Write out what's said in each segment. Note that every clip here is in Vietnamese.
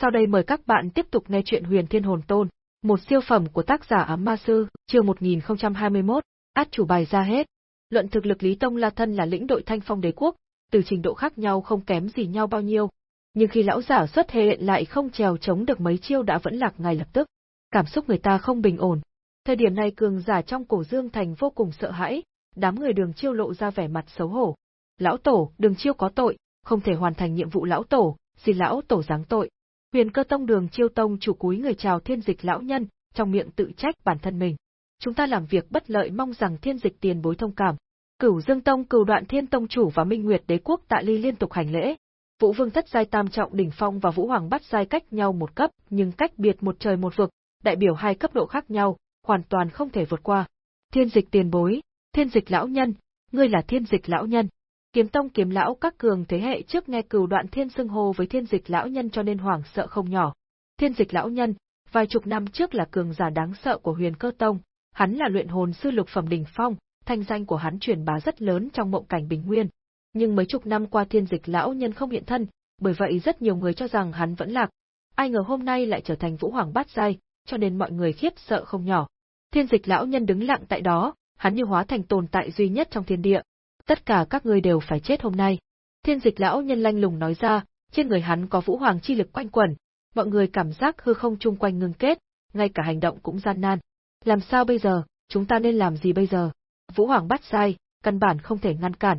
Sau đây mời các bạn tiếp tục nghe chuyện Huyền Thiên Hồn Tôn, một siêu phẩm của tác giả Ám Ma Sư, chương 1021, át chủ bài ra hết. Luận thực lực Lý Tông La Thân là lĩnh đội thanh phong đế quốc, từ trình độ khác nhau không kém gì nhau bao nhiêu. Nhưng khi lão giả xuất hiện lại không trèo chống được mấy chiêu đã vẫn lạc ngay lập tức. Cảm xúc người ta không bình ổn. Thời điểm này cường giả trong cổ dương thành vô cùng sợ hãi, đám người đường chiêu lộ ra vẻ mặt xấu hổ. Lão tổ, đường chiêu có tội, không thể hoàn thành nhiệm vụ lão tổ, xin lão tổ giáng tội. Huyền cơ tông đường chiêu tông chủ cúi người chào thiên dịch lão nhân, trong miệng tự trách bản thân mình. Chúng ta làm việc bất lợi mong rằng thiên dịch tiền bối thông cảm. Cửu Dương Tông cửu đoạn thiên tông chủ và Minh Nguyệt đế quốc tạ ly liên tục hành lễ. Vũ Vương thất giai tam trọng đỉnh phong và Vũ Hoàng bắt giai cách nhau một cấp, nhưng cách biệt một trời một vực, đại biểu hai cấp độ khác nhau, hoàn toàn không thể vượt qua. Thiên dịch tiền bối, thiên dịch lão nhân, ngươi là thiên dịch lão nhân. Kiếm tông kiếm lão các cường thế hệ trước nghe cửu đoạn thiên xưng hô với thiên dịch lão nhân cho nên hoảng sợ không nhỏ. Thiên dịch lão nhân, vài chục năm trước là cường giả đáng sợ của huyền cơ tông, hắn là luyện hồn sư lục phẩm đỉnh phong, thanh danh của hắn truyền bá rất lớn trong mộng cảnh bình nguyên. Nhưng mấy chục năm qua thiên dịch lão nhân không hiện thân, bởi vậy rất nhiều người cho rằng hắn vẫn lạc. Ai ngờ hôm nay lại trở thành vũ hoàng bát giai, cho nên mọi người khiếp sợ không nhỏ. Thiên dịch lão nhân đứng lặng tại đó, hắn như hóa thành tồn tại duy nhất trong thiên địa, tất cả các ngươi đều phải chết hôm nay. Thiên dịch lão nhân lanh lùng nói ra, trên người hắn có vũ hoàng chi lực quanh quẩn, mọi người cảm giác hư không chung quanh ngưng kết, ngay cả hành động cũng gian nan. Làm sao bây giờ, chúng ta nên làm gì bây giờ? Vũ hoàng bắt sai, căn bản không thể ngăn cản.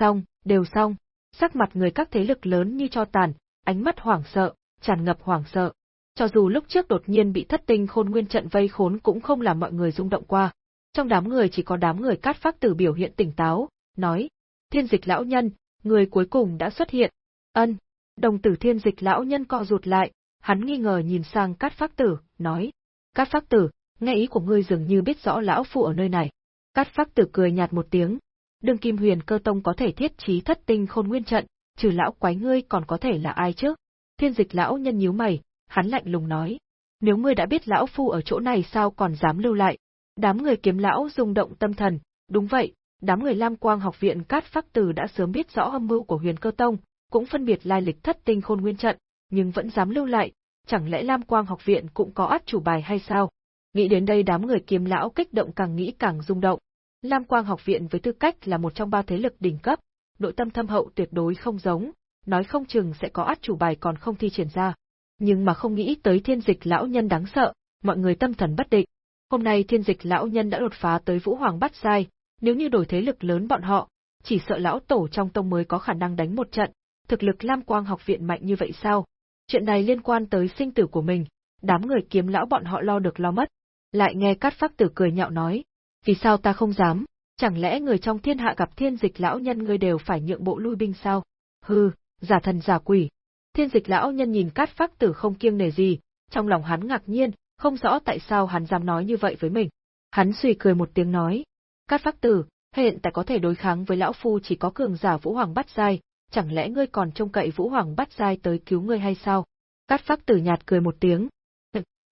Xong, đều xong. Sắc mặt người các thế lực lớn như cho tàn, ánh mắt hoảng sợ, tràn ngập hoảng sợ. Cho dù lúc trước đột nhiên bị thất tinh khôn nguyên trận vây khốn cũng không làm mọi người rung động qua. Trong đám người chỉ có đám người cát phác tử biểu hiện tỉnh táo, nói, thiên dịch lão nhân, người cuối cùng đã xuất hiện. Ân, đồng tử thiên dịch lão nhân cọ rụt lại, hắn nghi ngờ nhìn sang cát phác tử, nói, cát phác tử, nghe ý của ngươi dường như biết rõ lão phu ở nơi này. Cát phác tử cười nhạt một tiếng, đương kim huyền cơ tông có thể thiết trí thất tinh khôn nguyên trận, trừ lão quái ngươi còn có thể là ai chứ? Thiên dịch lão nhân nhíu mày, hắn lạnh lùng nói, nếu ngươi đã biết lão phu ở chỗ này sao còn dám lưu lại? Đám người kiếm lão rung động tâm thần, đúng vậy, đám người Lam Quang học viện Cát Phác Tử đã sớm biết rõ âm mưu của Huyền Cơ Tông, cũng phân biệt lai lịch thất tinh khôn nguyên trận, nhưng vẫn dám lưu lại, chẳng lẽ Lam Quang học viện cũng có át chủ bài hay sao? Nghĩ đến đây đám người kiếm lão kích động càng nghĩ càng rung động. Lam Quang học viện với tư cách là một trong ba thế lực đỉnh cấp, nội tâm thâm hậu tuyệt đối không giống, nói không chừng sẽ có át chủ bài còn không thi triển ra. Nhưng mà không nghĩ tới thiên dịch lão nhân đáng sợ, mọi người tâm thần bất định. Hôm nay thiên dịch lão nhân đã đột phá tới vũ hoàng bắt sai, nếu như đổi thế lực lớn bọn họ, chỉ sợ lão tổ trong tông mới có khả năng đánh một trận, thực lực Lam Quang học viện mạnh như vậy sao? Chuyện này liên quan tới sinh tử của mình, đám người kiếm lão bọn họ lo được lo mất. Lại nghe Cát Phác Tử cười nhạo nói, vì sao ta không dám, chẳng lẽ người trong thiên hạ gặp thiên dịch lão nhân ngươi đều phải nhượng bộ lui binh sao? Hừ, giả thần giả quỷ. Thiên dịch lão nhân nhìn Cát Phác Tử không kiêng nể gì, trong lòng hắn ngạc nhiên, không rõ tại sao hắn dám nói như vậy với mình. Hắn suy cười một tiếng nói, Cát Phác Tử, hiện tại có thể đối kháng với lão phu chỉ có cường giả Vũ Hoàng bắt giai, chẳng lẽ ngươi còn trông cậy Vũ Hoàng bắt giai tới cứu ngươi hay sao? Cát Phác Tử nhạt cười một tiếng.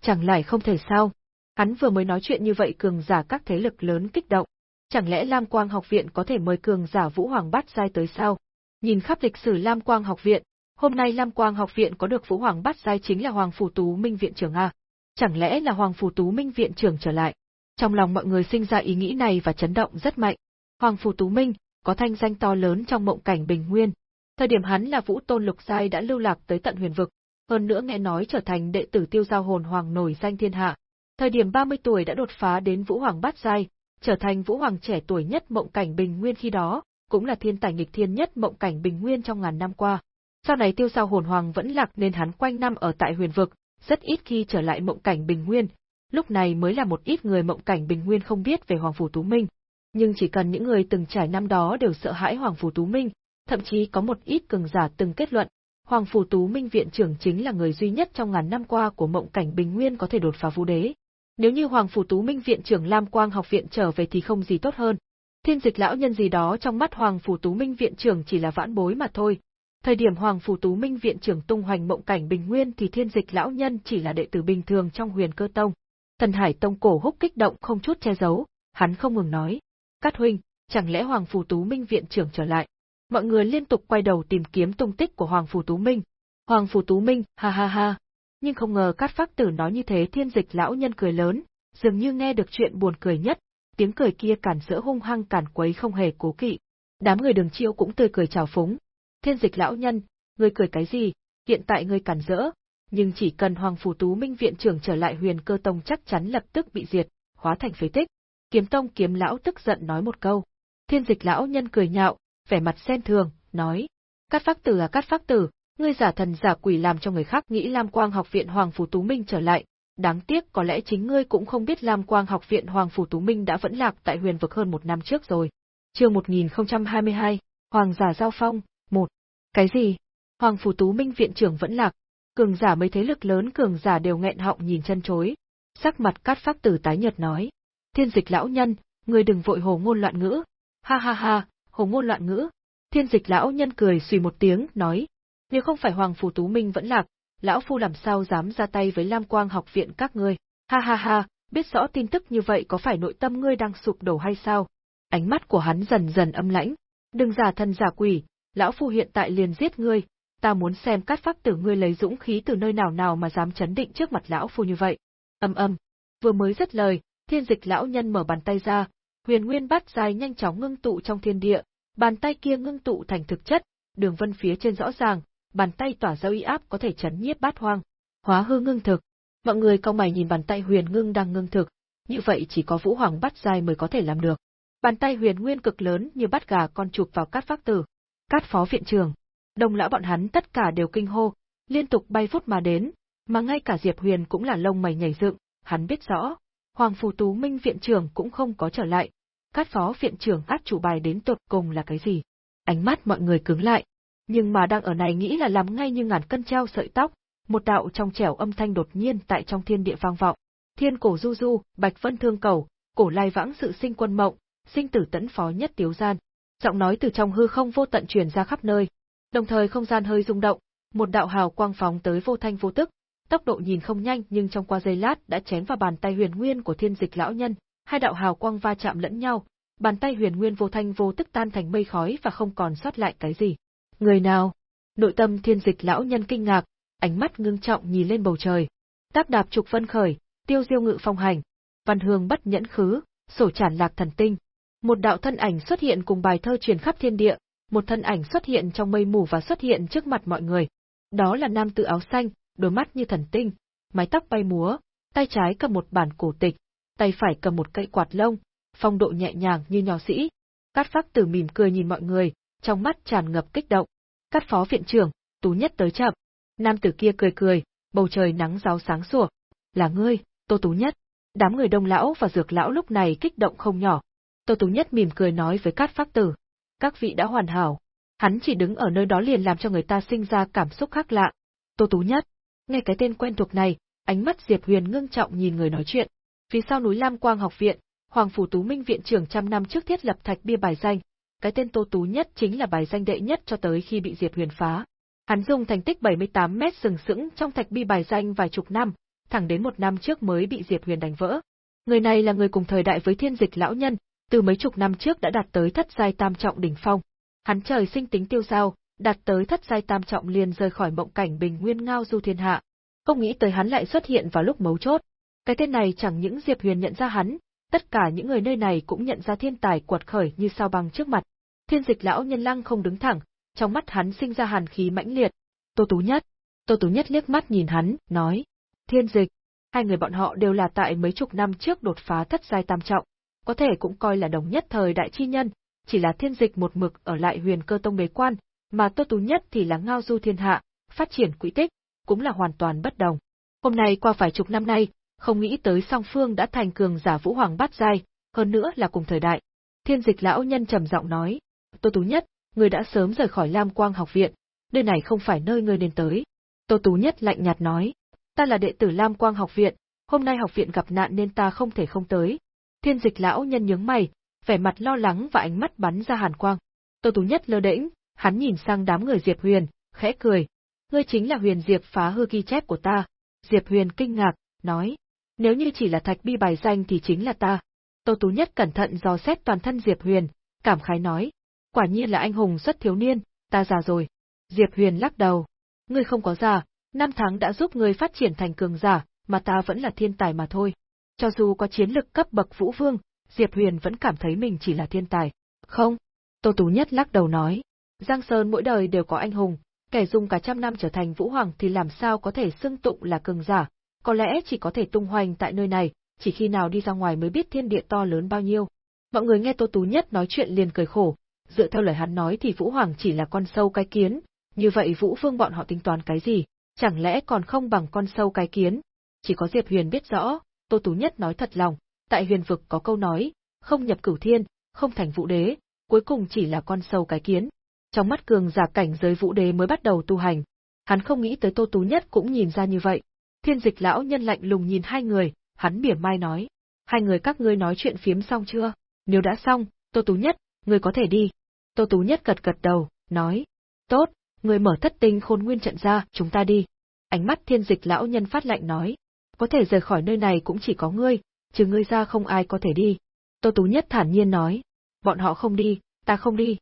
Chẳng lẽ không thể sao? Hắn vừa mới nói chuyện như vậy cường giả các thế lực lớn kích động. Chẳng lẽ Lam Quang học viện có thể mời cường giả Vũ Hoàng bắt giai tới sao? Nhìn khắp lịch sử Lam Quang học viện, hôm nay Lam Quang học viện có được Vũ Hoàng bắt giai chính là Hoàng Phủ Tú Minh viện trưởng a. Chẳng lẽ là Hoàng Phủ Tú Minh viện trưởng trở lại? Trong lòng mọi người sinh ra ý nghĩ này và chấn động rất mạnh. Hoàng phù Tú Minh, có thanh danh to lớn trong mộng cảnh bình nguyên. Thời điểm hắn là vũ tôn lục giai đã lưu lạc tới tận huyền vực, hơn nữa nghe nói trở thành đệ tử tiêu giao hồn hoàng nổi danh thiên hạ. Thời điểm 30 tuổi đã đột phá đến vũ hoàng bát giai, trở thành vũ hoàng trẻ tuổi nhất mộng cảnh bình nguyên khi đó, cũng là thiên tài nghịch thiên nhất mộng cảnh bình nguyên trong ngàn năm qua. Sau này tiêu giao hồn hoàng vẫn lạc nên hắn quanh năm ở tại huyền vực, rất ít khi trở lại mộng cảnh bình nguyên, lúc này mới là một ít người mộng cảnh bình nguyên không biết về Hoàng Phủ Tú Minh. Nhưng chỉ cần những người từng trải năm đó đều sợ hãi Hoàng Phủ Tú Minh, thậm chí có một ít cường giả từng kết luận, Hoàng Phủ Tú Minh viện trưởng chính là người duy nhất trong ngàn năm qua của mộng cảnh bình nguyên có thể đột phá vũ đế. Nếu như Hoàng Phủ Tú Minh viện trưởng Lam Quang học viện trở về thì không gì tốt hơn. Thiên dịch lão nhân gì đó trong mắt Hoàng Phủ Tú Minh viện trưởng chỉ là vãn bối mà thôi. Thời điểm Hoàng Phủ Tú Minh viện trưởng tung hoành mộng cảnh bình nguyên thì thiên dịch lão nhân chỉ là đệ tử bình thường trong huyền cơ tông. Thần Hải Tông cổ húc kích động không chút che giấu, hắn không ngừng nói. Cát huynh, chẳng lẽ Hoàng Phù Tú Minh viện trưởng trở lại? Mọi người liên tục quay đầu tìm kiếm tung tích của Hoàng Phù Tú Minh. Hoàng Phù Tú Minh, ha ha ha, Nhưng không ngờ Cát Phác Tử nói như thế thiên dịch lão nhân cười lớn, dường như nghe được chuyện buồn cười nhất, tiếng cười kia cản sữa hung hăng cản quấy không hề cố kỵ. Đám người đường chiêu cũng tươi cười chào phúng. Thiên dịch lão nhân, ngươi cười cái gì, hiện tại ngươi cản rỡ, nhưng chỉ cần Hoàng Phủ Tú Minh viện trưởng trở lại huyền cơ tông chắc chắn lập tức bị diệt, hóa thành phế tích. Kiếm tông kiếm lão tức giận nói một câu. Thiên dịch lão nhân cười nhạo, vẻ mặt xem thường, nói. Cát phác tử à cát phác tử, ngươi giả thần giả quỷ làm cho người khác nghĩ Lam Quang học viện Hoàng Phủ Tú Minh trở lại. Đáng tiếc có lẽ chính ngươi cũng không biết Lam Quang học viện Hoàng Phủ Tú Minh đã vẫn lạc tại huyền vực hơn một năm trước rồi. Chương 1022, Hoàng giả giao phong, 1. Cái gì? Hoàng Phủ Tú Minh viện trưởng vẫn lạc, cường giả mấy thế lực lớn cường giả đều nghẹn họng nhìn chân chối. Sắc mặt cát pháp tử tái nhợt nói. Thiên dịch lão nhân, người đừng vội hồ ngôn loạn ngữ. Ha ha ha, hồ ngôn loạn ngữ. Thiên dịch lão nhân cười xùy một tiếng, nói. Nếu không phải Hoàng Phủ Tú Minh vẫn lạc, lão phu làm sao dám ra tay với Lam Quang học viện các ngươi. Ha ha ha, biết rõ tin tức như vậy có phải nội tâm ngươi đang sụp đổ hay sao? Ánh mắt của hắn dần dần âm lãnh. Đừng giả thân giả quỷ, lão phu hiện tại liền giết ngươi, ta muốn xem cát phác tử ngươi lấy dũng khí từ nơi nào nào mà dám chấn định trước mặt lão phu như vậy. Âm âm. Vừa mới dứt lời, thiên dịch lão nhân mở bàn tay ra, huyền nguyên bát dài nhanh chóng ngưng tụ trong thiên địa, bàn tay kia ngưng tụ thành thực chất, đường vân phía trên rõ ràng, bàn tay tỏa ra uy áp có thể chấn nhiếp bát hoang. Hóa hư ngưng thực. Mọi người cau mày nhìn bàn tay huyền ngưng đang ngưng thực, như vậy chỉ có vũ hoàng bát dài mới có thể làm được. Bàn tay huyền nguyên cực lớn như bắt gà con chụp vào cát phác tử. Cát phó viện trưởng, Đông lão bọn hắn tất cả đều kinh hô, liên tục bay vút mà đến, mà ngay cả Diệp Huyền cũng là lông mày nhảy dựng, hắn biết rõ, Hoàng Phù Tú Minh viện trưởng cũng không có trở lại, cát phó viện trưởng át chủ bài đến tột cùng là cái gì. Ánh mắt mọi người cứng lại, nhưng mà đang ở này nghĩ là làm ngay như ngàn cân treo sợi tóc, một đạo trong trẻo âm thanh đột nhiên tại trong thiên địa vang vọng. Thiên cổ du du, bạch vân thương cầu, cổ lai vãng sự sinh quân mộng, sinh tử tẫn phó nhất tiếu gian. Giọng nói từ trong hư không vô tận truyền ra khắp nơi, Đồng thời không gian hơi rung động, một đạo hào quang phóng tới vô thanh vô tức, tốc độ nhìn không nhanh nhưng trong qua giây lát đã chém vào bàn tay huyền nguyên của thiên dịch lão nhân, hai đạo hào quang va chạm lẫn nhau, bàn tay huyền nguyên vô thanh vô tức tan thành mây khói và không còn sót lại cái gì. Người nào? Nội tâm thiên dịch lão nhân kinh ngạc, ánh mắt ngưng trọng nhìn lên bầu trời. Tác đạp trục vân khởi, tiêu diêu ngự phong hành, văn hương bất nhẫn khứ, sổ tràn lạc thần tinh. Một đạo thân ảnh xuất hiện cùng bài thơ truyền khắp thiên địa, một thân ảnh xuất hiện trong mây mù và xuất hiện trước mặt mọi người. Đó là nam tử áo xanh, đôi mắt như thần tinh, mái tóc bay múa, tay trái cầm một bản cổ tịch, tay phải cầm một cây quạt lông, phong độ nhẹ nhàng như nho sĩ. Cát Phác Tử mỉm cười nhìn mọi người, trong mắt tràn ngập kích động. Cát phó viện trưởng, Tú Nhất tới chậm. Nam tử kia cười cười, bầu trời nắng giáo sáng sủa. Là ngươi, Tô Tú Nhất. Đám người đông lão và dược lão lúc này kích động không nhỏ. Tô Tú Nhất mỉm cười nói với Cát Phác Tử, các vị đã hoàn hảo. Hắn chỉ đứng ở nơi đó liền làm cho người ta sinh ra cảm xúc khác lạ. Tô Tú Nhất, nghe cái tên quen thuộc này, ánh mắt Diệp Huyền ngưng trọng nhìn người nói chuyện. Phía sau núi Lam Quang học viện, Hoàng phủ Tú Minh viện trưởng trăm năm trước thiết lập thạch bia bài danh, cái tên Tô Tú Nhất chính là bài danh đệ nhất cho tới khi bị Diệp Huyền phá. Hắn dùng thành tích 78 mét sừng sững trong thạch bia bài danh vài chục năm, thẳng đến một năm trước mới bị Diệp Huyền đánh vỡ. Người này là người cùng thời đại với thiên dịch lão nhân, từ mấy chục năm trước đã đạt tới thất giai tam trọng đỉnh phong. Hắn trời sinh tính tiêu dao, đạt tới thất giai tam trọng liền rời khỏi mộng cảnh bình nguyên ngao du thiên hạ. Không nghĩ tới hắn lại xuất hiện vào lúc mấu chốt. Cái tên này chẳng những Diệp Huyền nhận ra hắn, tất cả những người nơi này cũng nhận ra thiên tài quật khởi như sao băng trước mặt. Thiên dịch lão nhân lăng không đứng thẳng, trong mắt hắn sinh ra hàn khí mãnh liệt. Tô Tú Nhất. Tô Tú Nhất liếc mắt nhìn hắn, nói. Thiên dịch. Hai người bọn họ đều là tại mấy chục năm trước đột phá thất giai tam trọng có thể cũng coi là đồng nhất thời đại chi nhân, chỉ là thiên dịch một mực ở lại huyền cơ tông bế quan, mà Tô Tú Nhất thì là ngao du thiên hạ, phát triển quỹ tích, cũng là hoàn toàn bất đồng. Hôm nay qua vài chục năm nay, không nghĩ tới song phương đã thành cường giả vũ hoàng bát giai, hơn nữa là cùng thời đại. Thiên dịch lão nhân trầm giọng nói, Tô Tú Nhất, người đã sớm rời khỏi Lam Quang học viện, nơi này không phải nơi người nên tới. Tô Tú Nhất lạnh nhạt nói, ta là đệ tử Lam Quang học viện, hôm nay học viện gặp nạn nên ta không thể không tới, Thiên dịch lão nhân nhướng mày, vẻ mặt lo lắng và ánh mắt bắn ra hàn quang. Tô Tú Nhất lơ đễnh, hắn nhìn sang đám người Diệp Huyền, khẽ cười. Ngươi chính là Huyền Diệp phá hư ghi chép của ta. Diệp Huyền kinh ngạc, nói. Nếu như chỉ là thạch bi bài danh thì chính là ta. Tô Tú Nhất cẩn thận dò xét toàn thân Diệp Huyền, cảm khái nói. Quả nhiên là anh hùng xuất thiếu niên, ta già rồi. Diệp Huyền lắc đầu. Ngươi không có già, năm tháng đã giúp ngươi phát triển thành cường giả, mà ta vẫn là thiên tài mà thôi. Cho dù có chiến lực cấp bậc vũ vương, Diệp Huyền vẫn cảm thấy mình chỉ là thiên tài. Không. Tô Tú Nhất lắc đầu nói. Giang Sơn mỗi đời đều có anh hùng, kẻ dùng cả trăm năm trở thành vũ hoàng thì làm sao có thể xưng tụng là cường giả, có lẽ chỉ có thể tung hoành tại nơi này, chỉ khi nào đi ra ngoài mới biết thiên địa to lớn bao nhiêu. Mọi người nghe Tô Tú Nhất nói chuyện liền cười khổ, dựa theo lời hắn nói thì Vũ Hoàng chỉ là con sâu cái kiến, như vậy Vũ Vương bọn họ tính toán cái gì, chẳng lẽ còn không bằng con sâu cái kiến? Chỉ có Diệp Huyền biết rõ, Tô Tú Nhất nói thật lòng, tại huyền vực có câu nói, không nhập cửu thiên, không thành vũ đế, cuối cùng chỉ là con sâu cái kiến. Trong mắt cường giả cảnh giới vũ đế mới bắt đầu tu hành. Hắn không nghĩ tới Tô Tú Nhất cũng nhìn ra như vậy. Thiên dịch lão nhân lạnh lùng nhìn hai người, hắn mỉa mai nói. Hai người các ngươi nói chuyện phiếm xong chưa? Nếu đã xong, Tô Tú Nhất, ngươi có thể đi. Tô Tú Nhất gật gật đầu, nói. Tốt, ngươi mở thất tinh khôn nguyên trận ra, chúng ta đi. Ánh mắt thiên dịch lão nhân phát lạnh nói. Có thể rời khỏi nơi này cũng chỉ có ngươi, trừ ngươi ra không ai có thể đi. Tô Tú Nhất thản nhiên nói. Bọn họ không đi, ta không đi.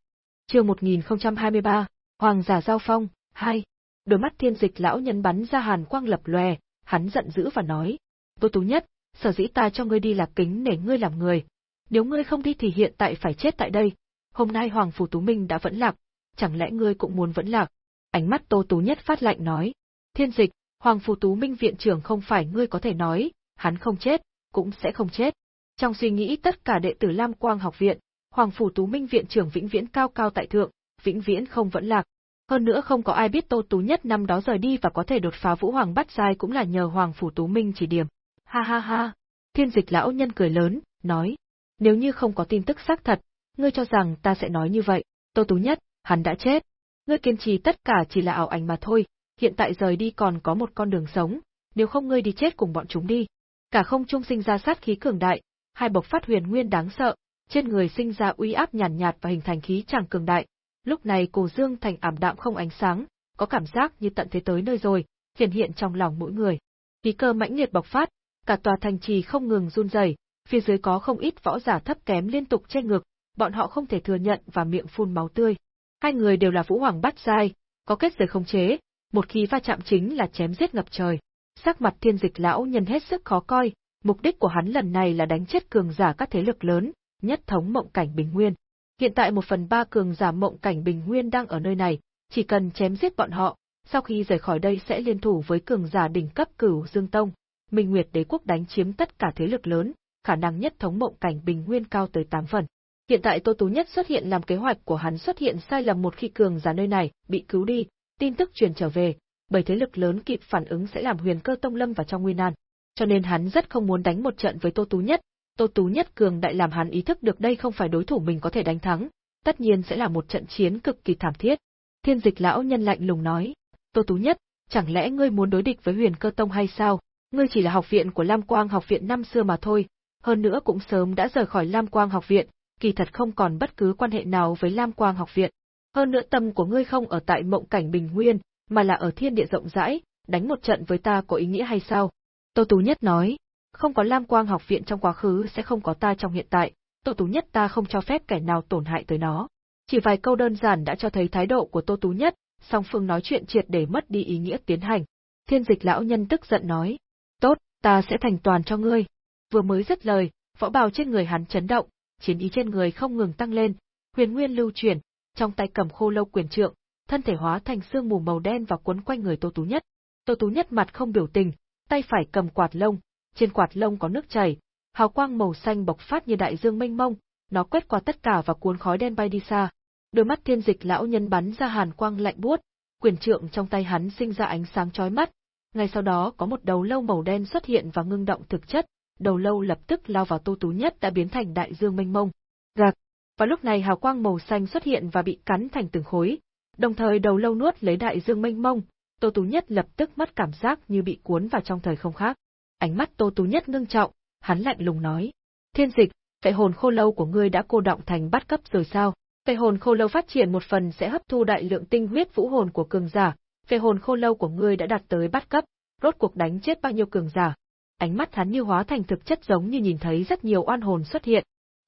Chương 1023, Hoàng giả giao phong, 2. Đôi mắt thiên dịch lão nhân bắn ra hàn quang lập lòe, hắn giận dữ và nói. Tô Tú Nhất, sở dĩ ta cho ngươi đi là kính để ngươi làm người. Nếu ngươi không đi thì hiện tại phải chết tại đây. Hôm nay Hoàng Phủ Tú Minh đã vẫn lạc, chẳng lẽ ngươi cũng muốn vẫn lạc? Ánh mắt Tô Tú Nhất phát lạnh nói. Thiên dịch, Hoàng Phủ Tú Minh viện trưởng không phải ngươi có thể nói, hắn không chết, cũng sẽ không chết. Trong suy nghĩ tất cả đệ tử Lam Quang học viện, Hoàng Phủ Tú Minh viện trưởng vĩnh viễn cao cao tại thượng, vĩnh viễn không vẫn lạc. Hơn nữa không có ai biết Tô Tú Nhất năm đó rời đi và có thể đột phá Vũ Hoàng bắt giai cũng là nhờ Hoàng Phủ Tú Minh chỉ điểm. Ha ha ha. Thiên dịch lão nhân cười lớn, nói. Nếu như không có tin tức xác thật, ngươi cho rằng ta sẽ nói như vậy, Tô Tú Nhất, hắn đã chết. Ngươi kiên trì tất cả chỉ là ảo ảnh mà thôi, hiện tại rời đi còn có một con đường sống, nếu không ngươi đi chết cùng bọn chúng đi. Cả không trung sinh ra sát khí cường đại, hai bộc phát huyền nguyên đáng sợ, trên người sinh ra uy áp nhàn nhạt, nhạt và hình thành khí chẳng cường đại. Lúc này cổ dương thành ảm đạm không ánh sáng, có cảm giác như tận thế tới nơi rồi, hiện hiện trong lòng mỗi người. Khí cơ mãnh liệt bộc phát, cả tòa thành trì không ngừng run rẩy, phía dưới có không ít võ giả thấp kém liên tục che ngực, bọn họ không thể thừa nhận và miệng phun máu tươi. Hai người đều là vũ hoàng bát giai, có kết giới không chế, một khi va chạm chính là chém giết ngập trời. Sắc mặt thiên dịch lão nhân hết sức khó coi, mục đích của hắn lần này là đánh chết cường giả các thế lực lớn, nhất thống mộng cảnh bình nguyên. Hiện tại một phần ba cường giả mộng cảnh bình nguyên đang ở nơi này, chỉ cần chém giết bọn họ, sau khi rời khỏi đây sẽ liên thủ với cường giả đỉnh cấp cửu Dương Tông, Minh Nguyệt Đế quốc đánh chiếm tất cả thế lực lớn, khả năng nhất thống mộng cảnh bình nguyên cao tới 8 phần. Hiện tại Tô Tú Nhất xuất hiện làm kế hoạch của hắn xuất hiện sai lầm một khi cường giả nơi này bị cứu đi, tin tức truyền trở về, bởi thế lực lớn kịp phản ứng sẽ làm Huyền Cơ Tông lâm vào trong nguy nan. Cho nên hắn rất không muốn đánh một trận với Tô Tú Nhất, Tô Tú Nhất cường đại làm hắn ý thức được đây không phải đối thủ mình có thể đánh thắng, tất nhiên sẽ là một trận chiến cực kỳ thảm thiết. Thiên dịch lão nhân lạnh lùng nói, Tô Tú Nhất, chẳng lẽ ngươi muốn đối địch với huyền cơ tông hay sao? Ngươi chỉ là học viện của Lam Quang học viện năm xưa mà thôi, hơn nữa cũng sớm đã rời khỏi Lam Quang học viện, kỳ thật không còn bất cứ quan hệ nào với Lam Quang học viện. Hơn nữa tâm của ngươi không ở tại mộng cảnh bình nguyên, mà là ở thiên địa rộng rãi, đánh một trận với ta có ý nghĩa hay sao? Tô Tú Nhất nói, không có Lam Quang học viện trong quá khứ sẽ không có ta trong hiện tại, Tô Tú Nhất ta không cho phép kẻ nào tổn hại tới nó. Chỉ vài câu đơn giản đã cho thấy thái độ của Tô Tú Nhất, song phương nói chuyện triệt để mất đi ý nghĩa tiến hành. Thiên dịch lão nhân tức giận nói, tốt, ta sẽ thành toàn cho ngươi. Vừa mới dứt lời, võ bào trên người hắn chấn động, chiến ý trên người không ngừng tăng lên, huyền nguyên lưu chuyển, trong tay cầm khô lâu quyền trượng, thân thể hóa thành xương mù màu đen và quấn quanh người Tô Tú Nhất. Tô Tú Nhất mặt không biểu tình, tay phải cầm quạt lông, trên quạt lông có nước chảy, hào quang màu xanh bộc phát như đại dương mênh mông, nó quét qua tất cả và cuốn khói đen bay đi xa. Đôi mắt thiên dịch lão nhân bắn ra hàn quang lạnh buốt, quyền trượng trong tay hắn sinh ra ánh sáng chói mắt. Ngay sau đó có một đầu lâu màu đen xuất hiện và ngưng động thực chất, đầu lâu lập tức lao vào Tô Tú Nhất đã biến thành đại dương mênh mông. Gạc. Và lúc này hào quang màu xanh xuất hiện và bị cắn thành từng khối, đồng thời đầu lâu nuốt lấy đại dương mênh mông, Tô Tú Nhất lập tức mất cảm giác như bị cuốn vào trong thời không khác ánh mắt Tô Tú Nhất ngưng trọng, hắn lạnh lùng nói: "Thiên dịch, phệ hồn khô lâu của ngươi đã cô động thành bát cấp rồi sao? Phệ hồn khô lâu phát triển một phần sẽ hấp thu đại lượng tinh huyết vũ hồn của cường giả, phệ hồn khô lâu của ngươi đã đạt tới bát cấp, rốt cuộc đánh chết bao nhiêu cường giả?" Ánh mắt hắn như hóa thành thực chất giống như nhìn thấy rất nhiều oan hồn xuất hiện.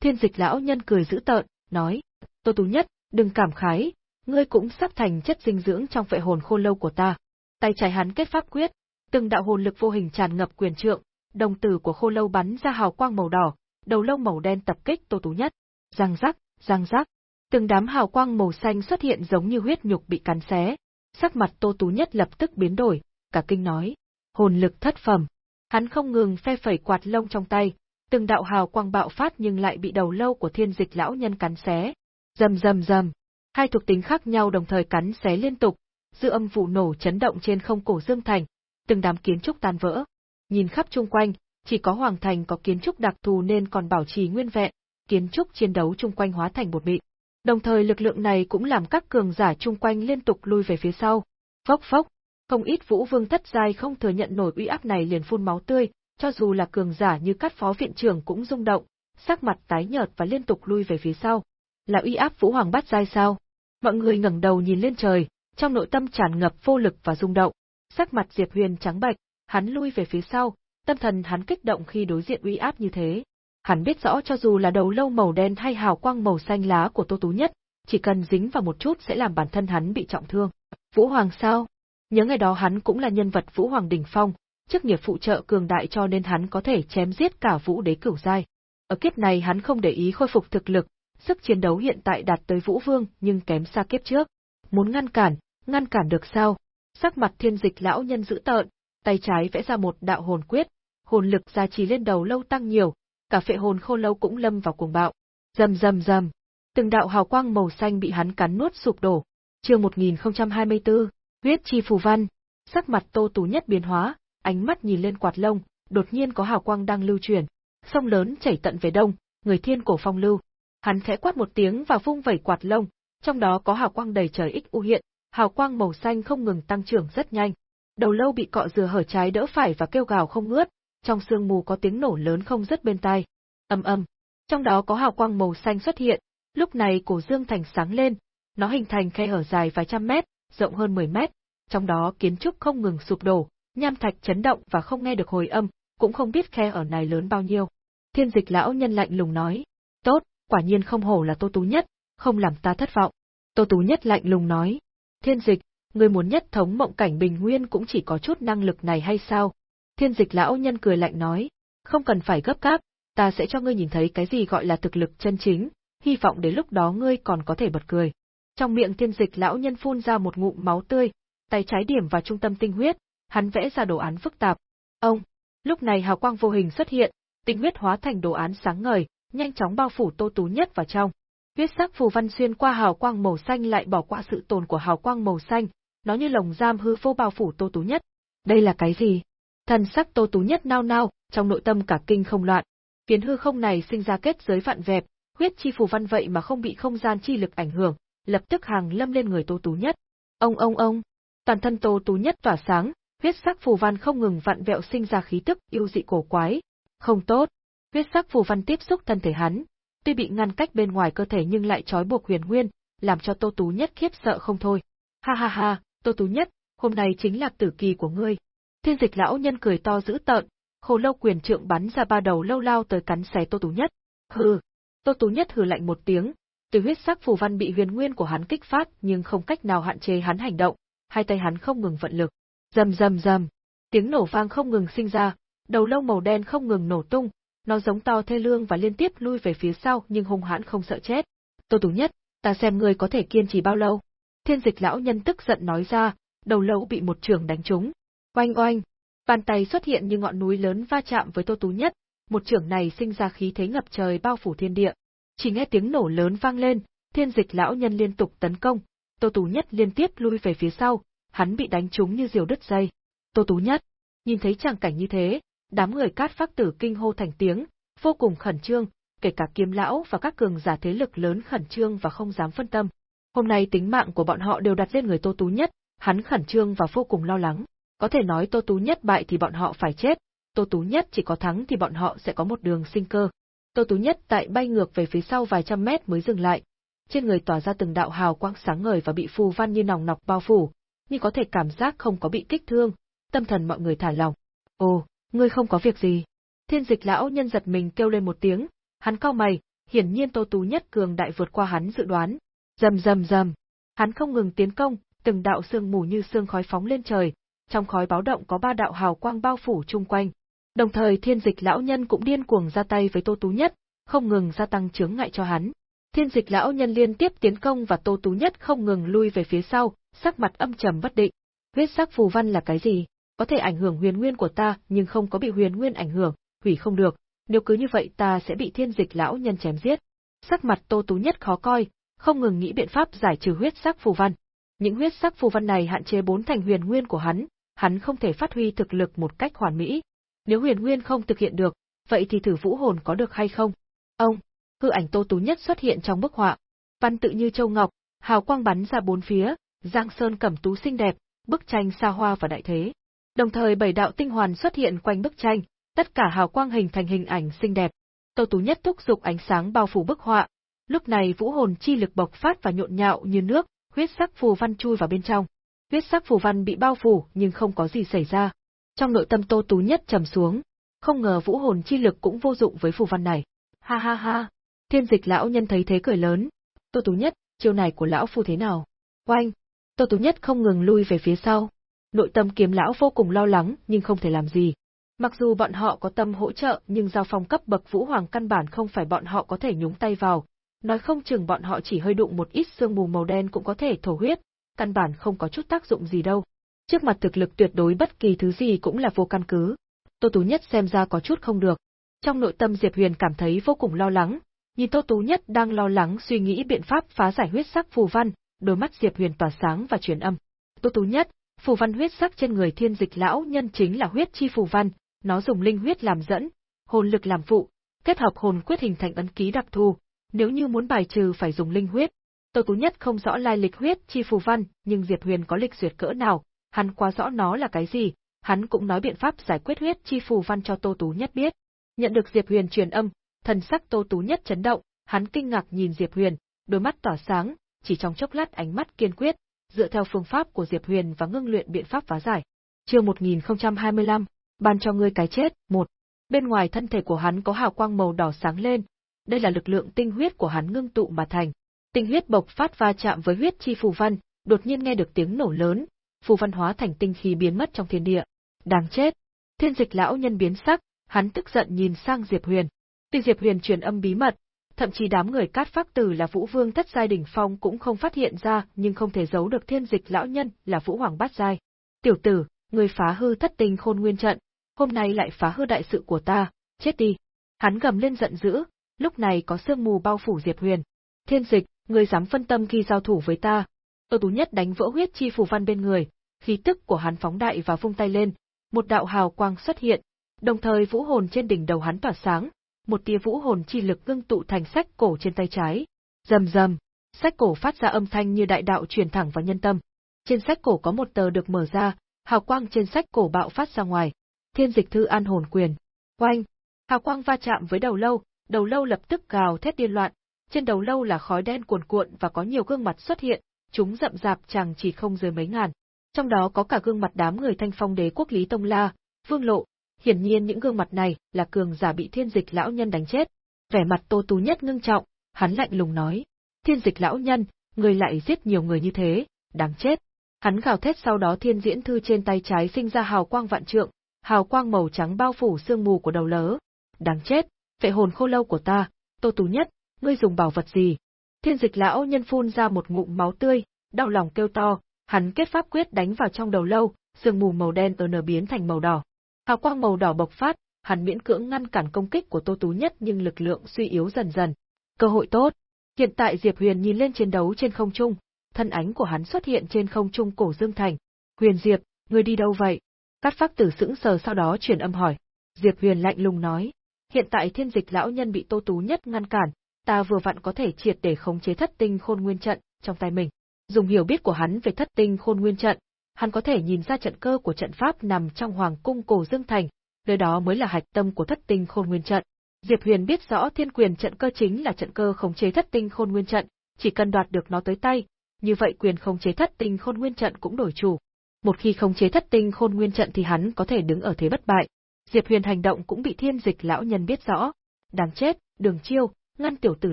Thiên dịch lão nhân cười dữ tợn, nói: "Tô Tú Nhất, đừng cảm khái, ngươi cũng sắp thành chất dinh dưỡng trong phệ hồn khô lâu của ta." Tay trái hắn kết pháp quyết, từng đạo hồn lực vô hình tràn ngập quyền trượng, đồng tử của khô lâu bắn ra hào quang màu đỏ, đầu lông màu đen tập kích Tô Tú Nhất. Răng rắc, răng rắc. Từng đám hào quang màu xanh xuất hiện giống như huyết nhục bị cắn xé. Sắc mặt Tô Tú Nhất lập tức biến đổi, cả kinh nói. Hồn lực thất phẩm. Hắn không ngừng phe phẩy quạt lông trong tay, từng đạo hào quang bạo phát nhưng lại bị đầu lâu của thiên dịch lão nhân cắn xé. Rầm rầm rầm. Hai thuộc tính khác nhau đồng thời cắn xé liên tục, dư âm vụ nổ chấn động trên không cổ Dương Thành, từng đám kiến trúc tan vỡ. Nhìn khắp chung quanh, chỉ có Hoàng Thành có kiến trúc đặc thù nên còn bảo trì nguyên vẹn, kiến trúc chiến đấu chung quanh hóa thành bột mịn. Đồng thời lực lượng này cũng làm các cường giả chung quanh liên tục lui về phía sau. Phốc phốc, không ít vũ vương thất giai không thừa nhận nổi uy áp này liền phun máu tươi, cho dù là cường giả như các phó viện trưởng cũng rung động, sắc mặt tái nhợt và liên tục lui về phía sau. Là uy áp vũ hoàng bát giai sao? Mọi người ngẩng đầu nhìn lên trời, trong nội tâm tràn ngập vô lực và rung động. Sắc mặt Diệp Huyền trắng bệch, hắn lui về phía sau, tâm thần hắn kích động khi đối diện uy áp như thế. Hắn biết rõ cho dù là đầu lâu màu đen hay hào quang màu xanh lá của Tô Tú Nhất, chỉ cần dính vào một chút sẽ làm bản thân hắn bị trọng thương. Vũ Hoàng sao? Nhớ ngày đó hắn cũng là nhân vật Vũ Hoàng đỉnh phong, chức nghiệp phụ trợ cường đại cho nên hắn có thể chém giết cả Vũ Đế cửu giai. Ở kiếp này hắn không để ý khôi phục thực lực, sức chiến đấu hiện tại đạt tới Vũ Vương nhưng kém xa kiếp trước. Muốn ngăn cản, ngăn cản được sao? Sắc mặt thiên dịch lão nhân dữ tợn, tay trái vẽ ra một đạo hồn quyết, hồn lực gia trì lên đầu lâu tăng nhiều, cả phệ hồn khô lâu cũng lâm vào cuồng bạo. Rầm rầm rầm, từng đạo hào quang màu xanh bị hắn cắn nuốt sụp đổ. Chương 1024, huyết chi phù văn. Sắc mặt Tô Tú nhất biến hóa, ánh mắt nhìn lên quạt lông, đột nhiên có hào quang đang lưu chuyển. Sông lớn chảy tận về đông, người thiên cổ phong lưu. Hắn khẽ quát một tiếng và vung vẩy quạt lông, trong đó có hào quang đầy trời ích u hiện, hào quang màu xanh không ngừng tăng trưởng rất nhanh. Đầu lâu bị cọ dừa hở trái đỡ phải và kêu gào không ngớt, trong sương mù có tiếng nổ lớn không dứt bên tai. ầm ầm. Trong đó có hào quang màu xanh xuất hiện, lúc này cổ Dương Thành sáng lên, nó hình thành khe hở dài vài trăm mét, rộng hơn 10 mét, trong đó kiến trúc không ngừng sụp đổ, nham thạch chấn động và không nghe được hồi âm, cũng không biết khe ở này lớn bao nhiêu. Thiên dịch lão nhân lạnh lùng nói, tốt, quả nhiên không hổ là Tô Tú Nhất, không làm ta thất vọng. Tô Tú Nhất lạnh lùng nói, thiên dịch, người muốn nhất thống mộng cảnh bình nguyên cũng chỉ có chút năng lực này hay sao? Thiên dịch lão nhân cười lạnh nói, không cần phải gấp gáp, ta sẽ cho ngươi nhìn thấy cái gì gọi là thực lực chân chính, hy vọng đến lúc đó ngươi còn có thể bật cười. Trong miệng thiên dịch lão nhân phun ra một ngụm máu tươi, tay trái điểm vào trung tâm tinh huyết, hắn vẽ ra đồ án phức tạp. Ông, lúc này hào quang vô hình xuất hiện, tinh huyết hóa thành đồ án sáng ngời, nhanh chóng bao phủ Tô Tú Nhất vào trong. Huyết sắc phù văn xuyên qua hào quang màu xanh lại bỏ qua sự tồn của hào quang màu xanh, nó như lồng giam hư vô bao phủ Tô Tú Nhất. Đây là cái gì? Thần sắc Tô Tú Nhất nao nao, trong nội tâm cả kinh không loạn. Phiến hư không này sinh ra kết giới vạn vẹp, huyết chi phù văn vậy mà không bị không gian chi lực ảnh hưởng, lập tức hàng lâm lên người Tô Tú Nhất. Ông ông ông, toàn thân Tô Tú Nhất tỏa sáng, huyết sắc phù văn không ngừng vặn vẹo sinh ra khí tức yêu dị cổ quái. Không tốt, huyết sắc phù văn tiếp xúc thân thể hắn, tuy bị ngăn cách bên ngoài cơ thể nhưng lại trói buộc huyền nguyên, làm cho Tô Tú Nhất khiếp sợ không thôi. Ha ha ha, Tô Tú Nhất, hôm nay chính là tử kỳ của ngươi. Thiên dịch lão nhân cười to dữ tợn, khổ lâu quyền trượng bắn ra ba đầu lâu lao tới cắn xé Tô Tú Nhất. Hừ. Tô Tú Nhất hừ lạnh một tiếng, từ huyết sắc phù văn bị huyền nguyên của hắn kích phát nhưng không cách nào hạn chế hắn hành động, hai tay hắn không ngừng vận lực. Rầm rầm rầm, tiếng nổ vang không ngừng sinh ra, đầu lâu màu đen không ngừng nổ tung, nó giống to thê lương và liên tiếp lui về phía sau nhưng hung hãn không sợ chết. Tô Tú Nhất, ta xem ngươi có thể kiên trì bao lâu. Thiên dịch lão nhân tức giận nói ra, đầu lâu bị một trường đánh trúng. Oanh oanh, bàn tay xuất hiện như ngọn núi lớn va chạm với Tô Tú Nhất, một trường này sinh ra khí thế ngập trời bao phủ thiên địa. Chỉ nghe tiếng nổ lớn vang lên, thiên dịch lão nhân liên tục tấn công, Tô Tú Nhất liên tiếp lui về phía sau, hắn bị đánh trúng như diều đứt dây. Tô Tú Nhất, nhìn thấy tràng cảnh như thế, đám người cát phác tử kinh hô thành tiếng, vô cùng khẩn trương, kể cả kiếm lão và các cường giả thế lực lớn khẩn trương và không dám phân tâm. Hôm nay tính mạng của bọn họ đều đặt lên người Tô Tú Nhất, hắn khẩn trương và vô cùng lo lắng. Có thể nói Tô Tú Nhất bại thì bọn họ phải chết, Tô Tú Nhất chỉ có thắng thì bọn họ sẽ có một đường sinh cơ. Tô Tú Nhất tại bay ngược về phía sau vài trăm mét mới dừng lại. Trên người tỏa ra từng đạo hào quang sáng ngời và bị phù văn như nòng nọc bao phủ, nhưng có thể cảm giác không có bị kích thương, tâm thần mọi người thả lòng. Ồ, ngươi không có việc gì. Thiên dịch lão nhân giật mình kêu lên một tiếng, hắn cau mày, hiển nhiên Tô Tú Nhất cường đại vượt qua hắn dự đoán. Rầm rầm rầm, hắn không ngừng tiến công, từng đạo sương mù như sương khói phóng lên trời, trong khói báo động có ba đạo hào quang bao phủ chung quanh. Đồng thời thiên dịch lão nhân cũng điên cuồng ra tay với Tô Tú Nhất, không ngừng gia tăng chướng ngại cho hắn. Thiên dịch lão nhân liên tiếp tiến công và Tô Tú Nhất không ngừng lui về phía sau, sắc mặt âm trầm bất định. Huyết sắc phù văn là cái gì? Có thể ảnh hưởng huyền nguyên của ta, nhưng không có bị huyền nguyên ảnh hưởng, hủy không được. Nếu cứ như vậy ta sẽ bị thiên dịch lão nhân chém giết. Sắc mặt Tô Tú Nhất khó coi, không ngừng nghĩ biện pháp giải trừ huyết sắc phù văn. Những huyết sắc phù văn này hạn chế bốn thành huyền nguyên của hắn, hắn không thể phát huy thực lực một cách hoàn mỹ. Nếu huyền nguyên không thực hiện được, vậy thì thử vũ hồn có được hay không? Ông, hư ảnh Tô Tú Nhất xuất hiện trong bức họa. Văn tự như châu ngọc, hào quang bắn ra bốn phía, giang sơn cẩm tú xinh đẹp, bức tranh xa hoa và đại thế. Đồng thời bảy đạo tinh hoàn xuất hiện quanh bức tranh, tất cả hào quang hình thành hình ảnh xinh đẹp. Tô Tú Nhất thúc dục ánh sáng bao phủ bức họa. Lúc này vũ hồn chi lực bộc phát và nhộn nhạo như nước, huyết sắc phù văn chui vào bên trong. Huyết sắc phù văn bị bao phủ nhưng không có gì xảy ra. Trong nội tâm Tô Tú Nhất trầm xuống, không ngờ vũ hồn chi lực cũng vô dụng với phù văn này. Ha ha ha. Thiên dịch lão nhân thấy thế cười lớn. Tô Tú Nhất, chiêu này của lão phu thế nào? Oanh. Tô Tú Nhất không ngừng lui về phía sau. Nội tâm kiếm lão vô cùng lo lắng nhưng không thể làm gì. Mặc dù bọn họ có tâm hỗ trợ nhưng giao phong cấp bậc vũ hoàng căn bản không phải bọn họ có thể nhúng tay vào. Nói không chừng bọn họ chỉ hơi đụng một ít sương mù màu đen cũng có thể thổ huyết, căn bản không có chút tác dụng gì đâu. Trước mặt thực lực tuyệt đối bất kỳ thứ gì cũng là vô căn cứ. Tô Tú Nhất xem ra có chút không được. Trong nội tâm Diệp Huyền cảm thấy vô cùng lo lắng, nhìn Tô Tú Nhất đang lo lắng suy nghĩ biện pháp phá giải huyết sắc phù văn, đôi mắt Diệp Huyền tỏa sáng và truyền âm. Tô Tú Nhất, phù văn huyết sắc trên người thiên dịch lão nhân chính là huyết chi phù văn, nó dùng linh huyết làm dẫn, hồn lực làm phụ, kết hợp hồn quyết hình thành ấn ký đặc thù, nếu như muốn bài trừ phải dùng linh huyết. Tô Tú Nhất không rõ lai lịch huyết chi phù văn, nhưng Diệp Huyền có lịch duyệt cỡ nào, hắn quá rõ nó là cái gì, hắn cũng nói biện pháp giải quyết huyết chi phù văn cho Tô Tú Nhất biết. Nhận được Diệp Huyền truyền âm, thần sắc Tô Tú Nhất chấn động, hắn kinh ngạc nhìn Diệp Huyền, đôi mắt tỏa sáng, chỉ trong chốc lát ánh mắt kiên quyết, dựa theo phương pháp của Diệp Huyền và ngưng luyện biện pháp phá giải. Chương 1025, ban cho ngươi cái chết, một. Bên ngoài thân thể của hắn có hào quang màu đỏ sáng lên, đây là lực lượng tinh huyết của hắn ngưng tụ mà thành. Tinh huyết bộc phát va chạm với huyết chi phù văn, đột nhiên nghe được tiếng nổ lớn, phù văn hóa thành tinh khí biến mất trong thiên địa. Đáng chết! Thiên dịch lão nhân biến sắc, hắn tức giận nhìn sang Diệp Huyền. Tuy Diệp Huyền truyền âm bí mật, thậm chí đám người cát phác tử là Vũ Vương thất giai đỉnh phong cũng không phát hiện ra, nhưng không thể giấu được thiên dịch lão nhân là Vũ Hoàng bát giai. Tiểu tử, người phá hư thất tình khôn nguyên trận, hôm nay lại phá hư đại sự của ta, chết đi. Hắn gầm lên giận dữ, lúc này có sương mù bao phủ Diệp Huyền. Thiên dịch, ngươi dám phân tâm khi giao thủ với ta. Ở tú nhất đánh vỡ huyết chi phù văn bên người, khí tức của hắn phóng đại và vung tay lên, một đạo hào quang xuất hiện, đồng thời vũ hồn trên đỉnh đầu hắn tỏa sáng, một tia vũ hồn chi lực ngưng tụ thành sách cổ trên tay trái. Rầm rầm, sách cổ phát ra âm thanh như đại đạo truyền thẳng vào nhân tâm. Trên sách cổ có một tờ được mở ra, hào quang trên sách cổ bạo phát ra ngoài. Thiên dịch thư an hồn quyền. Oanh! Hào quang va chạm với đầu lâu, đầu lâu lập tức gào thét điên loạn. Trên đầu lâu là khói đen cuồn cuộn và có nhiều gương mặt xuất hiện, chúng rậm rạp chẳng chỉ không dưới mấy ngàn. Trong đó có cả gương mặt đám người thanh phong đế quốc Lý Tông La, Vương Lộ, hiển nhiên những gương mặt này là cường giả bị thiên dịch lão nhân đánh chết. Vẻ mặt Tô Tú Nhất ngưng trọng, hắn lạnh lùng nói: "Thiên dịch lão nhân, người lại giết nhiều người như thế, đáng chết." Hắn gào thét sau đó thiên diễn thư trên tay trái sinh ra hào quang vạn trượng, hào quang màu trắng bao phủ sương mù của đầu lớ. Đáng chết, vệ hồn khô lâu của ta, Tô Tú Nhất, ngươi dùng bảo vật gì? Thiên dịch lão nhân phun ra một ngụm máu tươi, đau lòng kêu to, hắn kết pháp quyết đánh vào trong đầu lâu, sương mù màu đen ở nở biến thành màu đỏ. Hào quang màu đỏ bộc phát, hắn miễn cưỡng ngăn cản công kích của Tô Tú Nhất nhưng lực lượng suy yếu dần dần. Cơ hội tốt. Hiện tại Diệp Huyền nhìn lên chiến đấu trên không trung, thân ánh của hắn xuất hiện trên không trung cổ Dương Thành. Huyền Diệp, ngươi đi đâu vậy? Cát Phác Tử sững sờ sau đó truyền âm hỏi. Diệp Huyền lạnh lùng nói, hiện tại thiên dịch lão nhân bị Tô Tú Nhất ngăn cản, ta vừa vặn có thể triệt để khống chế thất tinh khôn nguyên trận trong tay mình. Dùng hiểu biết của hắn về thất tinh khôn nguyên trận, hắn có thể nhìn ra trận cơ của trận pháp nằm trong hoàng cung cổ Dương Thành, nơi đó mới là hạch tâm của thất tinh khôn nguyên trận. Diệp Huyền biết rõ thiên quyền trận cơ chính là trận cơ khống chế thất tinh khôn nguyên trận, chỉ cần đoạt được nó tới tay, như vậy quyền khống chế thất tinh khôn nguyên trận cũng đổi chủ. Một khi khống chế thất tinh khôn nguyên trận thì hắn có thể đứng ở thế bất bại. Diệp Huyền hành động cũng bị thiên dịch lão nhân biết rõ. Đáng chết, đường chiêu, ngăn tiểu tử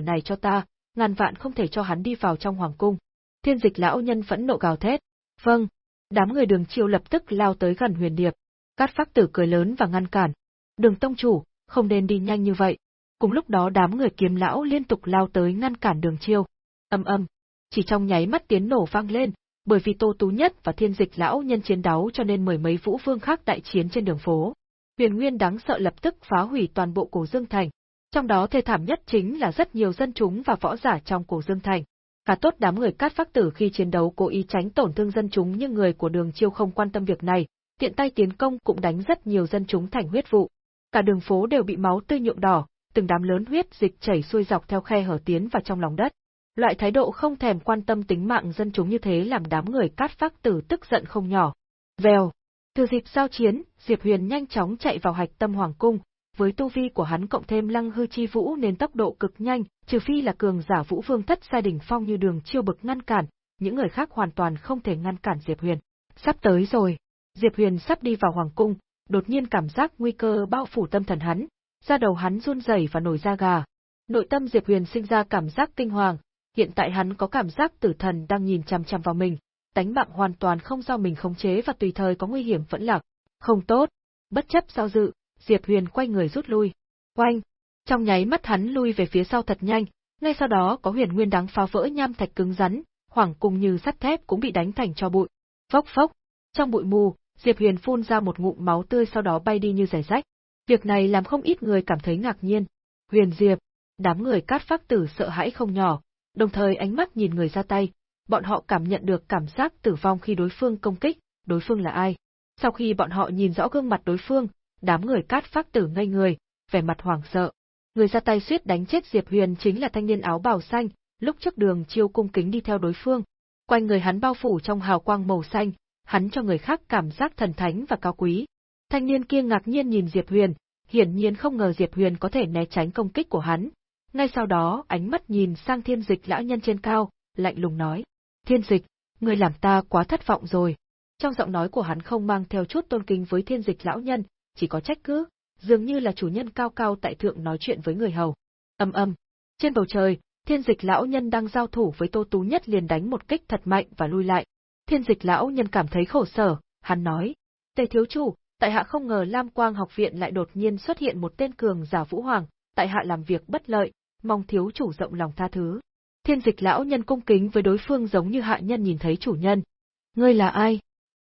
này cho ta, ngàn vạn không thể cho hắn đi vào trong hoàng cung. Thiên dịch lão nhân phẫn nộ gào thét. Vâng, Đám người đường chiêu lập tức lao tới gần huyền điệp. Cát phác tử cười lớn và ngăn cản. Đường tông chủ, không nên đi nhanh như vậy. Cùng lúc đó đám người kiếm lão liên tục lao tới ngăn cản đường chiêu. Âm âm, chỉ trong nháy mắt tiếng nổ vang lên, bởi vì Tô Tú Nhất và Thiên Dịch lão nhân chiến đấu cho nên mười mấy vũ vương khác đại chiến trên đường phố. Huyền Nguyên đáng sợ lập tức phá hủy toàn bộ Cổ Dương Thành. Trong đó thê thảm nhất chính là rất nhiều dân chúng và võ giả trong Cổ Dương Thành. Cả tốt đám người cát phác tử khi chiến đấu cố ý tránh tổn thương dân chúng nhưng người của đường chiêu không quan tâm việc này, tiện tay tiến công cũng đánh rất nhiều dân chúng thành huyết vụ. Cả đường phố đều bị máu tươi nhuộm đỏ, từng đám lớn huyết dịch chảy xuôi dọc theo khe hở tiến vào trong lòng đất. Loại thái độ không thèm quan tâm tính mạng dân chúng như thế làm đám người cát phác tử tức giận không nhỏ. Vèo, từ dịp giao chiến, Diệp Huyền nhanh chóng chạy vào hạch tâm hoàng cung, với tu vi của hắn cộng thêm lăng hư chi vũ nên tốc độ cực nhanh, trừ phi là cường giả vũ vương thất gia đỉnh phong như đường chiêu bực ngăn cản, những người khác hoàn toàn không thể ngăn cản Diệp Huyền. Sắp tới rồi, Diệp Huyền sắp đi vào hoàng cung, đột nhiên cảm giác nguy cơ bao phủ tâm thần hắn, da đầu hắn run rẩy và nổi da gà. Nội tâm Diệp Huyền sinh ra cảm giác kinh hoàng, hiện tại hắn có cảm giác tử thần đang nhìn chằm chằm vào mình, tánh mạng hoàn toàn không do mình khống chế và tùy thời có nguy hiểm vẫn lạc. Không tốt. Bất chấp do dự, Diệp Huyền quay người rút lui. Oanh! Trong nháy mắt hắn lui về phía sau thật nhanh, ngay sau đó có huyền nguyên đáng phá vỡ nham thạch cứng rắn, hoàng cung như sắt thép cũng bị đánh thành cho bụi. Phốc phốc! Trong bụi mù, Diệp Huyền phun ra một ngụm máu tươi sau đó bay đi như rải rách. Việc này làm không ít người cảm thấy ngạc nhiên. Huyền Diệp! Đám người cát phác tử sợ hãi không nhỏ, đồng thời ánh mắt nhìn người ra tay, bọn họ cảm nhận được cảm giác tử vong khi đối phương công kích, đối phương là ai. Sau khi bọn họ nhìn rõ gương mặt đối phương, đám người cát phác tử ngây người, vẻ mặt hoảng sợ. Người ra tay suýt đánh chết Diệp Huyền chính là thanh niên áo bào xanh, lúc trước đường chiêu cung kính đi theo đối phương. Quanh người hắn bao phủ trong hào quang màu xanh, hắn cho người khác cảm giác thần thánh và cao quý. Thanh niên kia ngạc nhiên nhìn Diệp Huyền, hiển nhiên không ngờ Diệp Huyền có thể né tránh công kích của hắn. Ngay sau đó, ánh mắt nhìn sang thiên dịch lão nhân trên cao, lạnh lùng nói. Thiên dịch, người làm ta quá thất vọng rồi. Trong giọng nói của hắn không mang theo chút tôn kính với thiên dịch lão nhân, chỉ có trách cứ, dường như là chủ nhân cao cao tại thượng nói chuyện với người hầu. Âm âm. Trên bầu trời, thiên dịch lão nhân đang giao thủ với Tô Tú Nhất liền đánh một kích thật mạnh và lui lại. Thiên dịch lão nhân cảm thấy khổ sở, hắn nói. Tề thiếu chủ, tại hạ không ngờ Lam Quang học viện lại đột nhiên xuất hiện một tên cường giả vũ hoàng, tại hạ làm việc bất lợi, mong thiếu chủ rộng lòng tha thứ. Thiên dịch lão nhân cung kính với đối phương giống như hạ nhân nhìn thấy chủ nhân. Ngươi là ai?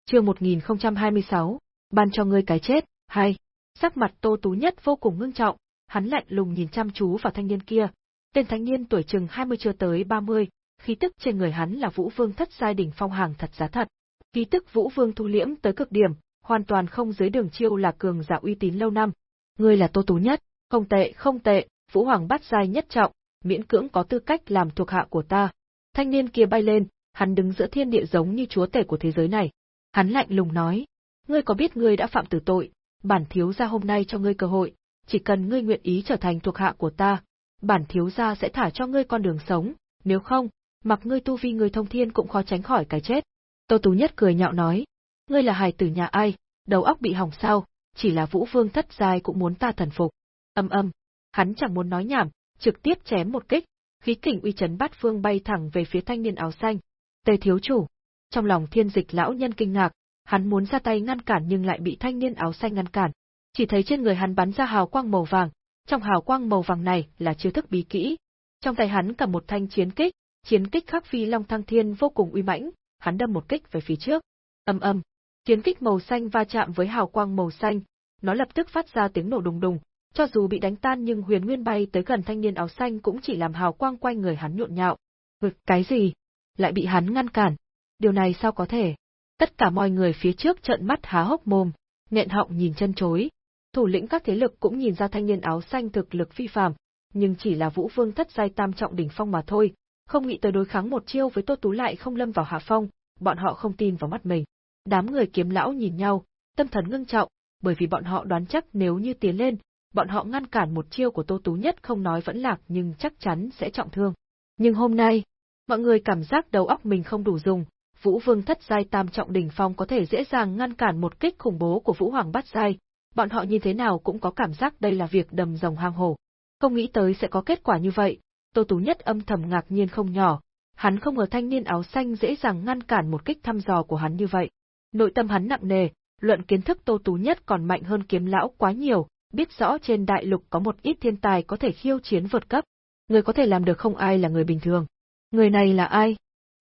Chương 1026, ban cho ngươi cái chết, hay. Sắc mặt Tô Tú Nhất vô cùng ngưng trọng, hắn lạnh lùng nhìn chăm chú vào thanh niên kia. Tên thanh niên tuổi chừng 20 chưa tới 30, khí tức trên người hắn là Vũ Vương thất giai đỉnh phong hàng thật giá thật. Khí tức Vũ Vương thu liễm tới cực điểm, hoàn toàn không dưới đường chiêu là cường giả uy tín lâu năm. Ngươi là Tô Tú Nhất, không tệ, không tệ, Vũ Hoàng bắt giai nhất trọng, miễn cưỡng có tư cách làm thuộc hạ của ta. Thanh niên kia bay lên, hắn đứng giữa thiên địa giống như chúa tể của thế giới này. Hắn lạnh lùng nói, ngươi có biết ngươi đã phạm tử tội, bản thiếu gia hôm nay cho ngươi cơ hội, chỉ cần ngươi nguyện ý trở thành thuộc hạ của ta, bản thiếu gia sẽ thả cho ngươi con đường sống, nếu không, mặc ngươi tu vi người thông thiên cũng khó tránh khỏi cái chết. Tô Tú Nhất cười nhạo nói, ngươi là hài tử nhà ai, đầu óc bị hỏng sao, chỉ là vũ vương thất giai cũng muốn ta thần phục. Âm âm, hắn chẳng muốn nói nhảm, trực tiếp chém một kích, khí kình uy chấn bát phương bay thẳng về phía thanh niên áo xanh. Tề thiếu chủ. Trong lòng thiên dịch lão nhân kinh ngạc, hắn muốn ra tay ngăn cản nhưng lại bị thanh niên áo xanh ngăn cản. Chỉ thấy trên người hắn bắn ra hào quang màu vàng, trong hào quang màu vàng này là chiêu thức bí kỹ. Trong tay hắn cầm một thanh chiến kích, chiến kích khắc phi long thăng thiên vô cùng uy mãnh, hắn đâm một kích về phía trước. ầm ầm, chiến kích màu xanh va chạm với hào quang màu xanh, nó lập tức phát ra tiếng nổ đùng đùng, cho dù bị đánh tan nhưng huyền nguyên bay tới gần thanh niên áo xanh cũng chỉ làm hào quang quanh người hắn nhộn nhạo. Vực cái gì? Lại bị hắn ngăn cản. Điều này sao có thể? Tất cả mọi người phía trước trợn mắt há hốc mồm, nghẹn họng nhìn chân chối. Thủ lĩnh các thế lực cũng nhìn ra thanh niên áo xanh thực lực phi phàm, nhưng chỉ là Vũ Vương thất giai tam trọng đỉnh phong mà thôi, không nghĩ tới đối kháng một chiêu với Tô Tú lại không lâm vào hạ phong, bọn họ không tin vào mắt mình. Đám người kiếm lão nhìn nhau, tâm thần ngưng trọng, bởi vì bọn họ đoán chắc nếu như tiến lên, bọn họ ngăn cản một chiêu của Tô Tú nhất không nói vẫn lạc nhưng chắc chắn sẽ trọng thương. Nhưng hôm nay, mọi người cảm giác đầu óc mình không đủ dùng, Vũ Vương thất giai tam trọng đỉnh phong có thể dễ dàng ngăn cản một kích khủng bố của Vũ Hoàng bát giai, bọn họ nhìn thế nào cũng có cảm giác đây là việc đầm rồng hang hổ. Không nghĩ tới sẽ có kết quả như vậy, Tô Tú Nhất âm thầm ngạc nhiên không nhỏ, hắn không ngờ thanh niên áo xanh dễ dàng ngăn cản một kích thăm dò của hắn như vậy. Nội tâm hắn nặng nề, luận kiến thức Tô Tú Nhất còn mạnh hơn kiếm lão quá nhiều, biết rõ trên đại lục có một ít thiên tài có thể khiêu chiến vượt cấp. Người có thể làm được không ai là người bình thường. Người này là ai?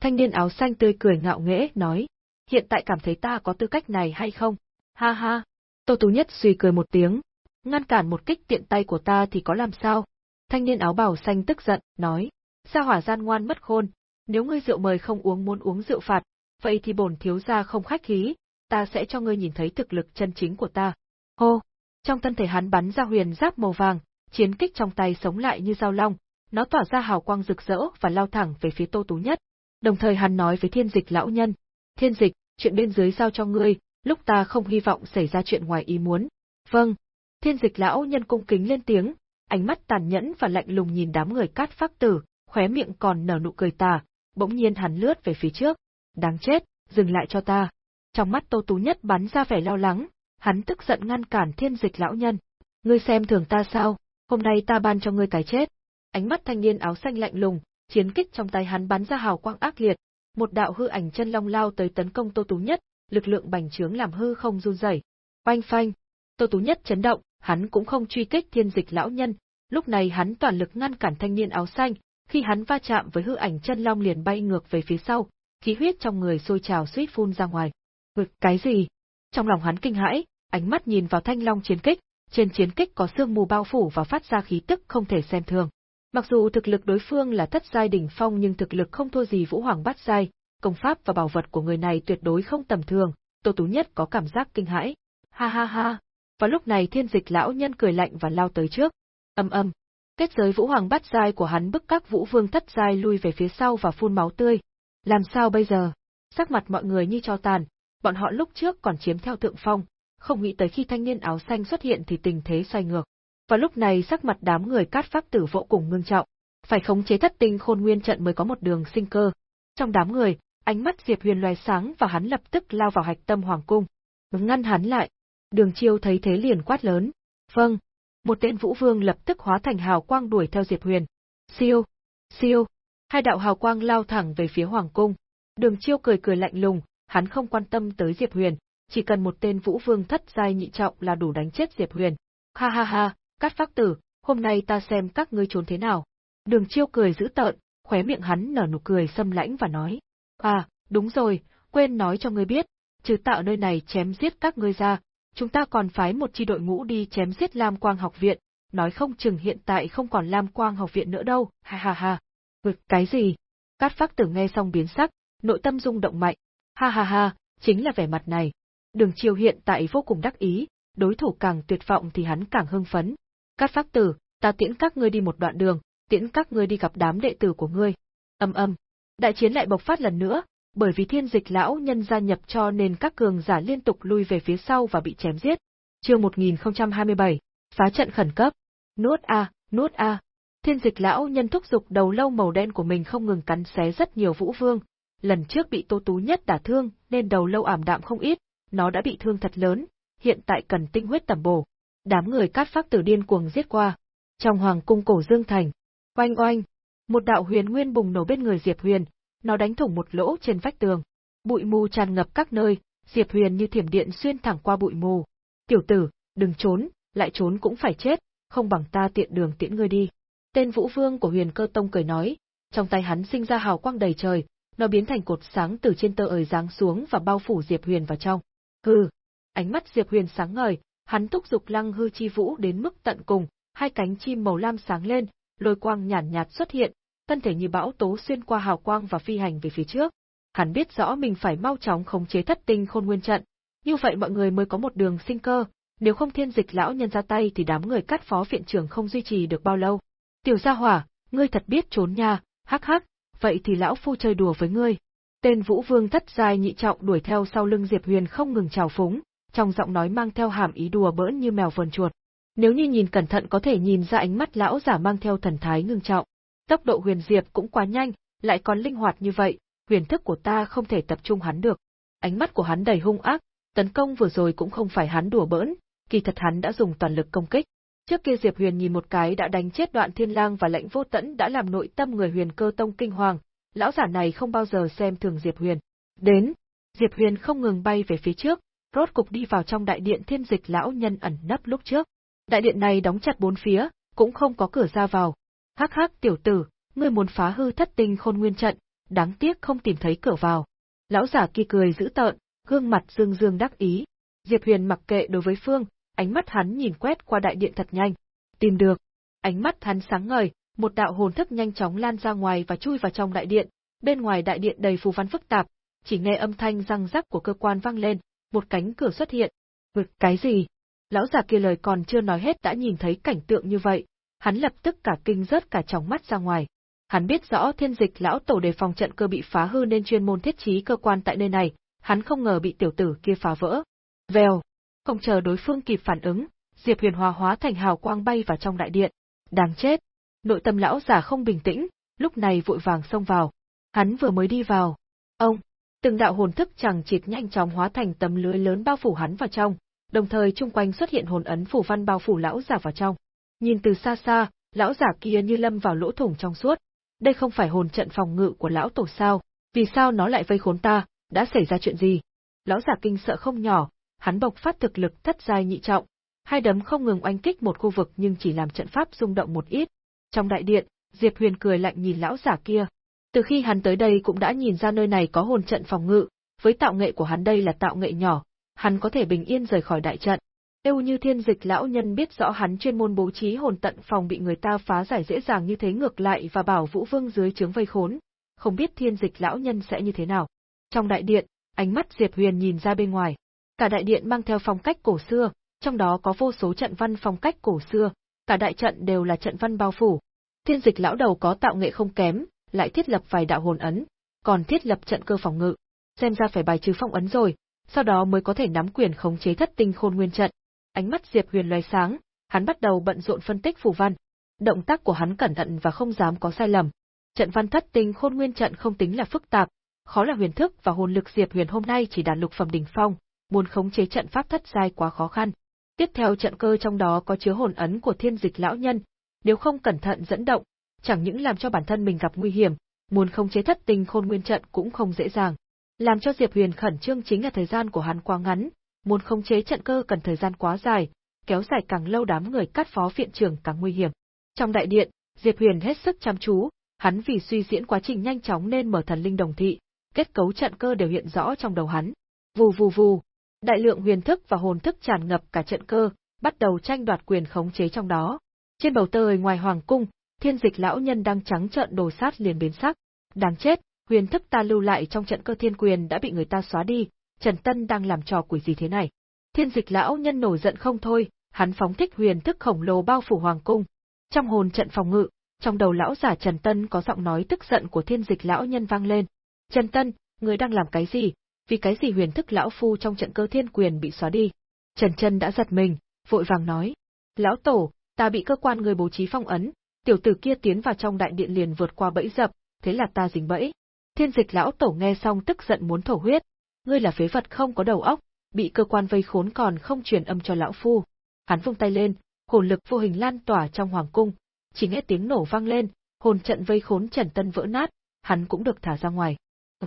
Thanh niên áo xanh tươi cười ngạo nghễ, nói. Hiện tại cảm thấy ta có tư cách này hay không? Ha ha. Tô Tú Nhất suy cười một tiếng. Ngăn cản một kích tiện tay của ta thì có làm sao? Thanh niên áo bào xanh tức giận, nói. Sa hỏa gian ngoan mất khôn, nếu ngươi rượu mời không uống muốn uống rượu phạt, vậy thì bổn thiếu gia không khách khí, ta sẽ cho ngươi nhìn thấy thực lực chân chính của ta. Hô! Trong thân thể hắn bắn ra huyền giáp màu vàng, chiến kích trong tay sống lại như dao long, nó tỏa ra hào quang rực rỡ và lao thẳng về phía Tô Tú Nhất. Đồng thời hắn nói với thiên dịch lão nhân, thiên dịch, chuyện bên dưới giao cho ngươi, lúc ta không hy vọng xảy ra chuyện ngoài ý muốn. Vâng. Thiên dịch lão nhân cung kính lên tiếng, ánh mắt tàn nhẫn và lạnh lùng nhìn đám người cát phác tử, khóe miệng còn nở nụ cười tà, bỗng nhiên hắn lướt về phía trước. Đáng chết, dừng lại cho ta. Trong mắt Tô Tú Nhất bắn ra vẻ lo lắng, hắn tức giận ngăn cản thiên dịch lão nhân. Ngươi xem thường ta sao, hôm nay ta ban cho ngươi cái chết. Ánh mắt thanh niên áo xanh lạnh lùng, chiến kích trong tay hắn bắn ra hào quang ác liệt, một đạo hư ảnh chân long lao tới tấn công Tô Tú Nhất, lực lượng bành trướng làm hư không run rẩy. Oanh phanh, Tô Tú Nhất chấn động, hắn cũng không truy kích thiên dịch lão nhân, lúc này hắn toàn lực ngăn cản thanh niên áo xanh, khi hắn va chạm với hư ảnh chân long liền bay ngược về phía sau, khí huyết trong người sôi trào suýt phun ra ngoài. Ngực cái gì? Trong lòng hắn kinh hãi, ánh mắt nhìn vào thanh long chiến kích, trên chiến kích có sương mù bao phủ và phát ra khí tức không thể xem thường. Mặc dù thực lực đối phương là thất giai đỉnh phong nhưng thực lực không thua gì Vũ Hoàng bát giai, công pháp và bảo vật của người này tuyệt đối không tầm thường, Tô Tú Nhất có cảm giác kinh hãi. Ha ha ha. Và lúc này thiên dịch lão nhân cười lạnh và lao tới trước. Âm âm. Kết giới Vũ Hoàng bát giai của hắn bức các Vũ Vương thất giai lui về phía sau và phun máu tươi. Làm sao bây giờ? Sắc mặt mọi người như cho tàn, bọn họ lúc trước còn chiếm theo thượng phong, không nghĩ tới khi thanh niên áo xanh xuất hiện thì tình thế xoay ngược. Và lúc này sắc mặt đám người cát phác tử vô cùng ngưng trọng, phải khống chế thất tinh khôn nguyên trận mới có một đường sinh cơ. Trong đám người, ánh mắt Diệp Huyền loé sáng và hắn lập tức lao vào hạch tâm hoàng cung, ngăn hắn lại. Đường Chiêu thấy thế liền quát lớn, "Vâng." Một tên Vũ Vương lập tức hóa thành hào quang đuổi theo Diệp Huyền. Siêu, siêu, hai đạo hào quang lao thẳng về phía hoàng cung. Đường Chiêu cười cười lạnh lùng, hắn không quan tâm tới Diệp Huyền, chỉ cần một tên Vũ Vương thất giai nhị trọng là đủ đánh chết Diệp Huyền. Ha ha ha, Cát Phác Tử, hôm nay ta xem các ngươi trốn thế nào. Đường Chiêu cười dữ tợn, khóe miệng hắn nở nụ cười xâm lãnh và nói: "À, đúng rồi, quên nói cho ngươi biết, trừ tạo nơi này chém giết các ngươi ra, chúng ta còn phái một chi đội ngũ đi chém giết Lam Quang học viện, nói không chừng hiện tại không còn Lam Quang học viện nữa đâu." Ha ha ha. Ngực cái gì? Cát Phác Tử nghe xong biến sắc, nội tâm rung động mạnh. Ha ha ha, chính là vẻ mặt này. Đường Chiêu hiện tại vô cùng đắc ý, đối thủ càng tuyệt vọng thì hắn càng hưng phấn. Cát Phác Tử, ta tiễn các ngươi đi một đoạn đường, tiễn các ngươi đi gặp đám đệ tử của ngươi. Âm âm. Đại chiến lại bộc phát lần nữa, bởi vì thiên dịch lão nhân gia nhập cho nên các cường giả liên tục lui về phía sau và bị chém giết. Chương 1027, phá trận khẩn cấp. Nuốt a, nuốt a. Thiên dịch lão nhân thúc dục đầu lâu màu đen của mình không ngừng cắn xé rất nhiều vũ vương. Lần trước bị Tô Tú nhất đả thương, nên đầu lâu ảm đạm không ít, nó đã bị thương thật lớn, hiện tại cần tinh huyết tẩm bổ đám người cát phác tử điên cuồng giết qua. Trong hoàng cung cổ Dương Thành, oanh oanh, một đạo huyền nguyên bùng nổ bên người Diệp Huyền, nó đánh thủng một lỗ trên vách tường. Bụi mù tràn ngập các nơi, Diệp Huyền như thiểm điện xuyên thẳng qua bụi mù. Tiểu tử, đừng trốn, lại trốn cũng phải chết, không bằng ta tiện đường tiễn ngươi đi. Tên Vũ Vương của Huyền Cơ Tông cười nói, trong tay hắn sinh ra hào quang đầy trời, nó biến thành cột sáng từ trên tơ ời giáng xuống và bao phủ Diệp Huyền vào trong. Hừ, ánh mắt Diệp Huyền sáng ngời, hắn thúc giục lăng hư chi vũ đến mức tận cùng, hai cánh chim màu lam sáng lên, lôi quang nhàn nhạt, xuất hiện, thân thể như bão tố xuyên qua hào quang và phi hành về phía trước. Hắn biết rõ mình phải mau chóng khống chế thất tinh khôn nguyên trận, như vậy mọi người mới có một đường sinh cơ, nếu không thiên dịch lão nhân ra tay thì đám người cắt phó viện trưởng không duy trì được bao lâu. Tiểu gia hỏa, ngươi thật biết trốn nha, hắc hắc, vậy thì lão phu chơi đùa với ngươi. Tên Vũ Vương thất giai nhị trọng đuổi theo sau lưng Diệp Huyền không ngừng chào phúng, trong giọng nói mang theo hàm ý đùa bỡn như mèo vờn chuột. Nếu như nhìn cẩn thận có thể nhìn ra ánh mắt lão giả mang theo thần thái ngưng trọng. Tốc độ huyền diệp cũng quá nhanh, lại còn linh hoạt như vậy, huyền thức của ta không thể tập trung hắn được. Ánh mắt của hắn đầy hung ác, tấn công vừa rồi cũng không phải hắn đùa bỡn, kỳ thật hắn đã dùng toàn lực công kích. Trước kia Diệp Huyền nhìn một cái đã đánh chết Đoạn Thiên Lang và lãnh Vô Tẫn đã làm nội tâm người Huyền Cơ Tông kinh hoàng, lão giả này không bao giờ xem thường Diệp Huyền. Đến, Diệp Huyền không ngừng bay về phía trước, rốt cục đi vào trong đại điện thiên dịch lão nhân ẩn nấp lúc trước. Đại điện này đóng chặt bốn phía, cũng không có cửa ra vào. Hắc hắc tiểu tử, ngươi muốn phá hư thất tinh khôn nguyên trận, đáng tiếc không tìm thấy cửa vào. Lão giả kia cười dữ tợn, gương mặt dương dương đắc ý. Diệp Huyền mặc kệ đối với phương, ánh mắt hắn nhìn quét qua đại điện thật nhanh. Tìm được. Ánh mắt hắn sáng ngời, một đạo hồn thức nhanh chóng lan ra ngoài và chui vào trong đại điện. Bên ngoài đại điện đầy phù văn phức tạp, chỉ nghe âm thanh răng rắc của cơ quan vang lên, một cánh cửa xuất hiện. Vực cái gì? Lão già kia lời còn chưa nói hết đã nhìn thấy cảnh tượng như vậy, hắn lập tức cả kinh rớt cả tròng mắt ra ngoài. Hắn biết rõ thiên dịch lão tổ đề phòng trận cơ bị phá hư nên chuyên môn thiết trí cơ quan tại nơi này, hắn không ngờ bị tiểu tử kia phá vỡ. Vèo, không chờ đối phương kịp phản ứng, Diệp Huyền Hòa hóa thành hào quang bay vào trong đại điện. Đáng chết! Nội tâm lão giả không bình tĩnh, lúc này vội vàng xông vào. Hắn vừa mới đi vào. Ông! Từng đạo hồn thức chẳng chịt nhanh chóng hóa thành tấm lưới lớn bao phủ hắn vào trong, đồng thời chung quanh xuất hiện hồn ấn phủ văn bao phủ lão giả vào trong. Nhìn từ xa xa, lão giả kia như lâm vào lỗ thủng trong suốt. Đây không phải hồn trận phòng ngự của lão tổ sao, vì sao nó lại vây khốn ta, đã xảy ra chuyện gì? Lão giả kinh sợ không nhỏ, hắn bộc phát thực lực thất giai nhị trọng, hai đấm không ngừng oanh kích một khu vực nhưng chỉ làm trận pháp rung động một ít. Trong đại điện, Diệp Huyền cười lạnh nhìn lão giả kia. Từ khi hắn tới đây cũng đã nhìn ra nơi này có hồn trận phòng ngự, với tạo nghệ của hắn đây là tạo nghệ nhỏ, hắn có thể bình yên rời khỏi đại trận. Yêu như thiên dịch lão nhân biết rõ hắn chuyên môn bố trí hồn tận phòng bị người ta phá giải dễ dàng như thế ngược lại và bảo Vũ Vương dưới chướng vây khốn, không biết thiên dịch lão nhân sẽ như thế nào. Trong đại điện, ánh mắt Diệp Huyền nhìn ra bên ngoài. Cả đại điện mang theo phong cách cổ xưa, trong đó có vô số trận văn phong cách cổ xưa, cả đại trận đều là trận văn bao phủ. Thiên dịch lão đầu có tạo nghệ không kém, lại thiết lập vài đạo hồn ấn, còn thiết lập trận cơ phòng ngự. Xem ra phải bài trừ phong ấn rồi, sau đó mới có thể nắm quyền khống chế thất tinh khôn nguyên trận. Ánh mắt Diệp Huyền loé sáng, hắn bắt đầu bận rộn phân tích phù văn. Động tác của hắn cẩn thận và không dám có sai lầm. Trận văn thất tinh khôn nguyên trận không tính là phức tạp, khó là huyền thức và hồn lực Diệp Huyền hôm nay chỉ đạt lục phẩm đỉnh phong, muốn khống chế trận pháp thất giai quá khó khăn. Tiếp theo trận cơ trong đó có chứa hồn ấn của thiên dịch lão nhân, nếu không cẩn thận dẫn động, chẳng những làm cho bản thân mình gặp nguy hiểm, muốn khống chế thất tình khôn nguyên trận cũng không dễ dàng. Làm cho Diệp Huyền khẩn trương chính là thời gian của hắn quá ngắn, muốn khống chế trận cơ cần thời gian quá dài, kéo dài càng lâu đám người cắt phó viện trưởng càng nguy hiểm. Trong đại điện, Diệp Huyền hết sức chăm chú, hắn vì suy diễn quá trình nhanh chóng nên mở thần linh đồng thị, kết cấu trận cơ đều hiện rõ trong đầu hắn. Vù vù vù, đại lượng huyền thức và hồn thức tràn ngập cả trận cơ, bắt đầu tranh đoạt quyền khống chế trong đó. Trên bầu trời ngoài hoàng cung, thiên dịch lão nhân đang trắng trợn đồ sát liền biến sắc. Đáng chết, huyền thức ta lưu lại trong trận cơ thiên quyền đã bị người ta xóa đi, Trần Tân đang làm trò quỷ gì thế này? Thiên dịch lão nhân nổi giận không thôi, hắn phóng thích huyền thức khổng lồ bao phủ hoàng cung. Trong hồn trận phòng ngự, trong đầu lão giả Trần Tân có giọng nói tức giận của thiên dịch lão nhân vang lên. Trần Tân, người đang làm cái gì? Vì cái gì huyền thức lão phu trong trận cơ thiên quyền bị xóa đi? Trần Trân đã giật mình, vội vàng nói. Lão tổ, ta bị cơ quan người bố trí phong ấn, tiểu tử kia tiến vào trong đại điện liền vượt qua bẫy dập, thế là ta dính bẫy. Thiên dịch lão tổ nghe xong tức giận muốn thổ huyết. Ngươi là phế vật không có đầu óc, bị cơ quan vây khốn còn không truyền âm cho lão phu. Hắn vung tay lên, hồn lực vô hình lan tỏa trong hoàng cung, chỉ nghe tiếng nổ vang lên, hồn trận vây khốn Trần Tân vỡ nát, hắn cũng được thả ra ngoài.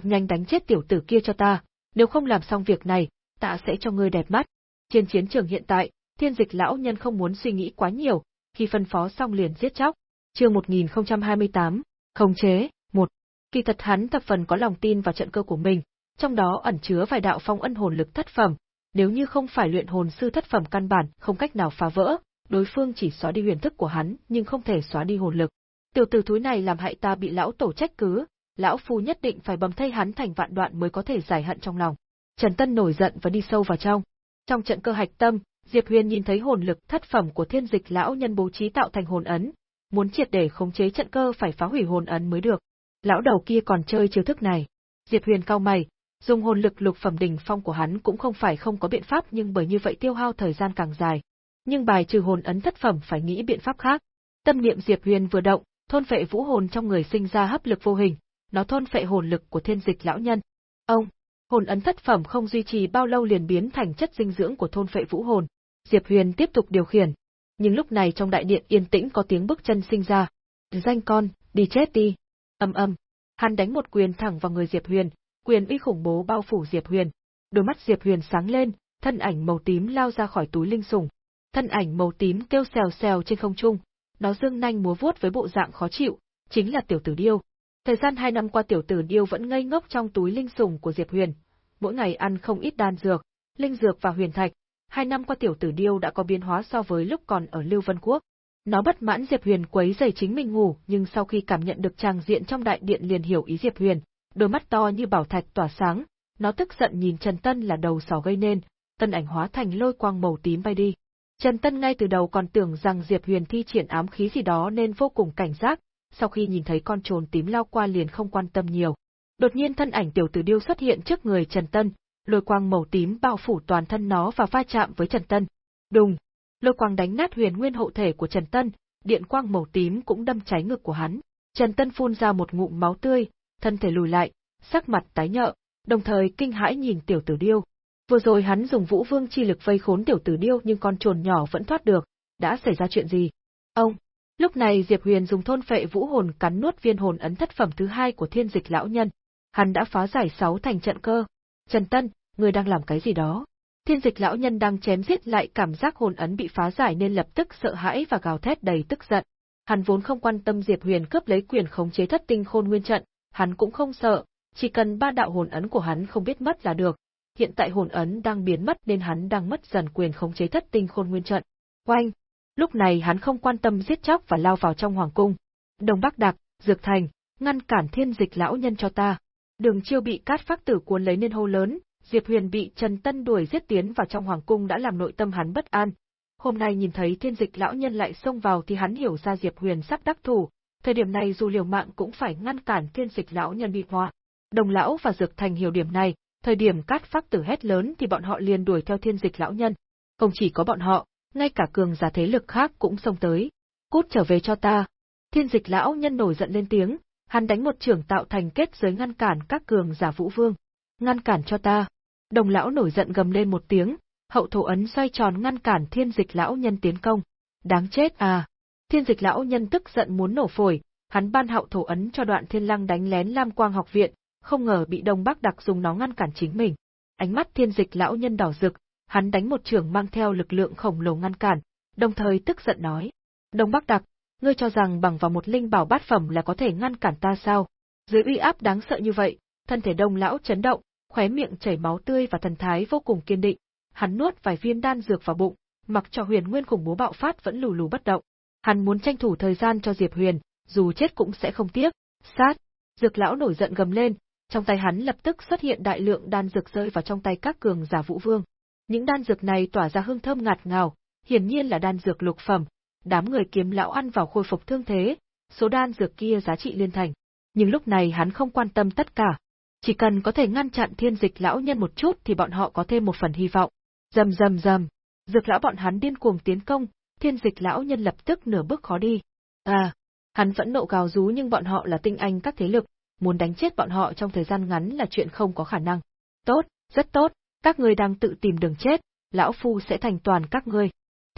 Nhanh đánh chết tiểu tử kia cho ta, nếu không làm xong việc này, ta sẽ cho ngươi đẹp mắt. Trên chiến trường hiện tại, thiên dịch lão nhân không muốn suy nghĩ quá nhiều, khi phân phó xong liền giết chóc. Chương 1028, khống chế, một. Kỳ thật hắn thập phần có lòng tin vào trận cơ của mình, trong đó ẩn chứa vài đạo phong ân hồn lực thất phẩm, nếu như không phải luyện hồn sư thất phẩm căn bản, không cách nào phá vỡ, đối phương chỉ xóa đi huyền thức của hắn, nhưng không thể xóa đi hồn lực. Tiểu tử thúi này làm hại ta bị lão tổ trách cứ, lão phu nhất định phải bầm thay hắn thành vạn đoạn mới có thể giải hận trong lòng. Trần Tân nổi giận và đi sâu vào trong. Trong trận cơ hạch tâm, Diệp Huyền nhìn thấy hồn lực thất phẩm của thiên dịch lão nhân bố trí tạo thành hồn ấn, muốn triệt để khống chế trận cơ phải phá hủy hồn ấn mới được. Lão đầu kia còn chơi chiêu thức này. Diệp Huyền cao mày, dùng hồn lực lục phẩm đỉnh phong của hắn cũng không phải không có biện pháp nhưng bởi như vậy tiêu hao thời gian càng dài. Nhưng bài trừ hồn ấn thất phẩm phải nghĩ biện pháp khác. Tâm niệm Diệp Huyền vừa động, thôn phệ vũ hồn trong người sinh ra hấp lực vô hình, nó thôn phệ hồn lực của thiên dịch lão nhân. Ông, hồn ấn thất phẩm không duy trì bao lâu liền biến thành chất dinh dưỡng của thôn phệ vũ hồn. Diệp Huyền tiếp tục điều khiển. Nhưng lúc này trong đại điện yên tĩnh có tiếng bước chân sinh ra. Danh con, đi chết đi. Âm âm. Hắn đánh một quyền thẳng vào người Diệp Huyền, quyền uy khủng bố bao phủ Diệp Huyền. Đôi mắt Diệp Huyền sáng lên, thân ảnh màu tím lao ra khỏi túi linh sủng. Thân ảnh màu tím kêu xèo xèo trên không trung, nó dương nanh múa vuốt với bộ dạng khó chịu, chính là tiểu tử điêu. Thời gian hai năm qua tiểu tử điêu vẫn ngây ngốc trong túi linh sủng của Diệp Huyền, mỗi ngày ăn không ít đan dược, linh dược và huyền thạch. Hai năm qua tiểu tử điêu đã có biến hóa so với lúc còn ở Lưu Vân Quốc. Nó bất mãn Diệp Huyền quấy rầy chính mình ngủ, nhưng sau khi cảm nhận được trang diện trong đại điện liền hiểu ý Diệp Huyền, đôi mắt to như bảo thạch tỏa sáng, nó tức giận nhìn Trần Tân là đầu sỏ gây nên, tân ảnh hóa thành lôi quang màu tím bay đi. Trần Tân ngay từ đầu còn tưởng rằng Diệp Huyền thi triển ám khí gì đó nên vô cùng cảnh giác, sau khi nhìn thấy con trồn tím lao qua liền không quan tâm nhiều. Đột nhiên thân ảnh tiểu tử điêu xuất hiện trước người Trần Tân, lôi quang màu tím bao phủ toàn thân nó và va chạm với Trần Tân. Đùng, lôi quang đánh nát huyền nguyên hộ thể của Trần Tân, điện quang màu tím cũng đâm cháy ngực của hắn. Trần Tân phun ra một ngụm máu tươi, thân thể lùi lại, sắc mặt tái nhợt, đồng thời kinh hãi nhìn tiểu tử điêu. Vừa rồi hắn dùng vũ vương chi lực vây khốn tiểu tử điêu nhưng con trồn nhỏ vẫn thoát được, đã xảy ra chuyện gì? Ông! Lúc này Diệp Huyền dùng thôn phệ vũ hồn cắn nuốt viên hồn ấn thất phẩm thứ hai của thiên dịch lão nhân. Hắn đã phá giải sáu thành trận cơ. Trần Tân, người đang làm cái gì đó? Thiên dịch lão nhân đang chém giết lại cảm giác hồn ấn bị phá giải nên lập tức sợ hãi và gào thét đầy tức giận. Hắn vốn không quan tâm Diệp Huyền cướp lấy quyền khống chế thất tinh khôn nguyên trận, hắn cũng không sợ, chỉ cần ba đạo hồn ấn của hắn không biết mất là được. Hiện tại hồn ấn đang biến mất nên hắn đang mất dần quyền khống chế thất tinh khôn nguyên trận. Oanh! Lúc này hắn không quan tâm giết chóc và lao vào trong hoàng cung. Đồng Bắc Đạc, Dược Thành, ngăn cản thiên dịch lão nhân cho ta. Đường chiêu bị cát phác tử cuốn lấy nên hô lớn, Diệp Huyền bị Trần Tân đuổi giết tiến vào trong hoàng cung đã làm nội tâm hắn bất an. Hôm nay nhìn thấy thiên dịch lão nhân lại xông vào thì hắn hiểu ra Diệp Huyền sắp đắc thủ, thời điểm này dù liều mạng cũng phải ngăn cản thiên dịch lão nhân bị họa. Đồng lão và Dược Thành hiểu điểm này, thời điểm cát phác tử hét lớn thì bọn họ liền đuổi theo thiên dịch lão nhân. Không chỉ có bọn họ, ngay cả cường giả thế lực khác cũng xông tới. Cút trở về cho ta. Thiên dịch lão nhân nổi giận lên tiếng, hắn đánh một trưởng tạo thành kết giới ngăn cản các cường giả vũ vương. Ngăn cản cho ta. Đồng lão nổi giận gầm lên một tiếng, hậu thổ ấn xoay tròn ngăn cản thiên dịch lão nhân tiến công. Đáng chết à! Thiên dịch lão nhân tức giận muốn nổ phổi, hắn ban hậu thổ ấn cho đoạn thiên lăng đánh lén Lam Quang học viện, không ngờ bị Đông Bắc Đặc dùng nó ngăn cản chính mình. Ánh mắt thiên dịch lão nhân đỏ rực, hắn đánh một trưởng mang theo lực lượng khổng lồ ngăn cản, đồng thời tức giận nói. Đông Bắc Đặc, ngươi cho rằng bằng vào một linh bảo bát phẩm là có thể ngăn cản ta sao? Dưới uy áp đáng sợ như vậy, thân thể đông lão chấn động, khóe miệng chảy máu tươi và thần thái vô cùng kiên định. Hắn nuốt vài viên đan dược vào bụng, mặc cho huyền nguyên khủng bố bạo phát vẫn lù lù bất động. Hắn muốn tranh thủ thời gian cho Diệp Huyền, dù chết cũng sẽ không tiếc. Sát! Dược lão nổi giận gầm lên, trong tay hắn lập tức xuất hiện đại lượng đan dược rơi vào trong tay các cường giả vũ vương. Những đan dược này tỏa ra hương thơm ngạt ngào, hiển nhiên là đan dược lục phẩm, đám người kiếm lão ăn vào khôi phục thương thế, số đan dược kia giá trị liên thành. Nhưng lúc này hắn không quan tâm tất cả, chỉ cần có thể ngăn chặn thiên dịch lão nhân một chút thì bọn họ có thêm một phần hy vọng. Rầm rầm rầm, dược lão bọn hắn điên cuồng tiến công, thiên dịch lão nhân lập tức nửa bước khó đi. À, hắn vẫn nộ gào rú nhưng bọn họ là tinh anh các thế lực, muốn đánh chết bọn họ trong thời gian ngắn là chuyện không có khả năng. Tốt, rất tốt, các ngươi đang tự tìm đường chết, lão phu sẽ thành toàn các ngươi.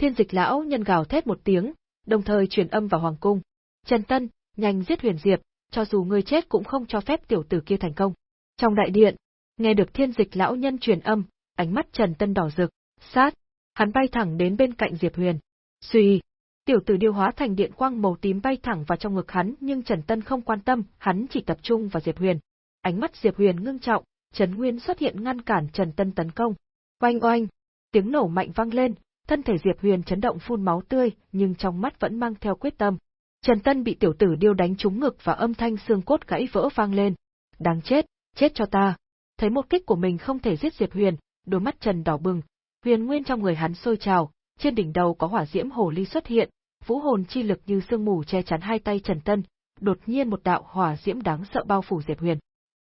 Thiên dịch lão nhân gào thét một tiếng, đồng thời truyền âm vào hoàng cung. Trần Tân, nhanh giết huyền diệp, cho dù ngươi chết cũng không cho phép tiểu tử kia thành công. Trong đại điện, nghe được thiên dịch lão nhân truyền âm, ánh mắt Trần Tân đỏ rực, sát, hắn bay thẳng đến bên cạnh Diệp Huyền. Suy, tiểu tử điêu hóa thành điện quang màu tím bay thẳng vào trong ngực hắn, nhưng Trần Tân không quan tâm, hắn chỉ tập trung vào Diệp Huyền. Ánh mắt Diệp Huyền ngưng trọng, Trần Nguyên xuất hiện ngăn cản Trần Tân tấn công. Oanh oanh, tiếng nổ mạnh vang lên, thân thể Diệp Huyền chấn động phun máu tươi, nhưng trong mắt vẫn mang theo quyết tâm. Trần Tân bị tiểu tử điêu đánh trúng ngực và âm thanh xương cốt gãy vỡ vang lên. Đáng chết, chết cho ta. Thấy một kích của mình không thể giết Diệp Huyền, đôi mắt Trần đỏ bừng, huyền nguyên trong người hắn sôi trào, trên đỉnh đầu có hỏa diễm hồ ly xuất hiện, vũ hồn chi lực như sương mù che chắn hai tay Trần Tân, đột nhiên một đạo hỏa diễm đáng sợ bao phủ Diệp Huyền.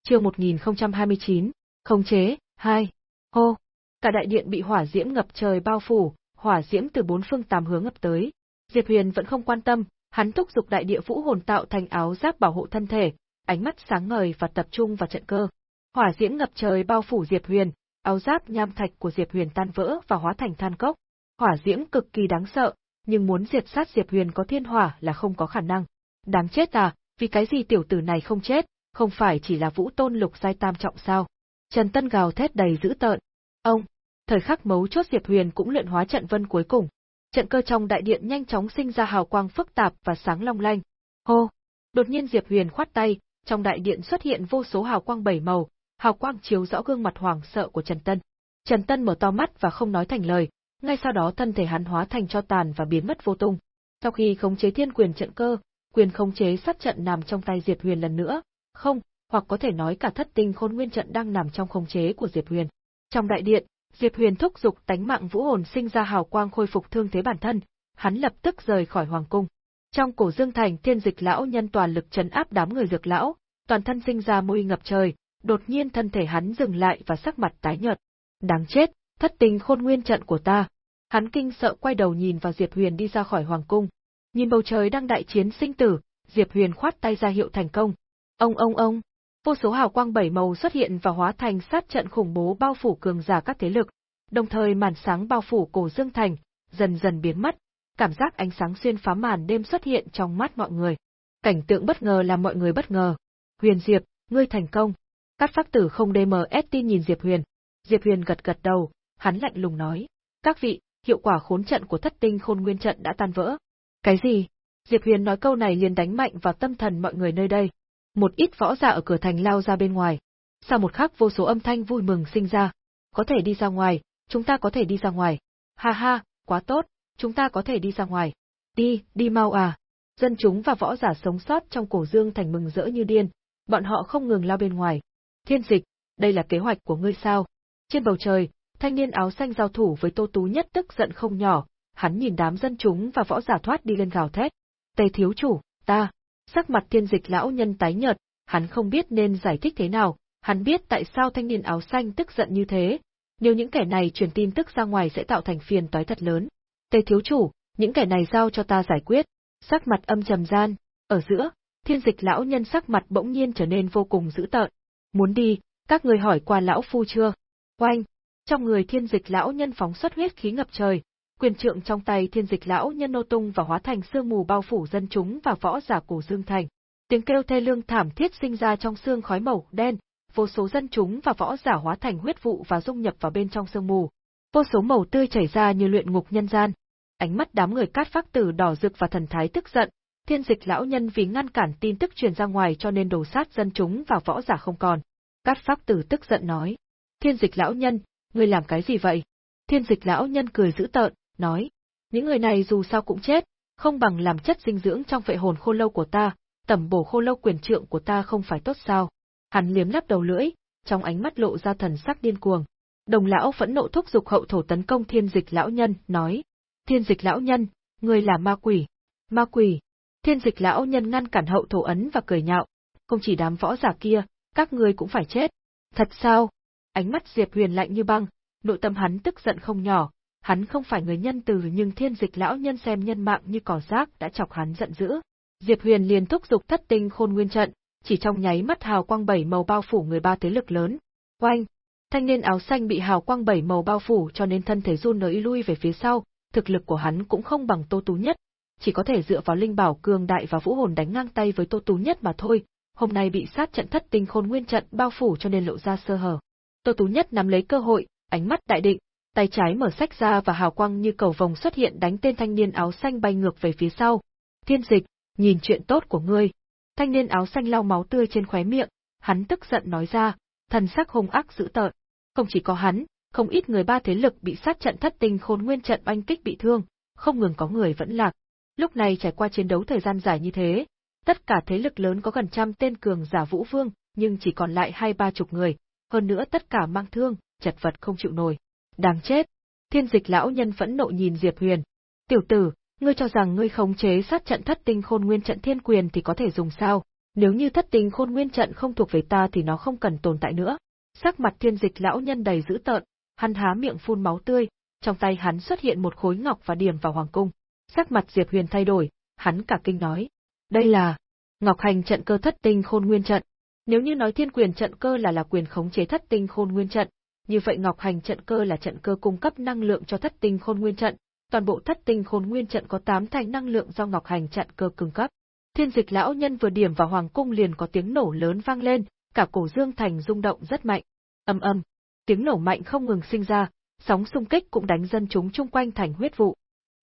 Chương 1029, khống chế, 2. Hô. Cả đại điện bị hỏa diễm ngập trời bao phủ, hỏa diễm từ bốn phương tám hướng ngập tới. Diệp Huyền vẫn không quan tâm, hắn thúc dục đại địa vũ hồn tạo thành áo giáp bảo hộ thân thể, ánh mắt sáng ngời và tập trung vào trận cơ. Hỏa diễm ngập trời bao phủ Diệp Huyền, áo giáp nham thạch của Diệp Huyền tan vỡ và hóa thành than cốc. Hỏa diễm cực kỳ đáng sợ, nhưng muốn diệt sát Diệp Huyền có thiên hỏa là không có khả năng. Đáng chết à, vì cái gì tiểu tử này không chết, không phải chỉ là vũ tôn lục giai tam trọng sao? Trần Tân gào thét đầy dữ tợn. Ông, thời khắc mấu chốt Diệp Huyền cũng luyện hóa trận vân cuối cùng. Trận cơ trong đại điện nhanh chóng sinh ra hào quang phức tạp và sáng long lanh. Hô! Đột nhiên Diệp Huyền khoát tay, trong đại điện xuất hiện vô số hào quang bảy màu, hào quang chiếu rõ gương mặt hoảng sợ của Trần Tân. Trần Tân mở to mắt và không nói thành lời, ngay sau đó thân thể hắn hóa thành cho tàn và biến mất vô tung. Sau khi khống chế thiên quyền trận cơ, quyền khống chế sát trận nằm trong tay Diệp Huyền lần nữa, không, hoặc có thể nói cả thất tinh khôn nguyên trận đang nằm trong khống chế của Diệp Huyền. Trong đại điện, Diệp Huyền thúc giục tánh mạng vũ hồn sinh ra hào quang khôi phục thương thế bản thân, hắn lập tức rời khỏi hoàng cung. Trong cổ Dương Thành, Thiên Dịch lão nhân toàn lực trấn áp đám người dược lão, toàn thân sinh ra mùi ngập trời, đột nhiên thân thể hắn dừng lại và sắc mặt tái nhợt. Đáng chết, thất tình khôn nguyên trận của ta. Hắn kinh sợ quay đầu nhìn vào Diệp Huyền đi ra khỏi hoàng cung. Nhìn bầu trời đang đại chiến sinh tử, Diệp Huyền khoát tay ra hiệu thành công. Ông ông ông, vô số hào quang bảy màu xuất hiện và hóa thành sát trận khủng bố bao phủ cường giả các thế lực, đồng thời màn sáng bao phủ cổ Dương Thành, dần dần biến mất, cảm giác ánh sáng xuyên phá màn đêm xuất hiện trong mắt mọi người. Cảnh tượng bất ngờ làm mọi người bất ngờ. Huyền Diệp, ngươi thành công. Các Phác Tử không DMS tin nhìn Diệp Huyền. Diệp Huyền gật gật đầu, hắn lạnh lùng nói: "Các vị, hiệu quả khốn trận của Thất Tinh Khôn Nguyên trận đã tan vỡ." "Cái gì?" Diệp Huyền nói câu này liền đánh mạnh vào tâm thần mọi người nơi đây. Một ít võ giả ở cửa thành lao ra bên ngoài. Sau một khắc vô số âm thanh vui mừng sinh ra. Có thể đi ra ngoài, chúng ta có thể đi ra ngoài. Ha ha, quá tốt, chúng ta có thể đi ra ngoài. Đi, đi mau à. Dân chúng và võ giả sống sót trong cổ dương thành mừng rỡ như điên, bọn họ không ngừng lao bên ngoài. Thiên dịch, đây là kế hoạch của ngươi sao? Trên bầu trời, thanh niên áo xanh giao thủ với Tô Tú nhất tức giận không nhỏ, hắn nhìn đám dân chúng và võ giả thoát đi lên gào thét. Tề thiếu chủ, ta. Sắc mặt thiên dịch lão nhân tái nhợt, hắn không biết nên giải thích thế nào, hắn biết tại sao thanh niên áo xanh tức giận như thế. Nếu những kẻ này truyền tin tức ra ngoài sẽ tạo thành phiền toái thật lớn. Tề thiếu chủ, những kẻ này giao cho ta giải quyết. Sắc mặt âm trầm gian, ở giữa, thiên dịch lão nhân sắc mặt bỗng nhiên trở nên vô cùng dữ tợn. Muốn đi, các người hỏi qua lão phu chưa? Oanh! Trong người thiên dịch lão nhân phóng xuất huyết khí ngập trời, quyền trượng trong tay thiên dịch lão nhân nô tung và hóa thành sương mù bao phủ dân chúng và võ giả cổ dương thành. Tiếng kêu thê lương thảm thiết sinh ra trong sương khói màu đen, vô số dân chúng và võ giả hóa thành huyết vụ và dung nhập vào bên trong sương mù, vô số màu tươi chảy ra như luyện ngục nhân gian. Ánh mắt đám người cát phác tử đỏ rực và thần thái tức giận, thiên dịch lão nhân vì ngăn cản tin tức truyền ra ngoài cho nên đổ sát dân chúng và võ giả không còn. Cát phác tử tức giận nói. Thiên dịch lão nhân, ngươi làm cái gì vậy? Thiên dịch lão nhân cười dữ tợn, nói. Những người này dù sao cũng chết, không bằng làm chất dinh dưỡng trong vệ hồn khô lâu của ta, tẩm bổ khô lâu quyền trượng của ta không phải tốt sao? Hắn liếm lắp đầu lưỡi, trong ánh mắt lộ ra thần sắc điên cuồng. Đồng lão phẫn nộ thúc giục hậu thổ tấn công thiên dịch lão nhân, nói. Thiên dịch lão nhân, ngươi là ma quỷ. Ma quỷ. Thiên dịch lão nhân ngăn cản hậu thổ ấn và cười nhạo. Không chỉ đám võ giả kia, các ngươi cũng phải chết. Thật sao? Ánh mắt Diệp Huyền lạnh như băng, nội tâm hắn tức giận không nhỏ, hắn không phải người nhân từ nhưng thiên dịch lão nhân xem nhân mạng như cỏ rác đã chọc hắn giận dữ. Diệp Huyền liền thúc giục thất tinh khôn nguyên trận, chỉ trong nháy mắt hào quang bảy màu bao phủ người ba thế lực lớn. Oanh! Thanh niên áo xanh bị hào quang bảy màu bao phủ cho nên thân thể run nới lui về phía sau, thực lực của hắn cũng không bằng Tô Tú Nhất, chỉ có thể dựa vào linh bảo cường đại và vũ hồn đánh ngang tay với Tô Tú Nhất mà thôi. Hôm nay bị sát trận thất tinh khôn nguyên trận bao phủ cho nên lộ ra sơ hở. Tô Tú Nhất nắm lấy cơ hội, ánh mắt đại định, tay trái mở sách ra và hào quang như cầu vồng xuất hiện đánh tên thanh niên áo xanh bay ngược về phía sau. Thiên dịch, nhìn chuyện tốt của ngươi. Thanh niên áo xanh lau máu tươi trên khóe miệng, hắn tức giận nói ra, thần sắc hung ác dữ tợn. Không chỉ có hắn, không ít người ba thế lực bị sát trận thất tinh khôn nguyên trận oanh kích bị thương, không ngừng có người vẫn lạc. Lúc này trải qua chiến đấu thời gian dài như thế, tất cả thế lực lớn có gần trăm tên cường giả vũ vương, nhưng chỉ còn lại hai ba chục người, hơn nữa tất cả mang thương, chật vật không chịu nổi. Đáng chết! Thiên dịch lão nhân phẫn nộ nhìn Diệp Huyền. Tiểu tử, ngươi cho rằng ngươi khống chế sát trận thất tinh khôn nguyên trận thiên quyền thì có thể dùng sao? Nếu như thất tinh khôn nguyên trận không thuộc về ta thì nó không cần tồn tại nữa. Sắc mặt thiên dịch lão nhân đầy dữ tợn, hắn há miệng phun máu tươi, trong tay hắn xuất hiện một khối ngọc và điểm vào hoàng cung. Sắc mặt Diệp Huyền thay đổi, hắn cả kinh nói. Đây là Ngọc Hành trận cơ thất tinh khôn nguyên trận. Nếu như nói thiên quyền trận cơ là là quyền khống chế thất tinh khôn nguyên trận, như vậy Ngọc Hành trận cơ là trận cơ cung cấp năng lượng cho thất tinh khôn nguyên trận, toàn bộ thất tinh khôn nguyên trận có 8 thành năng lượng do Ngọc Hành trận cơ cung cấp. Thiên dịch lão nhân vừa điểm vào hoàng cung liền có tiếng nổ lớn vang lên, cả cổ dương thành rung động rất mạnh. ầm ầm, tiếng nổ mạnh không ngừng sinh ra, sóng xung kích cũng đánh dân chúng chung quanh thành huyết vụ.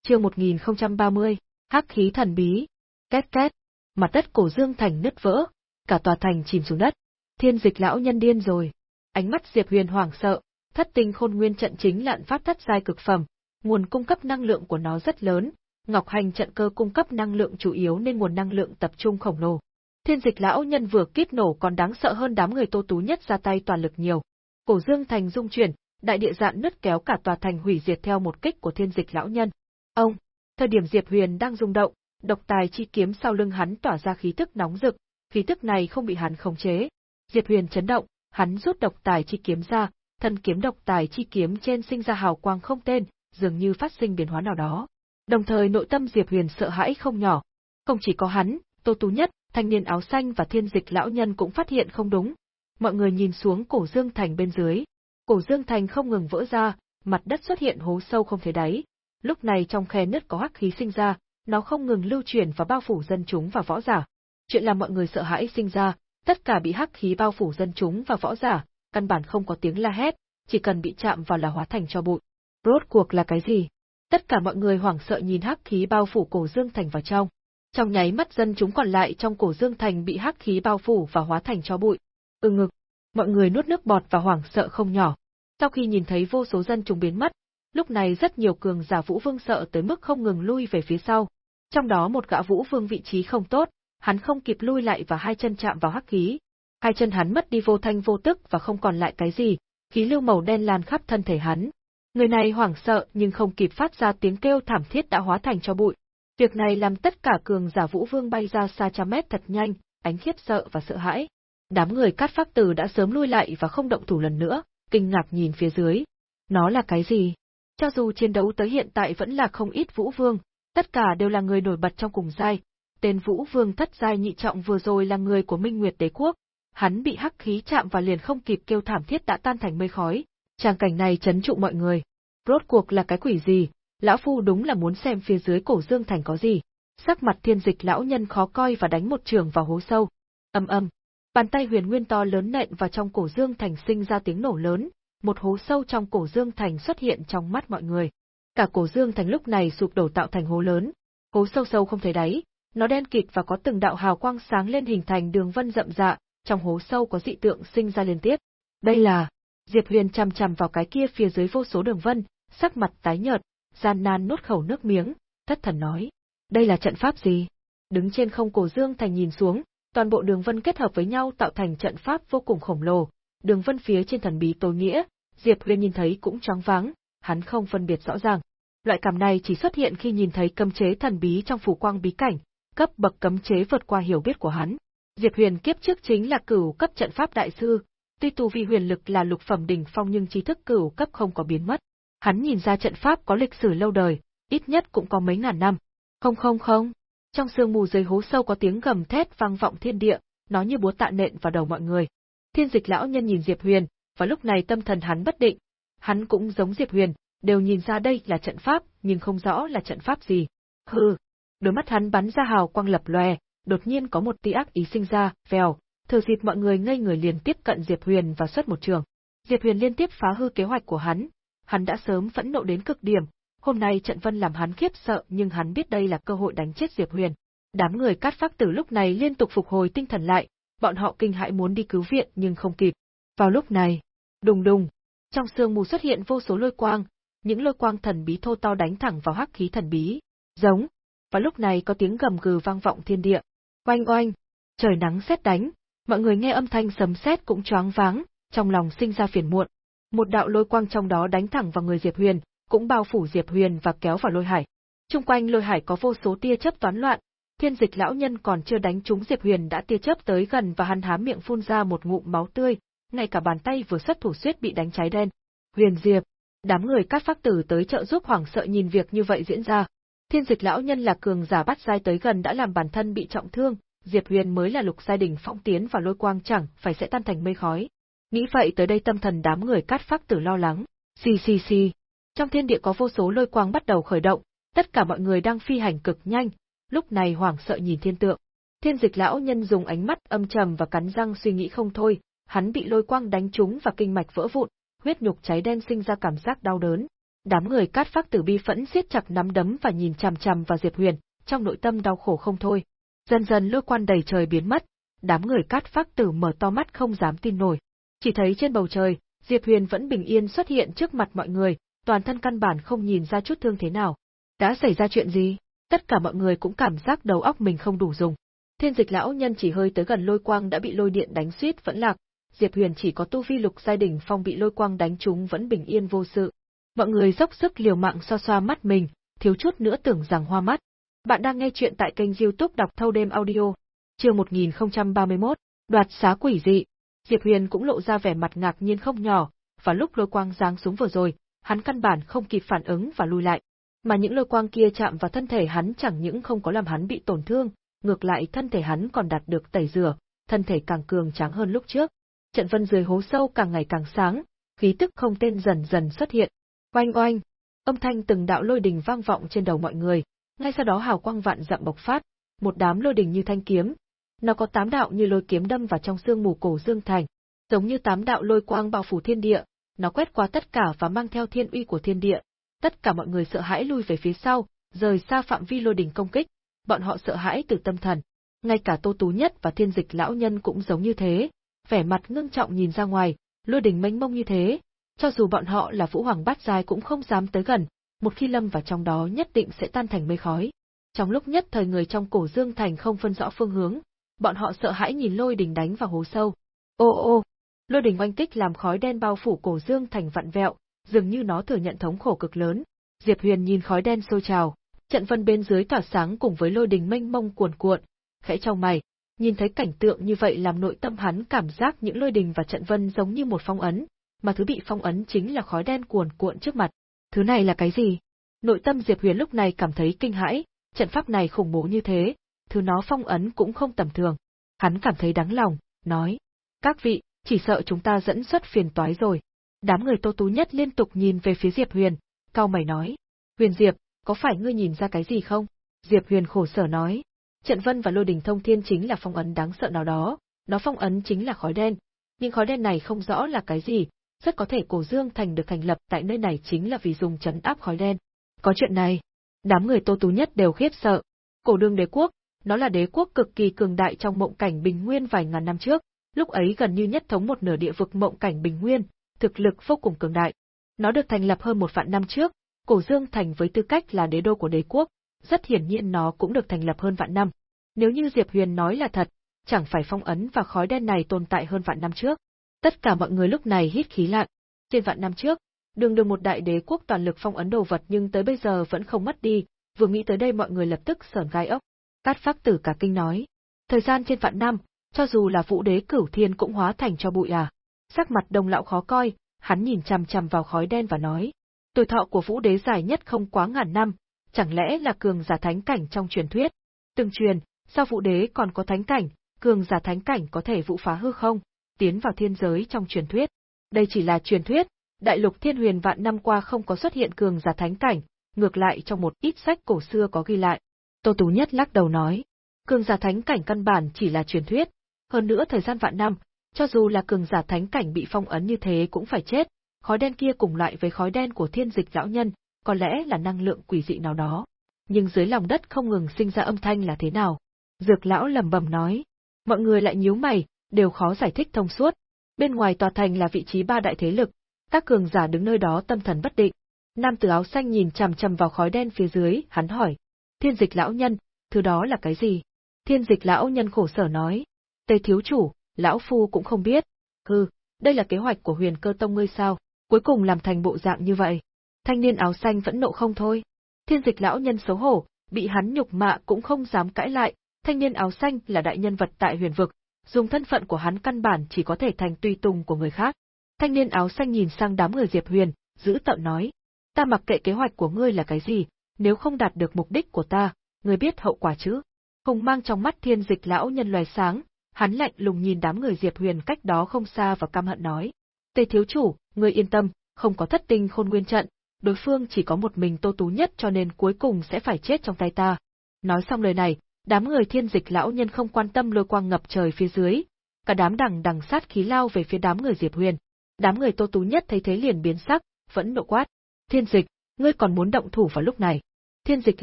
Chương 1030, Hắc khí thần bí. Két két, mặt đất cổ dương thành nứt vỡ, cả tòa thành chìm xuống đất. Thiên dịch lão nhân điên rồi. Ánh mắt Diệp Huyền hoảng sợ, thất tinh khôn nguyên trận chính lạn pháp thất giai cực phẩm, nguồn cung cấp năng lượng của nó rất lớn, Ngọc Hành trận cơ cung cấp năng lượng chủ yếu nên nguồn năng lượng tập trung khổng lồ. Thiên dịch lão nhân vừa kiếp nổ còn đáng sợ hơn đám người Tô Tú nhất ra tay toàn lực nhiều. Cổ Dương thành dung chuyển, đại địa dạn nứt kéo cả tòa thành hủy diệt theo một kích của Thiên dịch lão nhân. Ông, thời điểm Diệp Huyền đang rung động, độc tài chi kiếm sau lưng hắn tỏa ra khí tức nóng rực, khí tức này không bị hắn khống chế. Diệp Huyền chấn động, hắn rút độc tài chi kiếm ra, thân kiếm độc tài chi kiếm trên sinh ra hào quang không tên, dường như phát sinh biến hóa nào đó. Đồng thời nội tâm Diệp Huyền sợ hãi không nhỏ. Không chỉ có hắn, Tô Tú Nhất, thanh niên áo xanh và thiên dịch lão nhân cũng phát hiện không đúng. Mọi người nhìn xuống cổ dương thành bên dưới. Cổ dương thành không ngừng vỡ ra, mặt đất xuất hiện hố sâu không thể đáy. Lúc này trong khe nứt có hắc khí sinh ra, nó không ngừng lưu chuyển và bao phủ dân chúng và võ giả. Chuyện làm mọi người sợ hãi sinh ra, tất cả bị hắc khí bao phủ dân chúng và võ giả, căn bản không có tiếng la hét, chỉ cần bị chạm vào là hóa thành cho bụi. Rốt cuộc là cái gì? Tất cả mọi người hoảng sợ nhìn hắc khí bao phủ cổ Dương Thành vào trong. Trong nháy mắt dân chúng còn lại trong cổ Dương Thành bị hắc khí bao phủ và hóa thành cho bụi. Ừ ngực, mọi người nuốt nước bọt và hoảng sợ không nhỏ. Sau khi nhìn thấy vô số dân chúng biến mất, lúc này rất nhiều cường giả Vũ Vương sợ tới mức không ngừng lui về phía sau. Trong đó một gã Vũ Vương vị trí không tốt, hắn không kịp lui lại và hai chân chạm vào hắc khí. Hai chân hắn mất đi vô thanh vô tức và không còn lại cái gì, khí lưu màu đen lan khắp thân thể hắn, Người này hoảng sợ nhưng không kịp phát ra tiếng kêu thảm thiết đã hóa thành cho bụi. Việc này làm tất cả cường giả Vũ Vương bay ra xa trăm mét thật nhanh, ánh khiếp sợ và sợ hãi. Đám người cát pháp tử đã sớm lui lại và không động thủ lần nữa, kinh ngạc nhìn phía dưới. Nó là cái gì? Cho dù chiến đấu tới hiện tại vẫn là không ít Vũ Vương, tất cả đều là người nổi bật trong cùng giai. Tên Vũ Vương thất giai nhị trọng vừa rồi là người của Minh Nguyệt Đế Quốc, hắn bị hắc khí chạm và liền không kịp kêu thảm thiết đã tan thành mây khói, Tràng cảnh này chấn trụ mọi người. Rốt cuộc là cái quỷ gì? Lão Phu đúng là muốn xem phía dưới cổ dương thành có gì. Sắc mặt thiên dịch lão nhân khó coi và đánh một trường vào hố sâu. ầm ầm. Bàn tay huyền nguyên to lớn nện vào trong cổ dương thành sinh ra tiếng nổ lớn, một hố sâu trong cổ dương thành xuất hiện trong mắt mọi người. Cả cổ dương thành lúc này sụp đổ tạo thành hố lớn, hố sâu sâu không thấy đáy, nó đen kịt và có từng đạo hào quang sáng lên hình thành đường vân rậm dạ, trong hố sâu có dị tượng sinh ra liên tiếp. Đây là Diệp Huyền chằm chằm vào cái kia phía dưới vô số đường vân, sắc mặt tái nhợt, gian nan nuốt khẩu nước miếng, thất thần nói: "Đây là trận pháp gì?" Đứng trên không cổ dương thành nhìn xuống, toàn bộ đường vân kết hợp với nhau tạo thành trận pháp vô cùng khổng lồ, đường vân phía trên thần bí tối nghĩa, Diệp Huyền nhìn thấy cũng choáng váng, hắn không phân biệt rõ ràng. Loại cảm này chỉ xuất hiện khi nhìn thấy cấm chế thần bí trong phủ quang bí cảnh, cấp bậc cấm chế vượt qua hiểu biết của hắn. Diệp Huyền kiếp trước chính là cửu cấp trận pháp đại sư, Tuy tu vi huyền lực là lục phẩm đỉnh phong nhưng trí thức cửu cấp không có biến mất. Hắn nhìn ra trận pháp có lịch sử lâu đời, ít nhất cũng có mấy ngàn năm. Không không không. Trong sương mù dưới hố sâu có tiếng gầm thét vang vọng thiên địa, nó như búa tạ nện vào đầu mọi người. Thiên dịch lão nhân nhìn Diệp Huyền, và lúc này tâm thần hắn bất định. Hắn cũng giống Diệp Huyền, đều nhìn ra đây là trận pháp, nhưng không rõ là trận pháp gì. Hừ. Đôi mắt hắn bắn ra hào quang lập lòe, đột nhiên có một tia ác ý sinh ra, vèo, thừa dịp mọi người ngây người liền tiếp cận Diệp Huyền và xuất một trường. Diệp Huyền liên tiếp phá hư kế hoạch của hắn, hắn đã sớm phẫn nộ đến cực điểm, hôm nay trận vân làm hắn khiếp sợ nhưng hắn biết đây là cơ hội đánh chết Diệp Huyền. Đám người cát phác tử lúc này liên tục phục hồi tinh thần lại, bọn họ kinh hãi muốn đi cứu viện nhưng không kịp. Vào lúc này, đùng đùng, trong sương mù xuất hiện vô số lôi quang, những lôi quang thần bí thô to đánh thẳng vào hắc khí thần bí. Giống. Và lúc này có tiếng gầm gừ vang vọng thiên địa. Oanh oanh, trời nắng xét đánh, Mọi người nghe âm thanh sấm sét cũng choáng váng, trong lòng sinh ra phiền muộn. Một đạo lôi quang trong đó đánh thẳng vào người Diệp Huyền, cũng bao phủ Diệp Huyền và kéo vào lôi hải. Trung quanh lôi hải có vô số tia chớp toán loạn, thiên dịch lão nhân còn chưa đánh trúng Diệp Huyền đã tia chớp tới gần và hắn há miệng phun ra một ngụm máu tươi, ngay cả bàn tay vừa xuất thủ suýt bị đánh cháy đen. Huyền Diệp, đám người các phác tử tới trợ giúp hoảng sợ nhìn việc như vậy diễn ra. Thiên dịch lão nhân là cường giả bắt giai tới gần đã làm bản thân bị trọng thương, Diệp Huyền mới là lục giai đỉnh phong tiến vào lôi quang chẳng phải sẽ tan thành mây khói. Nghĩ vậy tới đây tâm thần đám người cát phác tử lo lắng. Xì xì xì. Trong thiên địa có vô số lôi quang bắt đầu khởi động, tất cả mọi người đang phi hành cực nhanh, lúc này hoảng sợ nhìn thiên tượng. Thiên dịch lão nhân dùng ánh mắt âm trầm và cắn răng suy nghĩ không thôi, hắn bị lôi quang đánh trúng và kinh mạch vỡ vụn, huyết nhục cháy đen sinh ra cảm giác đau đớn. Đám người cát phác tử bi phẫn siết chặt nắm đấm và nhìn chằm chằm vào Diệp Huyền, trong nội tâm đau khổ không thôi. Dần dần lôi quan đầy trời biến mất, đám người cát phác tử mở to mắt không dám tin nổi. Chỉ thấy trên bầu trời, Diệp Huyền vẫn bình yên xuất hiện trước mặt mọi người, toàn thân căn bản không nhìn ra chút thương thế nào. Đã xảy ra chuyện gì? Tất cả mọi người cũng cảm giác đầu óc mình không đủ dùng. Thiên dịch lão nhân chỉ hơi tới gần lôi quang đã bị lôi điện đánh suýt vẫn lạc, Diệp Huyền chỉ có tu vi lục giai đỉnh phong bị lôi quang đánh trúng vẫn bình yên vô sự. Mọi người dốc sức liều mạng xoa xoa mắt mình, thiếu chút nữa tưởng rằng hoa mắt. Bạn đang nghe chuyện tại kênh youtube đọc thâu đêm audio. Chương 1031, đoạt xá quỷ dị. Diệp Huyền cũng lộ ra vẻ mặt ngạc nhiên không nhỏ, và lúc lôi quang giáng xuống vừa rồi, hắn căn bản không kịp phản ứng và lui lại. Mà những lôi quang kia chạm vào thân thể hắn chẳng những không có làm hắn bị tổn thương, ngược lại thân thể hắn còn đạt được tẩy rửa, thân thể càng cường tráng hơn lúc trước. Trận vân dưới hố sâu càng ngày càng sáng, khí tức không tên dần dần xuất hiện. Oanh oanh, âm thanh từng đạo lôi đình vang vọng trên đầu mọi người, ngay sau đó hào quang vạn dặm bộc phát, một đám lôi đình như thanh kiếm. Nó có tám đạo như lôi kiếm đâm vào trong xương mù cổ dương thành, giống như tám đạo lôi quang bao phủ thiên địa, nó quét qua tất cả và mang theo thiên uy của thiên địa. Tất cả mọi người sợ hãi lui về phía sau, rời xa phạm vi lôi đình công kích, bọn họ sợ hãi từ tâm thần. Ngay cả Tô Tú Nhất và Thiên Dịch lão nhân cũng giống như thế, vẻ mặt ngưng trọng nhìn ra ngoài, lôi đình mênh mông như thế, cho dù bọn họ là Vũ Hoàng bát giai cũng không dám tới gần, một khi lâm vào trong đó nhất định sẽ tan thành mây khói. Trong lúc nhất thời người trong cổ dương thành không phân rõ phương hướng, bọn họ sợ hãi nhìn lôi đình đánh vào hố sâu. Ô ô, lôi đình oanh kích làm khói đen bao phủ cổ dương thành vặn vẹo, dường như nó thừa nhận thống khổ cực lớn. Diệp Huyền nhìn khói đen sôi trào, trận vân bên dưới tỏa sáng cùng với lôi đình mênh mông cuồn cuộn, khẽ trong mày, nhìn thấy cảnh tượng như vậy làm nội tâm hắn cảm giác những lôi đình và trận vân giống như một phong ấn, mà thứ bị phong ấn chính là khói đen cuồn cuộn trước mặt. Thứ này là cái gì? Nội tâm Diệp Huyền lúc này cảm thấy kinh hãi, trận pháp này khủng bố như thế, thứ nó phong ấn cũng không tầm thường. Hắn cảm thấy đáng lòng, nói: "Các vị, chỉ sợ chúng ta dẫn xuất phiền toái rồi." Đám người Tô Tú Nhất liên tục nhìn về phía Diệp Huyền, cao mày nói: "Huyền Diệp, có phải ngươi nhìn ra cái gì không?" Diệp Huyền khổ sở nói: "Trận Vân và Lôi Đình Thông Thiên chính là phong ấn đáng sợ nào đó, nó phong ấn chính là khói đen, nhưng khói đen này không rõ là cái gì, rất có thể Cổ Dương Thành được thành lập tại nơi này chính là vì dùng chấn áp khói đen. Có chuyện này, đám người Tô Tú Nhất đều khiếp sợ. Cổ đương đế quốc, nó là đế quốc cực kỳ cường đại trong mộng cảnh bình nguyên vài ngàn năm trước, lúc ấy gần như nhất thống một nửa địa vực mộng cảnh bình nguyên, thực lực vô cùng cường đại. Nó được thành lập hơn một vạn năm trước, Cổ Dương Thành với tư cách là đế đô của đế quốc, rất hiển nhiên nó cũng được thành lập hơn vạn năm. Nếu như Diệp Huyền nói là thật, chẳng phải phong ấn và khói đen này tồn tại hơn vạn năm trước. Tất cả mọi người lúc này hít khí lạnh. Trên vạn năm trước, đường đường một đại đế quốc toàn lực phong ấn đồ vật nhưng tới bây giờ vẫn không mất đi, vừa nghĩ tới đây mọi người lập tức sởn gai ốc. Cát Phác Tử cả kinh nói, thời gian trên vạn năm, cho dù là vũ đế cửu thiên cũng hóa thành cho bụi à. Sắc mặt đồng lão khó coi, hắn nhìn chằm chằm vào khói đen và nói, tuổi thọ của vũ đế dài nhất không quá ngàn năm, chẳng lẽ là cường giả thánh cảnh trong truyền thuyết? Từng truyền, sao vũ đế còn có thánh cảnh, cường giả thánh cảnh có thể vụ phá hư không? Tiến vào thiên giới trong truyền thuyết. Đây chỉ là truyền thuyết, đại lục thiên huyền vạn năm qua không có xuất hiện cường giả thánh cảnh, ngược lại trong một ít sách cổ xưa có ghi lại. Tô Tú Nhất lắc đầu nói, cường giả thánh cảnh căn bản chỉ là truyền thuyết, hơn nữa thời gian vạn năm, cho dù là cường giả thánh cảnh bị phong ấn như thế cũng phải chết, khói đen kia cùng loại với khói đen của thiên dịch lão nhân, có lẽ là năng lượng quỷ dị nào đó. Nhưng dưới lòng đất không ngừng sinh ra âm thanh là thế nào? Dược lão lầm bầm nói. Mọi người lại nhíu mày, đều khó giải thích thông suốt. Bên ngoài tòa thành là vị trí ba đại thế lực, các cường giả đứng nơi đó tâm thần bất định. Nam tử áo xanh nhìn chằm chằm vào khói đen phía dưới, hắn hỏi: "Thiên dịch lão nhân, thứ đó là cái gì?" Thiên dịch lão nhân khổ sở nói: "Tề thiếu chủ, lão phu cũng không biết." "Hừ, đây là kế hoạch của Huyền Cơ Tông ngươi sao? Cuối cùng làm thành bộ dạng như vậy." Thanh niên áo xanh vẫn nộ không thôi. Thiên dịch lão nhân xấu hổ, bị hắn nhục mạ cũng không dám cãi lại, thanh niên áo xanh là đại nhân vật tại huyền vực, dùng thân phận của hắn căn bản chỉ có thể thành tùy tùng của người khác. Thanh niên áo xanh nhìn sang đám người Diệp Huyền, giữ tợn nói, ta mặc kệ kế hoạch của ngươi là cái gì, nếu không đạt được mục đích của ta, ngươi biết hậu quả chứ? Hùng mang trong mắt thiên dịch lão nhân loài sáng, hắn lạnh lùng nhìn đám người Diệp Huyền cách đó không xa và căm hận nói, Tề thiếu chủ, ngươi yên tâm, không có thất tinh khôn nguyên trận, đối phương chỉ có một mình Tô Tú nhất cho nên cuối cùng sẽ phải chết trong tay ta. Nói xong lời này, Đám người thiên dịch lão nhân không quan tâm lôi quang ngập trời phía dưới, cả đám đằng đằng sát khí lao về phía đám người Diệp Huyền. Đám người Tô Tú Nhất thấy thế liền biến sắc, vẫn nộ quát. Thiên dịch, ngươi còn muốn động thủ vào lúc này. Thiên dịch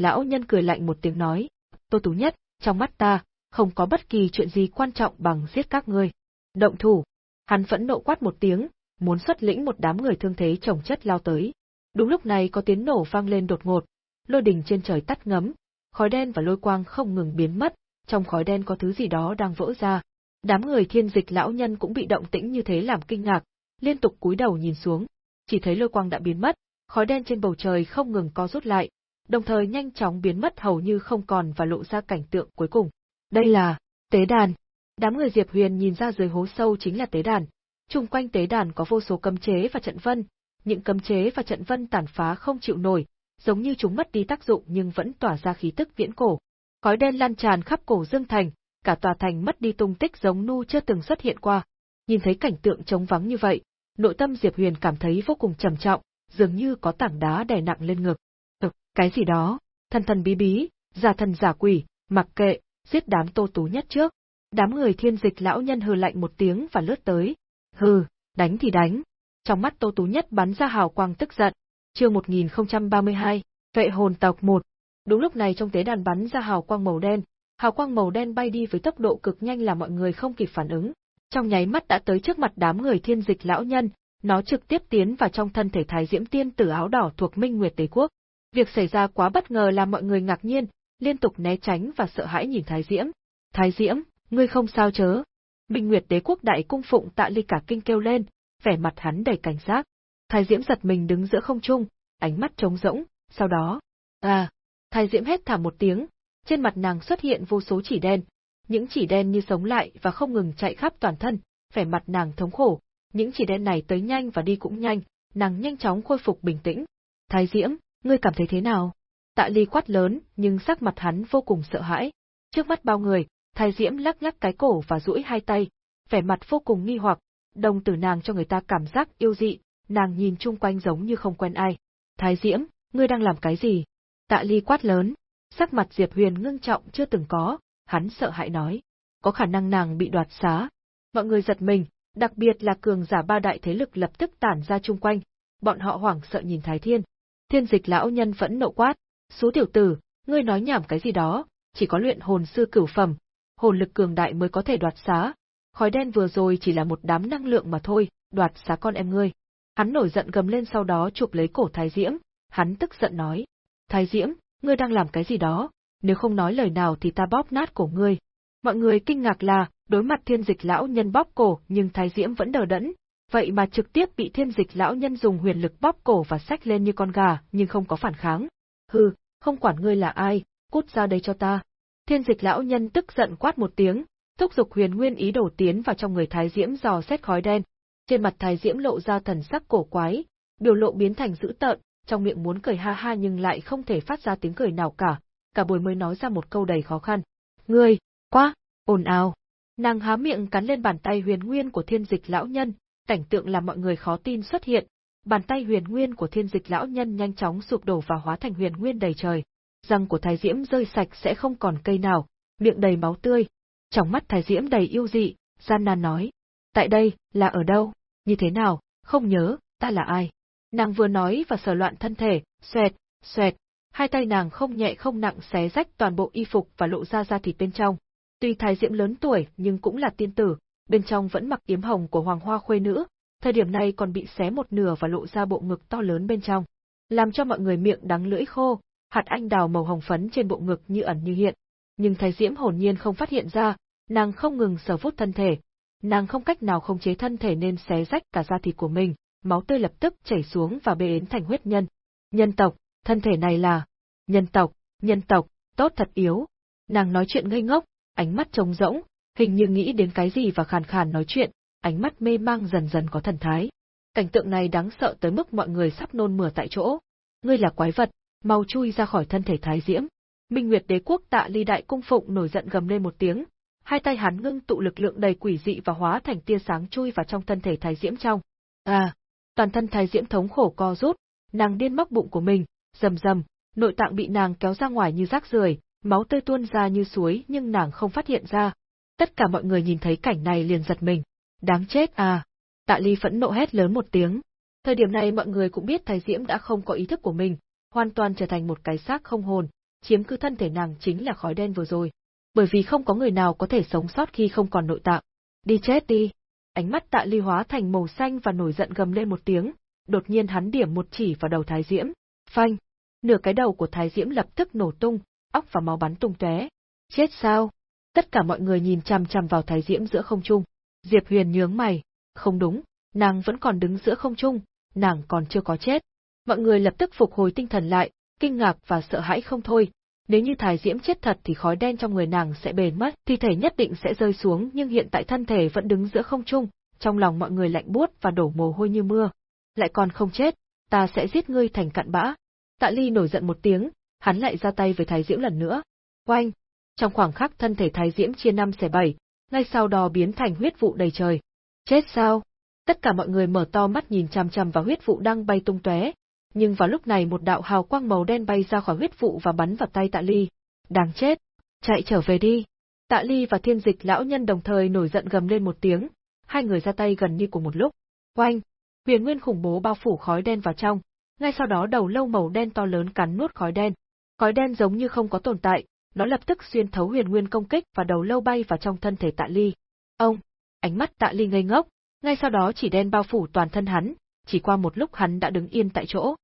lão nhân cười lạnh một tiếng nói. Tô Tú Nhất, trong mắt ta, không có bất kỳ chuyện gì quan trọng bằng giết các ngươi. Động thủ. Hắn vẫn nộ quát một tiếng, muốn xuất lĩnh một đám người thương thế chồng chất lao tới. Đúng lúc này có tiếng nổ vang lên đột ngột, lôi đình trên trời tắt ngấm, khói đen và lôi quang không ngừng biến mất, trong khói đen có thứ gì đó đang vỡ ra. Đám người thiên dịch lão nhân cũng bị động tĩnh như thế làm kinh ngạc, liên tục cúi đầu nhìn xuống, chỉ thấy lôi quang đã biến mất, khói đen trên bầu trời không ngừng co rút lại, đồng thời nhanh chóng biến mất hầu như không còn và lộ ra cảnh tượng cuối cùng. Đây là tế đàn. Đám người Diệp Huyền nhìn ra dưới hố sâu chính là tế đàn. Trung quanh tế đàn có vô số cấm chế và trận vân, những cấm chế và trận vân tàn phá không chịu nổi, giống như chúng mất đi tác dụng nhưng vẫn tỏa ra khí tức viễn cổ. Khói đen lan tràn khắp cổ Dương Thành, cả tòa thành mất đi tung tích giống nu chưa từng xuất hiện qua. Nhìn thấy cảnh tượng trống vắng như vậy, nội tâm Diệp Huyền cảm thấy vô cùng trầm trọng, dường như có tảng đá đè nặng lên ngực. Ừ, cái gì đó, thần thần bí bí, giả thần giả quỷ, mặc kệ, giết đám tô tú nhất trước. Đám người thiên dịch lão nhân hừ lạnh một tiếng và lướt tới. Hừ, đánh thì đánh. Trong mắt tô tú nhất bắn ra hào quang tức giận. Chương 1032, Vệ hồn tộc 1. Đúng lúc này trong tế đàn bắn ra hào quang màu đen, hào quang màu đen bay đi với tốc độ cực nhanh làm mọi người không kịp phản ứng. Trong nháy mắt đã tới trước mặt đám người thiên dịch lão nhân, nó trực tiếp tiến vào trong thân thể thái diễm tiên tử áo đỏ thuộc Minh Nguyệt Đế Quốc. Việc xảy ra quá bất ngờ làm mọi người ngạc nhiên, liên tục né tránh và sợ hãi nhìn thái diễm. Thái diễm, ngươi không sao chớ. Minh Nguyệt Đế Quốc đại cung phụng tạ ly cả kinh kêu lên, vẻ mặt hắn đầy cảnh giác. Thái diễm giật mình đứng giữa không trung, ánh mắt trống rỗng, sau đó, à, thái diễm hét thảm một tiếng, trên mặt nàng xuất hiện vô số chỉ đen, những chỉ đen như sống lại và không ngừng chạy khắp toàn thân, vẻ mặt nàng thống khổ, những chỉ đen này tới nhanh và đi cũng nhanh, nàng nhanh chóng khôi phục bình tĩnh. Thái Diễm, ngươi cảm thấy thế nào? Tạ Ly quát lớn, nhưng sắc mặt hắn vô cùng sợ hãi. Trước mắt bao người, Thái Diễm lắc lắc cái cổ và duỗi hai tay, vẻ mặt vô cùng nghi hoặc, đồng tử nàng cho người ta cảm giác yêu dị, nàng nhìn chung quanh giống như không quen ai. Thái Diễm, ngươi đang làm cái gì? Tạ Ly quát lớn, sắc mặt Diệp Huyền ngưng trọng chưa từng có, hắn sợ hãi nói. Có khả năng nàng bị đoạt xá. Mọi người giật mình, đặc biệt là cường giả ba đại thế lực lập tức tản ra chung quanh, bọn họ hoảng sợ nhìn Thái Thiên. Thiên dịch lão nhân vẫn nộ quát, số tiểu tử, ngươi nói nhảm cái gì đó, chỉ có luyện hồn sư cửu phẩm, hồn lực cường đại mới có thể đoạt xá. Khói đen vừa rồi chỉ là một đám năng lượng mà thôi, đoạt xá con em ngươi. Hắn nổi giận gầm lên sau đó chụp lấy cổ Thái Diễm, hắn tức giận nói. Thái Diễm, ngươi đang làm cái gì đó, nếu không nói lời nào thì ta bóp nát cổ ngươi. Mọi người kinh ngạc là, đối mặt thiên dịch lão nhân bóp cổ nhưng Thái Diễm vẫn đờ đẫn, vậy mà trực tiếp bị thiên dịch lão nhân dùng huyền lực bóp cổ và xách lên như con gà nhưng không có phản kháng. Hừ, không quản ngươi là ai, cút ra đây cho ta. Thiên dịch lão nhân tức giận quát một tiếng, thúc giục huyền nguyên ý đổ tiến vào trong người Thái Diễm dò xét khói đen. Trên mặt Thái Diễm lộ ra thần sắc cổ quái, biểu lộ biến thành dữ tợn, trong miệng muốn cười ha ha nhưng lại không thể phát ra tiếng cười nào cả, cả buổi mới nói ra một câu đầy khó khăn. Ngươi, quá, ồn ào. Nàng há miệng cắn lên bàn tay huyền nguyên của thiên dịch lão nhân, cảnh tượng làm mọi người khó tin xuất hiện. Bàn tay huyền nguyên của thiên dịch lão nhân nhanh chóng sụp đổ và hóa thành huyền nguyên đầy trời. Răng của thái diễm rơi sạch sẽ không còn cây nào, miệng đầy máu tươi. Trong mắt thái diễm đầy yêu dị, gian nan nói. Tại đây, là ở đâu? Như thế nào? Không nhớ, ta là ai? Nàng vừa nói và sờ loạn thân thể, xoẹt, xoẹt, hai tay nàng không nhẹ không nặng xé rách toàn bộ y phục và lộ ra da thịt bên trong. Tuy thái diễm lớn tuổi nhưng cũng là tiên tử, bên trong vẫn mặc yếm hồng của hoàng hoa khuê nữ, thời điểm này còn bị xé một nửa và lộ ra bộ ngực to lớn bên trong, làm cho mọi người miệng đắng lưỡi khô, hạt anh đào màu hồng phấn trên bộ ngực như ẩn như hiện. Nhưng thái diễm hồn nhiên không phát hiện ra, nàng không ngừng sờ vuốt thân thể, nàng không cách nào khống chế thân thể nên xé rách cả da thịt của mình, máu tươi lập tức chảy xuống và bê ến thành huyết nhân. Nhân tộc, thân thể này là nhân tộc, nhân tộc, tốt thật yếu. Nàng nói chuyện ngây ngốc, ánh mắt trống rỗng, hình như nghĩ đến cái gì và khàn khàn nói chuyện, ánh mắt mê mang dần dần có thần thái. Cảnh tượng này đáng sợ tới mức mọi người sắp nôn mửa tại chỗ. Ngươi là quái vật, mau chui ra khỏi thân thể Thái Diễm. Minh Nguyệt Đế quốc Tạ Ly đại cung phụng nổi giận gầm lên một tiếng, hai tay hắn ngưng tụ lực lượng đầy quỷ dị và hóa thành tia sáng chui vào trong thân thể Thái Diễm trong. À, toàn thân Thái Diễm thống khổ co rút, nàng điên móc bụng của mình, rầm rầm, nội tạng bị nàng kéo ra ngoài như rác rưởi, máu tươi tuôn ra như suối nhưng nàng không phát hiện ra. Tất cả mọi người nhìn thấy cảnh này liền giật mình. Đáng chết à! Tạ Ly phẫn nộ hét lớn một tiếng. Thời điểm này mọi người cũng biết Thái Diễm đã không có ý thức của mình, hoàn toàn trở thành một cái xác không hồn, chiếm cứ thân thể nàng chính là khói đen vừa rồi. Bởi vì không có người nào có thể sống sót khi không còn nội tạng. Đi chết đi! Ánh mắt tạ ly hóa thành màu xanh và nổi giận gầm lên một tiếng, đột nhiên hắn điểm một chỉ vào đầu Thái Diễm. Phanh! Nửa cái đầu của Thái Diễm lập tức nổ tung, óc và máu bắn tung tóe. Chết sao? Tất cả mọi người nhìn chằm chằm vào Thái Diễm giữa không trung. Diệp Huyền nhướng mày, không đúng, nàng vẫn còn đứng giữa không trung, nàng còn chưa có chết. Mọi người lập tức phục hồi tinh thần lại, kinh ngạc và sợ hãi không thôi. Nếu như Thái Diễm chết thật thì khói đen trong người nàng sẽ bền mất, thi thể nhất định sẽ rơi xuống nhưng hiện tại thân thể vẫn đứng giữa không trung, trong lòng mọi người lạnh buốt và đổ mồ hôi như mưa. Lại còn không chết, ta sẽ giết ngươi thành cặn bã. Tạ Ly nổi giận một tiếng, hắn lại ra tay với Thái Diễm lần nữa. Oanh! Trong khoảng khắc thân thể Thái Diễm chia năm xẻ bảy, ngay sau đó biến thành huyết vụ đầy trời. Chết sao? Tất cả mọi người mở to mắt nhìn chằm chằm vào huyết vụ đang bay tung tóe, nhưng vào lúc này một đạo hào quang màu đen bay ra khỏi huyết vụ và bắn vào tay Tạ Ly. Đáng chết! Chạy trở về đi! Tạ Ly và thiên dịch lão nhân đồng thời nổi giận gầm lên một tiếng, hai người ra tay gần như cùng một lúc. Oanh! Huyền nguyên khủng bố bao phủ khói đen vào trong, ngay sau đó đầu lâu màu đen to lớn cắn nuốt khói đen. Khói đen giống như không có tồn tại, nó lập tức xuyên thấu huyền nguyên công kích và đầu lâu bay vào trong thân thể Tạ Ly. Ông! Ánh mắt Tạ Ly ngây ngốc, ngay sau đó chỉ đen bao phủ toàn thân hắn, chỉ qua một lúc hắn đã đứng yên tại chỗ.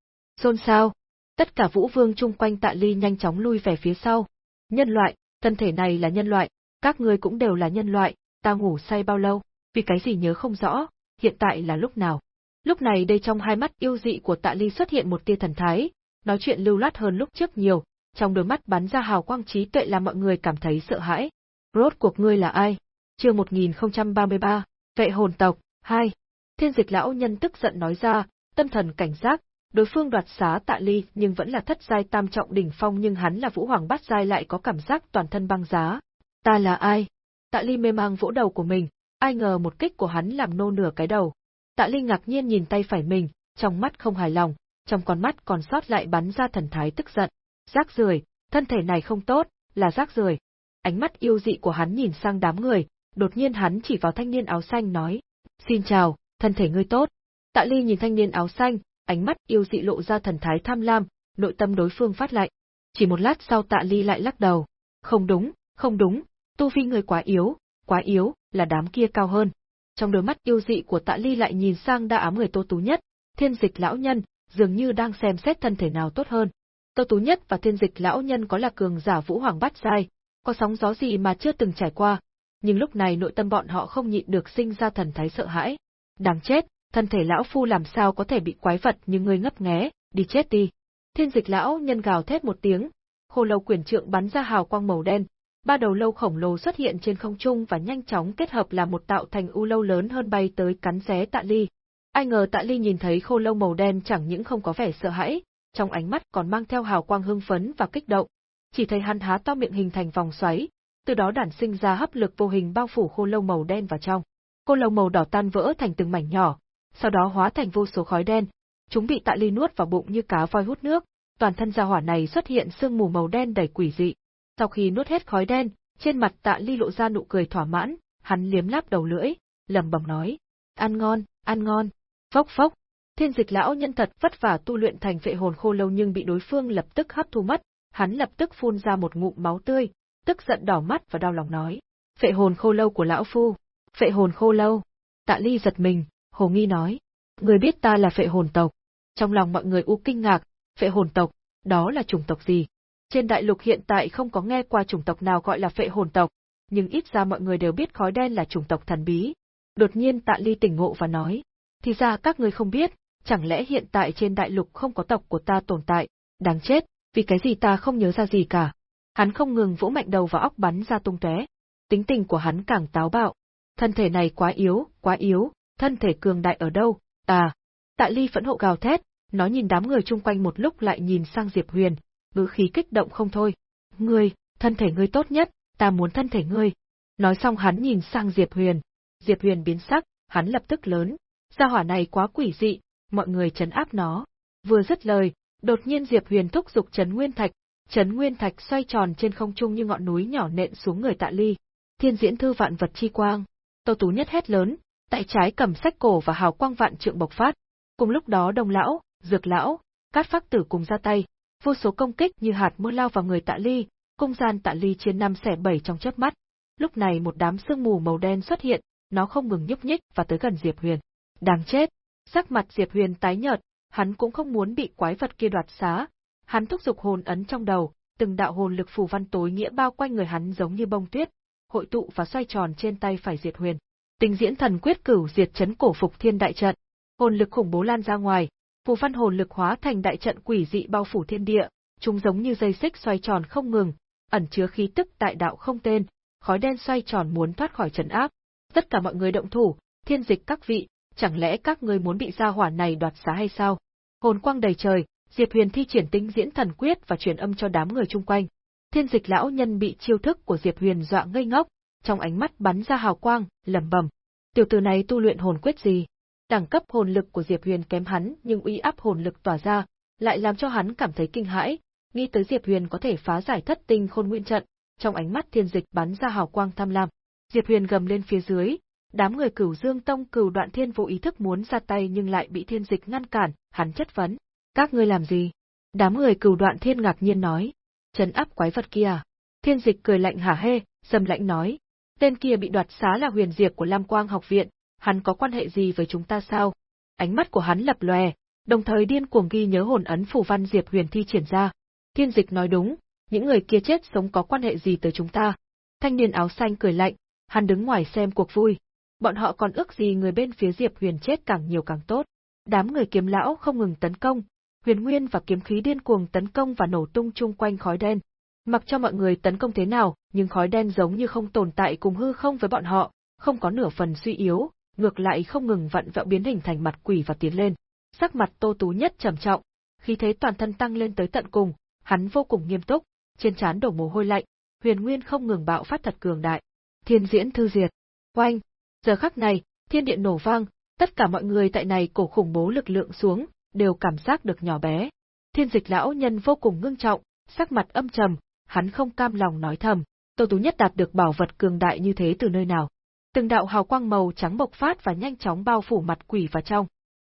Xôn xao, tất cả vũ vương chung quanh tạ ly nhanh chóng lui về phía sau. Nhân loại, thân thể này là nhân loại, các ngươi cũng đều là nhân loại, ta ngủ say bao lâu, vì cái gì nhớ không rõ, hiện tại là lúc nào. Lúc này đây trong hai mắt yêu dị của tạ ly xuất hiện một tia thần thái, nói chuyện lưu loát hơn lúc trước nhiều, trong đôi mắt bắn ra hào quang trí tuệ làm mọi người cảm thấy sợ hãi. Rốt cuộc ngươi là ai? Chương 1033, Vệ hồn tộc, 2. Thiên dịch lão nhân tức giận nói ra, tâm thần cảnh giác, đối phương đoạt xá tạ ly nhưng vẫn là thất giai tam trọng đỉnh phong nhưng hắn là vũ hoàng bát giai lại có cảm giác toàn thân băng giá. Ta là ai? Tạ ly mê mang vỗ đầu của mình, ai ngờ một kích của hắn làm nô nửa cái đầu. Tạ ly ngạc nhiên nhìn tay phải mình, trong mắt không hài lòng, trong con mắt còn sót lại bắn ra thần thái tức giận. Rác rưởi, thân thể này không tốt, là rác rưởi. Ánh mắt yêu dị của hắn nhìn sang đám người, đột nhiên hắn chỉ vào thanh niên áo xanh nói, Xin chào, thân thể ngươi tốt. Tạ Ly nhìn thanh niên áo xanh, ánh mắt yêu dị lộ ra thần thái tham lam, nội tâm đối phương phát lạnh. Chỉ một lát sau Tạ Ly lại lắc đầu. Không đúng, không đúng, tu vi người quá yếu, quá yếu, là đám kia cao hơn. Trong đôi mắt yêu dị của Tạ Ly lại nhìn sang đa ám người Tô Tú Nhất, thiên dịch lão nhân, dường như đang xem xét thân thể nào tốt hơn. Tô Tú Nhất và thiên dịch lão nhân có là cường giả vũ hoàng bát giai, có sóng gió gì mà chưa từng trải qua, nhưng lúc này nội tâm bọn họ không nhịn được sinh ra thần thái sợ hãi. Đáng chết, thân thể lão phu làm sao có thể bị quái vật như ngươi ngấp nghé, đi chết đi. Thiên dịch lão nhân gào thét một tiếng, khô lâu quyền trượng bắn ra hào quang màu đen, ba đầu lâu khổng lồ xuất hiện trên không trung và nhanh chóng kết hợp là một tạo thành u lâu lớn hơn bay tới cắn xé tạ ly. Ai ngờ tạ ly nhìn thấy khô lâu màu đen chẳng những không có vẻ sợ hãi, trong ánh mắt còn mang theo hào quang hưng phấn và kích động. Chỉ thấy hắn há to miệng hình thành vòng xoáy, từ đó đản sinh ra hấp lực vô hình bao phủ khô lâu màu đen vào trong. Khô lâu màu đỏ tan vỡ thành từng mảnh nhỏ, sau đó hóa thành vô số khói đen, chúng bị Tạ Ly nuốt vào bụng như cá voi hút nước, toàn thân gia hỏa này xuất hiện sương mù màu đen đầy quỷ dị. Sau khi nuốt hết khói đen, trên mặt Tạ Ly lộ ra nụ cười thỏa mãn, hắn liếm láp đầu lưỡi, lẩm bẩm nói: "Ăn ngon, ăn ngon." Phốc phốc. Thiên Dịch lão nhân thật vất vả tu luyện thành vệ hồn khô lâu nhưng bị đối phương lập tức hấp thu mất, hắn lập tức phun ra một ngụm máu tươi, tức giận đỏ mắt và đau lòng nói. vệ hồn khô lâu của lão phu. Phệ hồn khô lâu. Tạ ly giật mình, hồ nghi nói. Người biết ta là phệ hồn tộc. Trong lòng mọi người u kinh ngạc, phệ hồn tộc, đó là chủng tộc gì? Trên đại lục hiện tại không có nghe qua chủng tộc nào gọi là phệ hồn tộc, nhưng ít ra mọi người đều biết khói đen là chủng tộc thần bí. Đột nhiên tạ ly tỉnh ngộ và nói. Thì ra các người không biết, chẳng lẽ hiện tại trên đại lục không có tộc của ta tồn tại, đáng chết, vì cái gì ta không nhớ ra gì cả. Hắn không ngừng vỗ mạnh đầu vào óc bắn ra tung tóe. Tính tình của hắn càng táo bạo. Thân thể này quá yếu, quá yếu, thân thể cường đại ở đâu? À, tạ Ly phẫn hộ gào thét, nó nhìn đám người chung quanh một lúc lại nhìn sang Diệp Huyền, ngữ khí kích động không thôi. Ngươi, thân thể ngươi tốt nhất, ta muốn thân thể ngươi. Nói xong hắn nhìn sang Diệp Huyền. Diệp Huyền biến sắc, hắn lập tức lớn. Gia hỏa này quá quỷ dị, mọi người chấn áp nó. Vừa dứt lời, đột nhiên Diệp Huyền thúc giục chấn nguyên thạch, Chấn Nguyên Thạch xoay tròn trên không trung như ngọn núi nhỏ nện xuống người Tạ Ly. Thiên diễn thư vạn vật chi quang. Tô Tú nhất hét lớn, tại trái cầm sách cổ và hào quang vạn trượng bộc phát. Cùng lúc đó Đông lão, Dược lão, Cát Phác Tử cùng ra tay, vô số công kích như hạt mưa lao vào người Tạ Ly, cung gian Tạ Ly chia năm xẻ bảy trong chớp mắt. Lúc này một đám sương mù màu đen xuất hiện, nó không ngừng nhúc nhích và tới gần Diệp Huyền. Đáng chết! Sắc mặt Diệp Huyền tái nhợt, hắn cũng không muốn bị quái vật kia đoạt xá. Hắn thúc giục hồn ấn trong đầu, từng đạo hồn lực phù văn tối nghĩa bao quanh người hắn giống như bông tuyết, hội tụ và xoay tròn trên tay phải diệt Huyền. Tình diễn thần quyết cửu diệt chấn cổ phục thiên đại trận, hồn lực khủng bố lan ra ngoài, phù văn hồn lực hóa thành đại trận quỷ dị bao phủ thiên địa, chúng giống như dây xích xoay tròn không ngừng, ẩn chứa khí tức đại đạo không tên, khói đen xoay tròn muốn thoát khỏi trấn áp. Tất cả mọi người động thủ, thiên dịch các vị, chẳng lẽ các ngươi muốn bị gia hỏa này đoạt xá hay sao? Hồn quang đầy trời, Diệp Huyền thi triển tinh diễn thần quyết và truyền âm cho đám người chung quanh. Thiên dịch lão nhân bị chiêu thức của Diệp Huyền dọa ngây ngốc, trong ánh mắt bắn ra hào quang, lẩm bẩm: "Tiểu tử này tu luyện hồn quyết gì?" Đẳng cấp hồn lực của Diệp Huyền kém hắn, nhưng uy áp hồn lực tỏa ra, lại làm cho hắn cảm thấy kinh hãi, nghĩ tới Diệp Huyền có thể phá giải thất tinh khôn nguyên trận, trong ánh mắt thiên dịch bắn ra hào quang tham lam. Diệp Huyền gầm lên phía dưới, đám người Cửu Dương Tông Cửu Đoạn Thiên vô ý thức muốn ra tay nhưng lại bị thiên dịch ngăn cản, hắn chất vấn: "Các ngươi làm gì?" Đám người Cửu Đoạn Thiên ngạc nhiên nói: "Trấn áp quái vật kia? Thiên dịch cười lạnh hả hê, dầm lạnh nói: "Tên kia bị đoạt xá là Huyền Diệp của Lam Quang học viện, hắn có quan hệ gì với chúng ta sao?" Ánh mắt của hắn lập lòe, đồng thời điên cuồng ghi nhớ hồn ấn phù văn Diệp Huyền thi triển ra. Thiên dịch nói đúng, những người kia chết sống có quan hệ gì tới chúng ta. Thanh niên áo xanh cười lạnh, hắn đứng ngoài xem cuộc vui. Bọn họ còn ước gì người bên phía Diệp Huyền chết càng nhiều càng tốt. Đám người kiếm lão không ngừng tấn công, huyền nguyên và kiếm khí điên cuồng tấn công và nổ tung chung quanh khói đen. Mặc cho mọi người tấn công thế nào, nhưng khói đen giống như không tồn tại cùng hư không với bọn họ, không có nửa phần suy yếu, ngược lại không ngừng vặn vẹo biến hình thành mặt quỷ và tiến lên. Sắc mặt Tô Tú nhất trầm trọng, khí thế toàn thân tăng lên tới tận cùng, hắn vô cùng nghiêm túc, trên trán đổ mồ hôi lạnh, huyền nguyên không ngừng bạo phát thật cường đại. Thiên diễn thư diệt. Oanh! Giờ khắc này, thiên điện nổ vang, tất cả mọi người tại này cổ khủng bố lực lượng xuống, đều cảm giác được nhỏ bé. Thiên dịch lão nhân vô cùng ngưng trọng, sắc mặt âm trầm, hắn không cam lòng nói thầm, Tô Tú Nhất đạt được bảo vật cường đại như thế từ nơi nào. Từng đạo hào quang màu trắng bộc phát và nhanh chóng bao phủ mặt quỷ vào trong.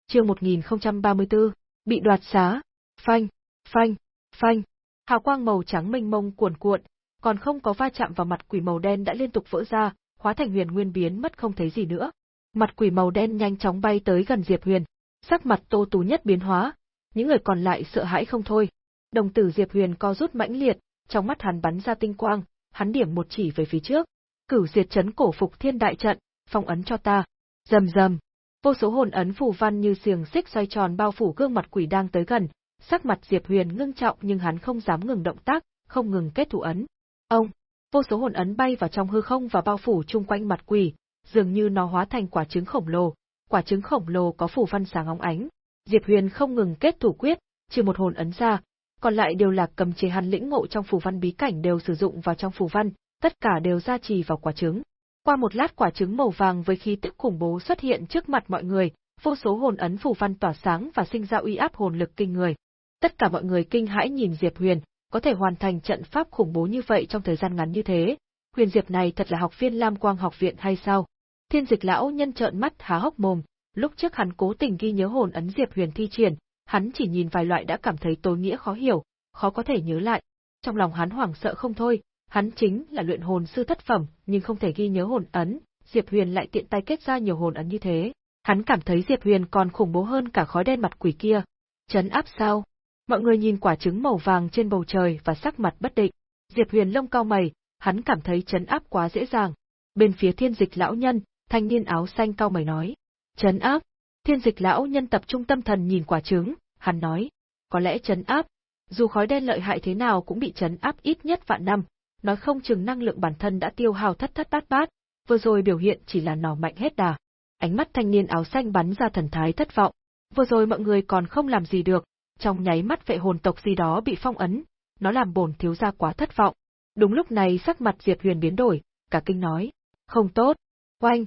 Chương 1034, bị đoạt xá. Phanh, phanh, phanh. Hào quang màu trắng mênh mông cuồn cuộn, còn không có va chạm vào mặt quỷ màu đen đã liên tục vỡ ra, hóa thành huyền nguyên biến mất không thấy gì nữa. Mặt quỷ màu đen nhanh chóng bay tới gần Diệp Huyền, sắc mặt Tô Tú nhất biến hóa, những người còn lại sợ hãi không thôi. Đồng tử Diệp Huyền co rút mãnh liệt, trong mắt hắn bắn ra tinh quang, hắn điểm một chỉ về phía trước. Cửu diệt chấn cổ phục thiên đại trận, phong ấn cho ta. Rầm rầm, vô số hồn ấn phù văn như xiềng xích xoay tròn bao phủ gương mặt quỷ đang tới gần, sắc mặt Diệp Huyền ngưng trọng nhưng hắn không dám ngừng động tác, không ngừng kết thủ ấn. Ông, vô số hồn ấn bay vào trong hư không và bao phủ chung quanh mặt quỷ, dường như nó hóa thành quả trứng khổng lồ, quả trứng khổng lồ có phủ văn sáng óng ánh. Diệp Huyền không ngừng kết thủ quyết, trừ một hồn ấn ra, còn lại đều là cầm chế hắn lĩnh ngộ trong phủ văn bí cảnh đều sử dụng vào trong phủ văn, tất cả đều gia trì vào quả trứng. Qua một lát quả trứng màu vàng với khí tức khủng bố xuất hiện trước mặt mọi người, vô số hồn ấn phủ văn tỏa sáng và sinh ra uy áp hồn lực kinh người. Tất cả mọi người kinh hãi nhìn Diệp Huyền, có thể hoàn thành trận pháp khủng bố như vậy trong thời gian ngắn như thế. Huyền Diệp này thật là học viên Lam Quang học viện hay sao? Thiên dịch lão nhân trợn mắt há hốc mồm, lúc trước hắn cố tình ghi nhớ hồn ấn Diệp Huyền thi triển, hắn chỉ nhìn vài loại đã cảm thấy tối nghĩa khó hiểu, khó có thể nhớ lại. Trong lòng hắn hoảng sợ không thôi, hắn chính là luyện hồn sư thất phẩm, nhưng không thể ghi nhớ hồn ấn, Diệp Huyền lại tiện tay kết ra nhiều hồn ấn như thế. Hắn cảm thấy Diệp Huyền còn khủng bố hơn cả khói đen mặt quỷ kia. Chấn áp sao? Mọi người nhìn quả trứng màu vàng trên bầu trời và sắc mặt bất định. Diệp Huyền lông cao mày, hắn cảm thấy chấn áp quá dễ dàng. Bên phía thiên dịch lão nhân, thanh niên áo xanh cao mày nói. Chấn áp. Thiên dịch lão nhân tập trung tâm thần nhìn quả trứng, hắn nói. Có lẽ chấn áp. Dù khói đen lợi hại thế nào cũng bị chấn áp ít nhất vạn năm, nói không chừng năng lượng bản thân đã tiêu hao thất thất bát bát, vừa rồi biểu hiện chỉ là nỏ mạnh hết đà. Ánh mắt thanh niên áo xanh bắn ra thần thái thất vọng. Vừa rồi mọi người còn không làm gì được, trong nháy mắt vệ hồn tộc gì đó bị phong ấn, nó làm bổn thiếu gia quá thất vọng. Đúng lúc này sắc mặt Diệp Huyền biến đổi, cả kinh nói, không tốt, oanh.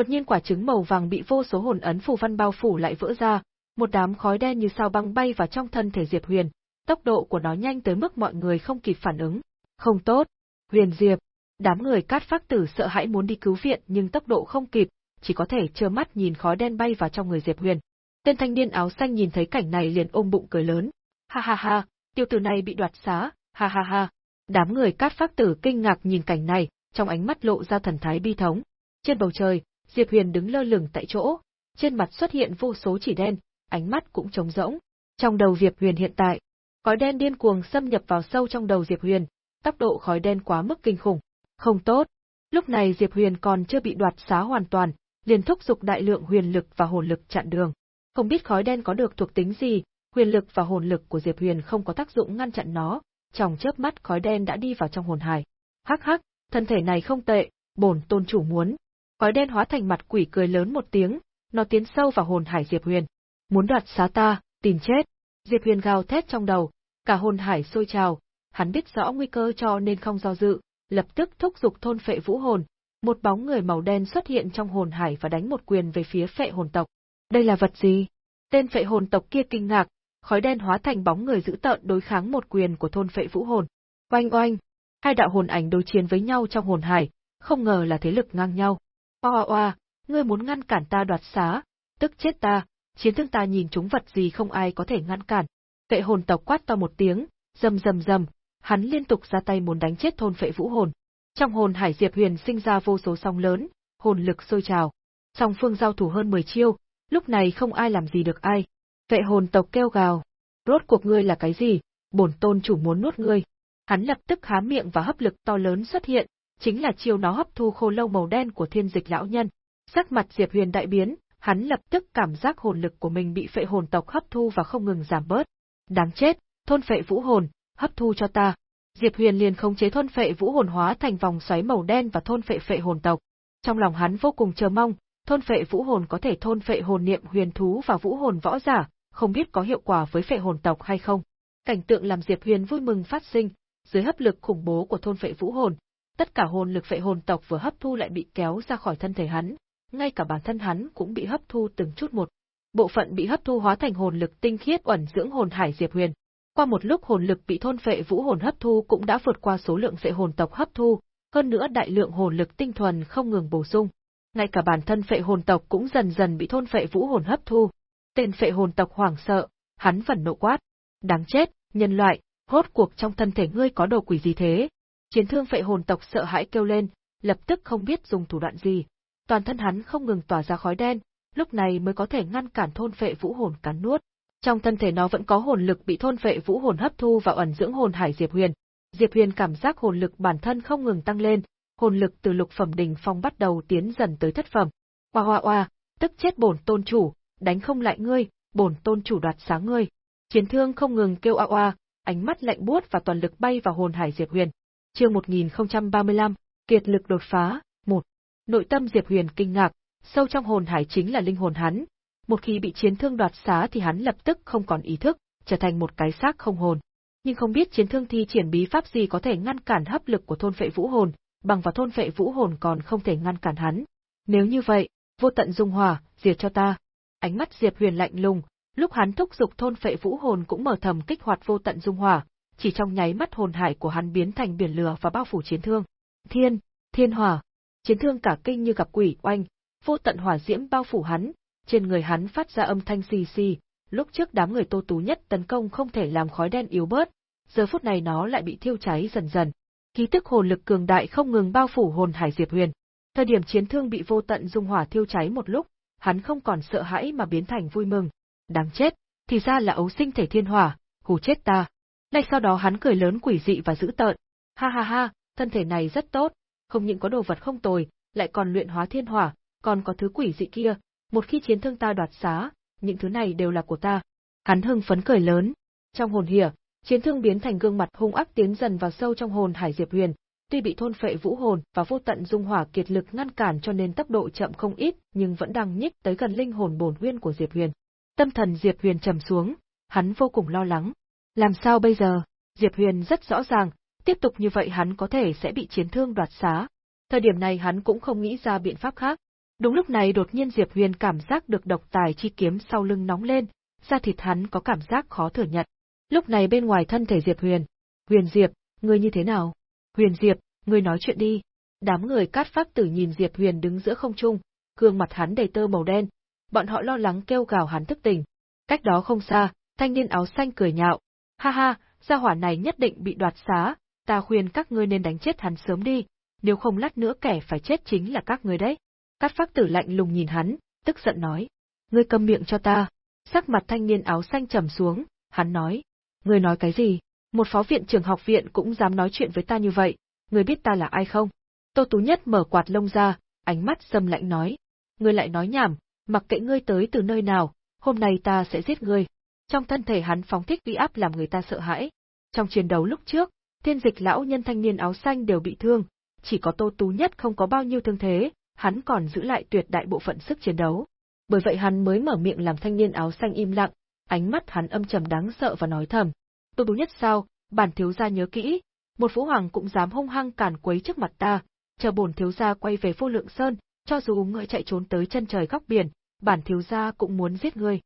Đột nhiên quả trứng màu vàng bị vô số hồn ấn phù văn bao phủ lại vỡ ra, một đám khói đen như sao băng bay vào trong thân thể Diệp Huyền, tốc độ của nó nhanh tới mức mọi người không kịp phản ứng. Không tốt. Huyền Diệp. Đám người cát phác tử sợ hãi muốn đi cứu viện nhưng tốc độ không kịp, chỉ có thể trơ mắt nhìn khói đen bay vào trong người Diệp Huyền. Tên thanh niên áo xanh nhìn thấy cảnh này liền ôm bụng cười lớn. Ha ha ha, tiêu tử này bị đoạt xá, ha ha ha. Đám người cát phác tử kinh ngạc nhìn cảnh này, trong ánh mắt lộ ra thần thái bi thống. Trên bầu trời, Diệp Huyền đứng lơ lửng tại chỗ, trên mặt xuất hiện vô số chỉ đen, ánh mắt cũng trống rỗng. Trong đầu Diệp Huyền hiện tại, khói đen điên cuồng xâm nhập vào sâu trong đầu Diệp Huyền, tốc độ khói đen quá mức kinh khủng. Không tốt. Lúc này Diệp Huyền còn chưa bị đoạt xá hoàn toàn, liền thúc giục đại lượng huyền lực và hồn lực chặn đường. Không biết khói đen có được thuộc tính gì, huyền lực và hồn lực của Diệp Huyền không có tác dụng ngăn chặn nó, trong chớp mắt khói đen đã đi vào trong hồn hải. Hắc hắc, thân thể này không tệ, bổn tôn chủ muốn. Khói đen hóa thành mặt quỷ cười lớn một tiếng, nó tiến sâu vào hồn hải Diệp Huyền. Muốn đoạt xá ta, tìm chết. Diệp Huyền gào thét trong đầu, cả hồn hải sôi trào, hắn biết rõ nguy cơ cho nên không do dự, lập tức thúc giục thôn phệ vũ hồn, một bóng người màu đen xuất hiện trong hồn hải và đánh một quyền về phía phệ hồn tộc. Đây là vật gì? Tên phệ hồn tộc kia kinh ngạc, khói đen hóa thành bóng người giữ tợn đối kháng một quyền của thôn phệ vũ hồn. Oanh oanh, hai đạo hồn ảnh đối chiến với nhau trong hồn hải, không ngờ là thế lực ngang nhau. Oa oa ngươi muốn ngăn cản ta đoạt xá, tức chết ta, chiến thương ta nhìn chúng vật gì không ai có thể ngăn cản. Vệ hồn tộc quát to một tiếng, rầm rầm rầm, hắn liên tục ra tay muốn đánh chết thôn phệ vũ hồn. Trong hồn hải Diệp Huyền sinh ra vô số sóng lớn, hồn lực sôi trào. Song phương giao thủ hơn 10 chiêu, lúc này không ai làm gì được ai. Vệ hồn tộc kêu gào. Rốt cuộc ngươi là cái gì? Bổn tôn chủ muốn nuốt ngươi. Hắn lập tức há miệng và hấp lực to lớn xuất hiện, chính là chiêu nó hấp thu khô lâu màu đen của thiên dịch lão nhân. Sắc mặt Diệp Huyền đại biến, hắn lập tức cảm giác hồn lực của mình bị phệ hồn tộc hấp thu và không ngừng giảm bớt. Đáng chết, thôn phệ vũ hồn, hấp thu cho ta. Diệp Huyền liền khống chế thôn phệ vũ hồn hóa thành vòng xoáy màu đen và thôn phệ phệ hồn tộc. Trong lòng hắn vô cùng chờ mong, thôn phệ vũ hồn có thể thôn phệ hồn niệm huyền thú và vũ hồn võ giả, không biết có hiệu quả với phệ hồn tộc hay không. Cảnh tượng làm Diệp Huyền vui mừng phát sinh, dưới hấp lực khủng bố của thôn phệ vũ hồn, tất cả hồn lực phệ hồn tộc vừa hấp thu lại bị kéo ra khỏi thân thể hắn, ngay cả bản thân hắn cũng bị hấp thu từng chút một. Bộ phận bị hấp thu hóa thành hồn lực tinh khiết ẩn dưỡng hồn hải Diệp Huyền. Qua một lúc hồn lực bị thôn phệ vũ hồn hấp thu cũng đã vượt qua số lượng phệ hồn tộc hấp thu, hơn nữa đại lượng hồn lực tinh thuần không ngừng bổ sung. Ngay cả bản thân phệ hồn tộc cũng dần dần bị thôn phệ vũ hồn hấp thu. Tên phệ hồn tộc hoảng sợ, hắn phẫn nộ quát. Đáng chết, nhân loại, hốt cuộc trong thân thể ngươi có đồ quỷ gì thế? Chiến thương phệ hồn tộc sợ hãi kêu lên, lập tức không biết dùng thủ đoạn gì. Toàn thân hắn không ngừng tỏa ra khói đen, lúc này mới có thể ngăn cản thôn phệ vũ hồn cắn nuốt. Trong thân thể nó vẫn có hồn lực bị thôn phệ vũ hồn hấp thu và ẩn dưỡng hồn hải Diệp Huyền. Diệp Huyền cảm giác hồn lực bản thân không ngừng tăng lên, hồn lực từ lục phẩm đỉnh phong bắt đầu tiến dần tới thất phẩm. Oa oa oa, tức chết bổn tôn chủ, đánh không lại ngươi, bổn tôn chủ đoạt sáng ngươi. Chiến thương không ngừng kêu oa oa, ánh mắt lạnh buốt và toàn lực bay vào hồn hải Diệp Huyền. Chương 1035, kiệt lực đột phá, 1. Nội tâm Diệp Huyền kinh ngạc, sâu trong hồn hải chính là linh hồn hắn, một khi bị chiến thương đoạt xá thì hắn lập tức không còn ý thức, trở thành một cái xác không hồn. Nhưng không biết chiến thương thi triển bí pháp gì có thể ngăn cản hấp lực của thôn phệ vũ hồn, bằng vào thôn phệ vũ hồn còn không thể ngăn cản hắn. Nếu như vậy, vô tận dung hỏa, diệt cho ta. Ánh mắt Diệp Huyền lạnh lùng, lúc hắn thúc giục thôn phệ vũ hồn cũng mở thầm kích hoạt vô tận dung hỏa, chỉ trong nháy mắt hồn hải của hắn biến thành biển lửa và bao phủ chiến thương. Thiên, thiên hỏa. Chiến thương cả kinh như gặp quỷ oanh, vô tận hỏa diễm bao phủ hắn, trên người hắn phát ra âm thanh xì xì, lúc trước đám người Tô Tú nhất tấn công không thể làm khói đen yếu bớt, giờ phút này nó lại bị thiêu cháy dần dần. Khí tức hồn lực cường đại không ngừng bao phủ hồn hải Diệp Huyền. Thời điểm chiến thương bị vô tận dung hỏa thiêu cháy một lúc, hắn không còn sợ hãi mà biến thành vui mừng. Đáng chết, thì ra là ấu sinh thể thiên hỏa, hù chết ta. Ngay sau đó hắn cười lớn quỷ dị và dữ tợn. Ha ha ha, thân thể này rất tốt, không những có đồ vật không tồi, lại còn luyện hóa thiên hỏa, còn có thứ quỷ dị kia, một khi chiến thương ta đoạt xá, những thứ này đều là của ta. Hắn hưng phấn cười lớn. Trong hồn hỉa, chiến thương biến thành gương mặt hung ác tiến dần vào sâu trong hồn Hải Diệp Huyền, tuy bị thôn phệ vũ hồn và vô tận dung hỏa kiệt lực ngăn cản cho nên tốc độ chậm không ít, nhưng vẫn đang nhích tới gần linh hồn bổn nguyên của Diệp Huyền. Tâm thần Diệp Huyền trầm xuống, hắn vô cùng lo lắng. Làm sao bây giờ? Diệp Huyền rất rõ ràng, tiếp tục như vậy hắn có thể sẽ bị chiến thương đoạt xá. Thời điểm này hắn cũng không nghĩ ra biện pháp khác, Đúng lúc này đột nhiên Diệp Huyền cảm giác được độc tài chi kiếm sau lưng nóng lên, da thịt hắn có cảm giác khó thừa nhận. Lúc này bên ngoài thân thể Diệp Huyền, Huyền Diệp, ngươi như thế nào? Huyền Diệp, ngươi nói chuyện đi. Đám người cát phác tử nhìn Diệp Huyền đứng giữa không trung, gương mặt hắn đầy tơ màu đen. Bọn họ lo lắng kêu gào hắn thức tỉnh. Cách đó không xa, thanh niên áo xanh cười nhạo. Ha ha, gia hỏa này nhất định bị đoạt xá, ta khuyên các ngươi nên đánh chết hắn sớm đi, nếu không lát nữa kẻ phải chết chính là các ngươi đấy. Cát phác tử lạnh lùng nhìn hắn, tức giận nói. Ngươi câm miệng cho ta. Sắc mặt thanh niên áo xanh trầm xuống, hắn nói. Ngươi nói cái gì? Một phó viện trưởng học viện cũng dám nói chuyện với ta như vậy, ngươi biết ta là ai không? Tô Tú Nhất mở quạt lông ra, ánh mắt sâm lạnh nói. Ngươi lại nói nhảm, mặc kệ ngươi tới từ nơi nào, hôm nay ta sẽ giết ngươi. Trong thân thể hắn phóng thích uy áp làm người ta sợ hãi. Trong chiến đấu lúc trước, thiên dịch lão nhân thanh niên áo xanh đều bị thương, chỉ có Tô Tú Nhất không có bao nhiêu thương thế, hắn còn giữ lại tuyệt đại bộ phận sức chiến đấu. Bởi vậy hắn mới mở miệng làm thanh niên áo xanh im lặng, ánh mắt hắn âm trầm đáng sợ và nói thầm. Tô Tú Nhất sao, bản thiếu gia nhớ kỹ, một vũ hoàng cũng dám hung hăng cản quấy trước mặt ta, chờ bổn thiếu gia quay về vô lượng sơn, cho dù ngươi chạy trốn tới chân trời góc biển, bản thiếu gia cũng muốn giết ngươi.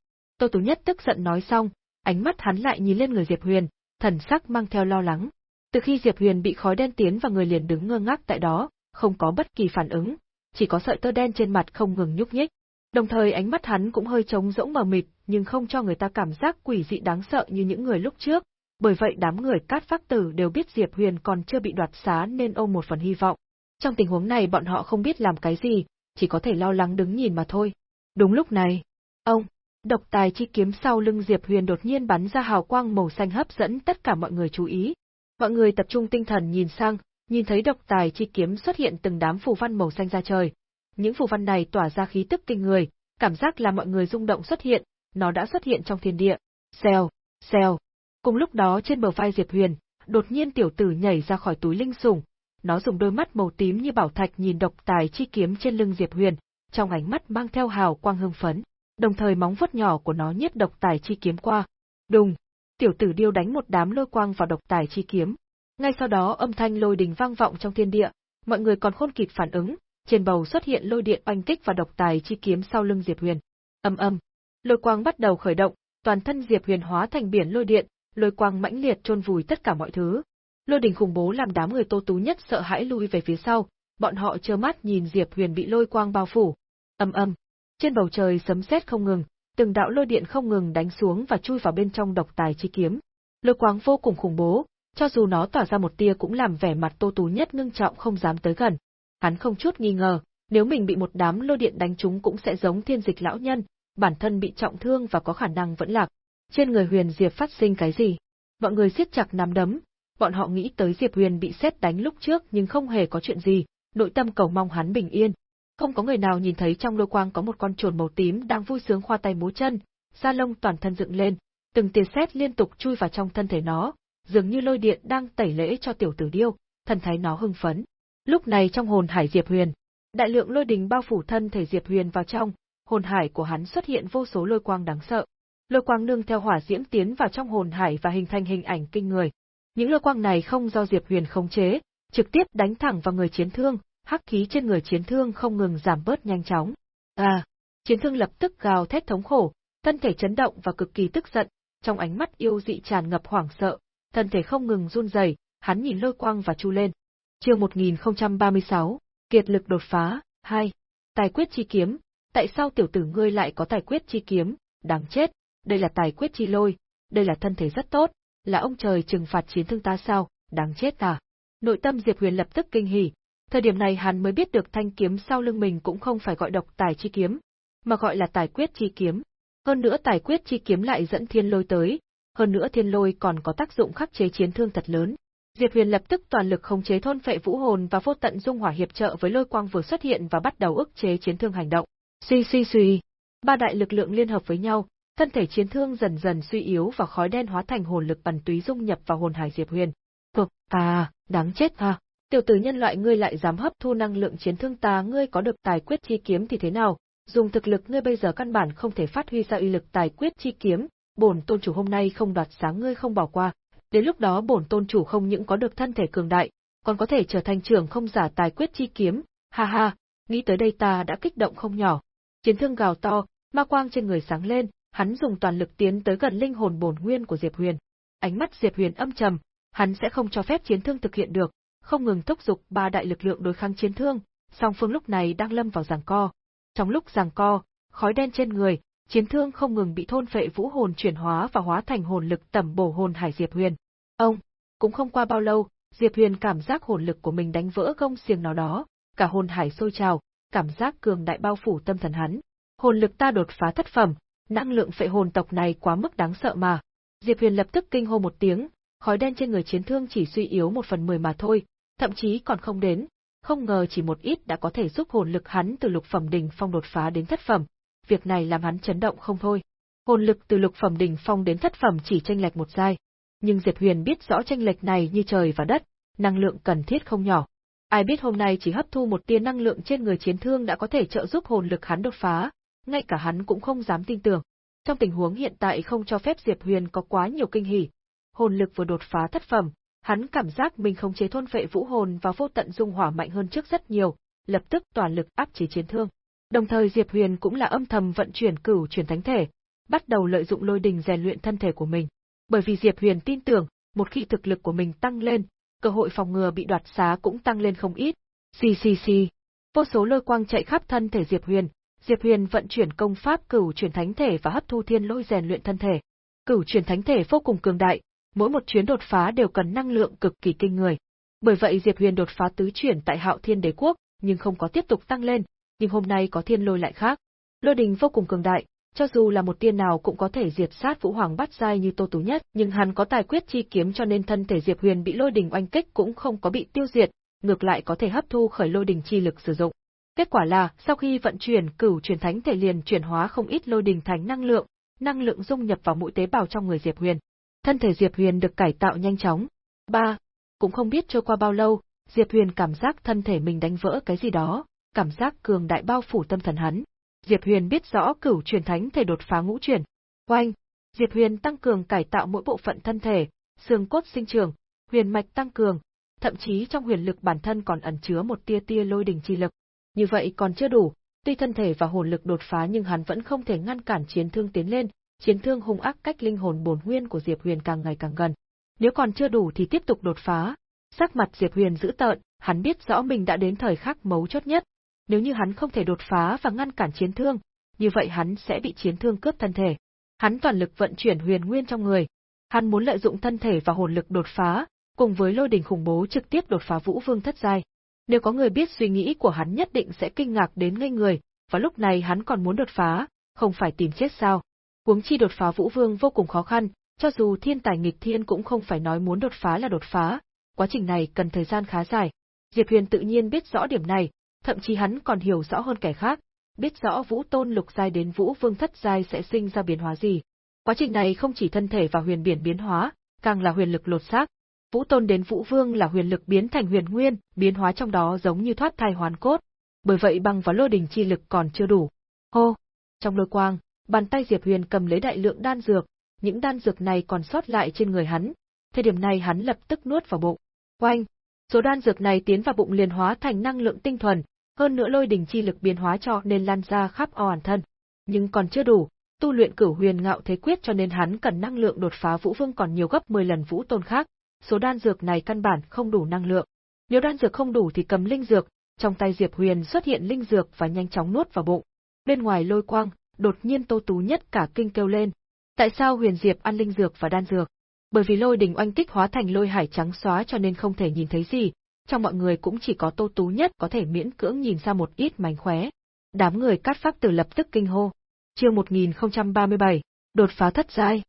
Tô Tú Nhất tức giận nói xong, ánh mắt hắn lại nhìn lên người Diệp Huyền, thần sắc mang theo lo lắng. Từ khi Diệp Huyền bị khói đen tiến vào người liền đứng ngơ ngác tại đó, không có bất kỳ phản ứng, chỉ có sợi tơ đen trên mặt không ngừng nhúc nhích. Đồng thời ánh mắt hắn cũng hơi trống rỗng mờ mịt, nhưng không cho người ta cảm giác quỷ dị đáng sợ như những người lúc trước, bởi vậy đám người cát phác tử đều biết Diệp Huyền còn chưa bị đoạt xá nên ôm một phần hy vọng. Trong tình huống này bọn họ không biết làm cái gì, chỉ có thể lo lắng đứng nhìn mà thôi. Đúng lúc này, ông, độc tài chi kiếm sau lưng Diệp Huyền đột nhiên bắn ra hào quang màu xanh hấp dẫn tất cả mọi người chú ý. Mọi người tập trung tinh thần nhìn sang, nhìn thấy độc tài chi kiếm xuất hiện từng đám phù văn màu xanh ra trời. Những phù văn này tỏa ra khí tức kinh người, cảm giác là mọi người rung động xuất hiện, nó đã xuất hiện trong thiên địa. Xèo, xèo. Cùng lúc đó trên bờ vai Diệp Huyền, đột nhiên tiểu tử nhảy ra khỏi túi linh sủng, nó dùng đôi mắt màu tím như bảo thạch nhìn độc tài chi kiếm trên lưng Diệp Huyền, trong ánh mắt mang theo hào quang hưng phấn, đồng thời móng vuốt nhỏ của nó nhiếp độc tài chi kiếm qua. Đùng, tiểu tử điêu đánh một đám lôi quang vào độc tài chi kiếm. Ngay sau đó âm thanh lôi đình vang vọng trong thiên địa, mọi người còn khôn kịp phản ứng, trên bầu xuất hiện lôi điện oanh kích và độc tài chi kiếm sau lưng Diệp Huyền. Âm âm, lôi quang bắt đầu khởi động, toàn thân Diệp Huyền hóa thành biển lôi điện, lôi quang mãnh liệt chôn vùi tất cả mọi thứ. Lôi đình khủng bố làm đám người Tô Tú nhất sợ hãi lui về phía sau, bọn họ trơ mắt nhìn Diệp Huyền bị lôi quang bao phủ. Âm âm, trên bầu trời sấm sét không ngừng, từng đạo lôi điện không ngừng đánh xuống và chui vào bên trong độc tài chi kiếm. Lôi quáng vô cùng khủng bố, cho dù nó tỏa ra một tia cũng làm vẻ mặt Tô Tú nhất ngưng trọng không dám tới gần. Hắn không chút nghi ngờ, nếu mình bị một đám lôi điện đánh trúng cũng sẽ giống thiên dịch lão nhân, bản thân bị trọng thương và có khả năng vẫn lạc. Trên người Huyền Diệp phát sinh cái gì? Mọi người siết chặt nắm đấm, bọn họ nghĩ tới Diệp Huyền bị sét đánh lúc trước nhưng không hề có chuyện gì, nội tâm cầu mong hắn bình yên. Không có người nào nhìn thấy trong lôi quang có một con chuồn màu tím đang vui sướng khoa tay múa chân, da lông toàn thân dựng lên, từng tia sét liên tục chui vào trong thân thể nó, dường như lôi điện đang tẩy lễ cho tiểu tử điêu, thần thái nó hưng phấn. Lúc này trong hồn hải Diệp Huyền, đại lượng lôi đình bao phủ thân thể Diệp Huyền vào trong, hồn hải của hắn xuất hiện vô số lôi quang đáng sợ. Lôi quang nương theo hỏa diễm tiến vào trong hồn hải và hình thành hình ảnh kinh người. Những lôi quang này không do Diệp Huyền khống chế, trực tiếp đánh thẳng vào người chiến thương, hắc khí trên người chiến thương không ngừng giảm bớt nhanh chóng. À, chiến thương lập tức gào thét thống khổ, thân thể chấn động và cực kỳ tức giận, trong ánh mắt yêu dị tràn ngập hoảng sợ, thân thể không ngừng run rẩy, hắn nhìn lôi quang và chu lên. Chương 1036, kiệt lực đột phá, 2. Tài quyết chi kiếm, tại sao tiểu tử ngươi lại có tài quyết chi kiếm, đáng chết, đây là tài quyết chi lôi, đây là thân thể rất tốt, là ông trời trừng phạt chiến thương ta sao, đáng chết à. Nội tâm Diệp Huyền lập tức kinh hỉ, thời điểm này hắn mới biết được thanh kiếm sau lưng mình cũng không phải gọi độc tài chi kiếm, mà gọi là tài quyết chi kiếm. Hơn nữa tài quyết chi kiếm lại dẫn thiên lôi tới, hơn nữa thiên lôi còn có tác dụng khắc chế chiến thương thật lớn. Diệp Huyền lập tức toàn lực khống chế thôn phệ vũ hồn và vô tận dung hỏa hiệp trợ với lôi quang vừa xuất hiện và bắt đầu ức chế chiến thương hành động. Suy suy suy, ba đại lực lượng liên hợp với nhau, thân thể chiến thương dần dần suy yếu và khói đen hóa thành hồn lực bẩn túy dung nhập vào hồn hải Diệp Huyền. Cực, à, đáng chết à, tiểu tử nhân loại ngươi lại dám hấp thu năng lượng chiến thương ta, ngươi có được tài quyết chi kiếm thì thế nào? Dùng thực lực ngươi bây giờ căn bản không thể phát huy ra uy lực tài quyết chi kiếm, bổn tôn chủ hôm nay không đoạt sáng ngươi không bỏ qua. Đến lúc đó bổn tôn chủ không những có được thân thể cường đại, còn có thể trở thành trưởng không giả tài quyết chi kiếm, ha ha, nghĩ tới đây ta đã kích động không nhỏ. Chiến thương gào to, ma quang trên người sáng lên, hắn dùng toàn lực tiến tới gần linh hồn bổn nguyên của Diệp Huyền. Ánh mắt Diệp Huyền âm trầm, hắn sẽ không cho phép chiến thương thực hiện được, không ngừng thúc giục ba đại lực lượng đối kháng chiến thương, song phương lúc này đang lâm vào giằng co. Trong lúc giằng co, khói đen trên người, chiến thương không ngừng bị thôn phệ vũ hồn chuyển hóa và hóa thành hồn lực tẩm bổ hồn hải Diệp Huyền. Ông, cũng không qua bao lâu, Diệp Huyền cảm giác hồn lực của mình đánh vỡ gông xiềng nào đó, cả hồn hải sôi trào, cảm giác cường đại bao phủ tâm thần hắn. Hồn lực ta đột phá thất phẩm, năng lượng phệ hồn tộc này quá mức đáng sợ mà. Diệp Huyền lập tức kinh hô một tiếng, khói đen trên người chiến thương chỉ suy yếu một phần mười mà thôi, thậm chí còn không đến, không ngờ chỉ một ít đã có thể giúp hồn lực hắn từ lục phẩm đỉnh phong đột phá đến thất phẩm. Việc này làm hắn chấn động không thôi. Hồn lực từ lục phẩm đỉnh phong đến thất phẩm chỉ tranh lệch một giai, nhưng Diệp Huyền biết rõ tranh lệch này như trời và đất, năng lượng cần thiết không nhỏ. Ai biết hôm nay chỉ hấp thu một tia năng lượng trên người chiến thương đã có thể trợ giúp hồn lực hắn đột phá, ngay cả hắn cũng không dám tin tưởng. Trong tình huống hiện tại không cho phép Diệp Huyền có quá nhiều kinh hỉ. Hồn lực vừa đột phá thất phẩm, hắn cảm giác mình không chế thôn vệ vũ hồn và vô tận dung hỏa mạnh hơn trước rất nhiều, lập tức toàn lực áp chế chiến thương. Đồng thời Diệp Huyền cũng là âm thầm vận chuyển cửu chuyển thánh thể, bắt đầu lợi dụng lôi đình rèn luyện thân thể của mình. Bởi vì Diệp Huyền tin tưởng, một khi thực lực của mình tăng lên, cơ hội phòng ngừa bị đoạt xá cũng tăng lên không ít. Xì xì xì. Vô số lôi quang chạy khắp thân thể Diệp Huyền, Diệp Huyền vận chuyển công pháp cửu chuyển thánh thể và hấp thu thiên lôi rèn luyện thân thể. Cửu chuyển thánh thể vô cùng cường đại, mỗi một chuyến đột phá đều cần năng lượng cực kỳ kinh người. Bởi vậy Diệp Huyền đột phá tứ chuyển tại Hạo Thiên Đế quốc, nhưng không có tiếp tục tăng lên, nhưng hôm nay có thiên lôi lại khác. Lôi đình vô cùng cường đại, cho dù là một tiên nào cũng có thể diệt sát Vũ Hoàng bắt giai như Tô Tú Nhất, nhưng hắn có tài quyết chi kiếm cho nên thân thể Diệp Huyền bị lôi đình oanh kích cũng không có bị tiêu diệt, ngược lại có thể hấp thu khởi lôi đình chi lực sử dụng. Kết quả là, sau khi vận chuyển cửu truyền thánh thể liền chuyển hóa không ít lôi đình thành năng lượng, năng lượng dung nhập vào mũi tế bào trong người Diệp Huyền. Thân thể Diệp Huyền được cải tạo nhanh chóng. Ba, cũng không biết trôi qua bao lâu, Diệp Huyền cảm giác thân thể mình đánh vỡ cái gì đó, cảm giác cường đại bao phủ tâm thần hắn. Diệp Huyền biết rõ cửu truyền thánh thể đột phá ngũ truyền. Oanh! Diệp Huyền tăng cường cải tạo mỗi bộ phận thân thể, xương cốt sinh trưởng, huyền mạch tăng cường, thậm chí trong huyền lực bản thân còn ẩn chứa một tia tia lôi đình chi lực. Như vậy còn chưa đủ, tuy thân thể và hồn lực đột phá nhưng hắn vẫn không thể ngăn cản chiến thương tiến lên, chiến thương hung ác cách linh hồn bổn nguyên của Diệp Huyền càng ngày càng gần. Nếu còn chưa đủ thì tiếp tục đột phá. Sắc mặt Diệp Huyền giữ tợn, hắn biết rõ mình đã đến thời khắc mấu chốt nhất. Nếu như hắn không thể đột phá và ngăn cản chiến thương, như vậy hắn sẽ bị chiến thương cướp thân thể. Hắn toàn lực vận chuyển huyền nguyên trong người. Hắn muốn lợi dụng thân thể và hồn lực đột phá, cùng với lôi đình khủng bố trực tiếp đột phá Vũ Vương thất giai. Nếu có người biết suy nghĩ của hắn nhất định sẽ kinh ngạc đến ngây người, và lúc này hắn còn muốn đột phá, không phải tìm chết sao. Huống chi đột phá Vũ Vương vô cùng khó khăn, cho dù thiên tài nghịch thiên cũng không phải nói muốn đột phá là đột phá, quá trình này cần thời gian khá dài. Diệp Huyền tự nhiên biết rõ điểm này, thậm chí hắn còn hiểu rõ hơn kẻ khác, biết rõ Vũ Tôn lục giai đến Vũ Vương thất giai sẽ sinh ra biến hóa gì. Quá trình này không chỉ thân thể và huyền biển biến hóa, càng là huyền lực lột xác, Vũ Tôn đến Vũ Vương là huyền lực biến thành huyền nguyên, biến hóa trong đó giống như thoát thai hoàn cốt. Bởi vậy băng và lôi đình chi lực còn chưa đủ. Hô! Trong lôi quang, bàn tay Diệp Huyền cầm lấy đại lượng đan dược, những đan dược này còn sót lại trên người hắn. Thời điểm này hắn lập tức nuốt vào bụng. Oanh! Số đan dược này tiến vào bụng liền hóa thành năng lượng tinh thuần, hơn nữa lôi đình chi lực biến hóa cho nên lan ra khắp toàn thân. Nhưng còn chưa đủ, tu luyện cửu huyền ngạo thế quyết cho nên hắn cần năng lượng đột phá Vũ Vương còn nhiều gấp 10 lần Vũ Tôn khác, số đan dược này căn bản không đủ năng lượng. Nếu đan dược không đủ thì cầm linh dược, trong tay Diệp Huyền xuất hiện linh dược và nhanh chóng nuốt vào bụng. Bên ngoài lôi quang, đột nhiên Tô Tú nhất cả kinh kêu lên. Tại sao Huyền Diệp ăn linh dược và đan dược? Bởi vì lôi đình oanh kích hóa thành lôi hải trắng xóa cho nên không thể nhìn thấy gì, trong mọi người cũng chỉ có Tô Tú nhất có thể miễn cưỡng nhìn ra một ít mảnh khóe. Đám người cát pháp tử lập tức kinh hô. Chương 1037, đột phá thất giai.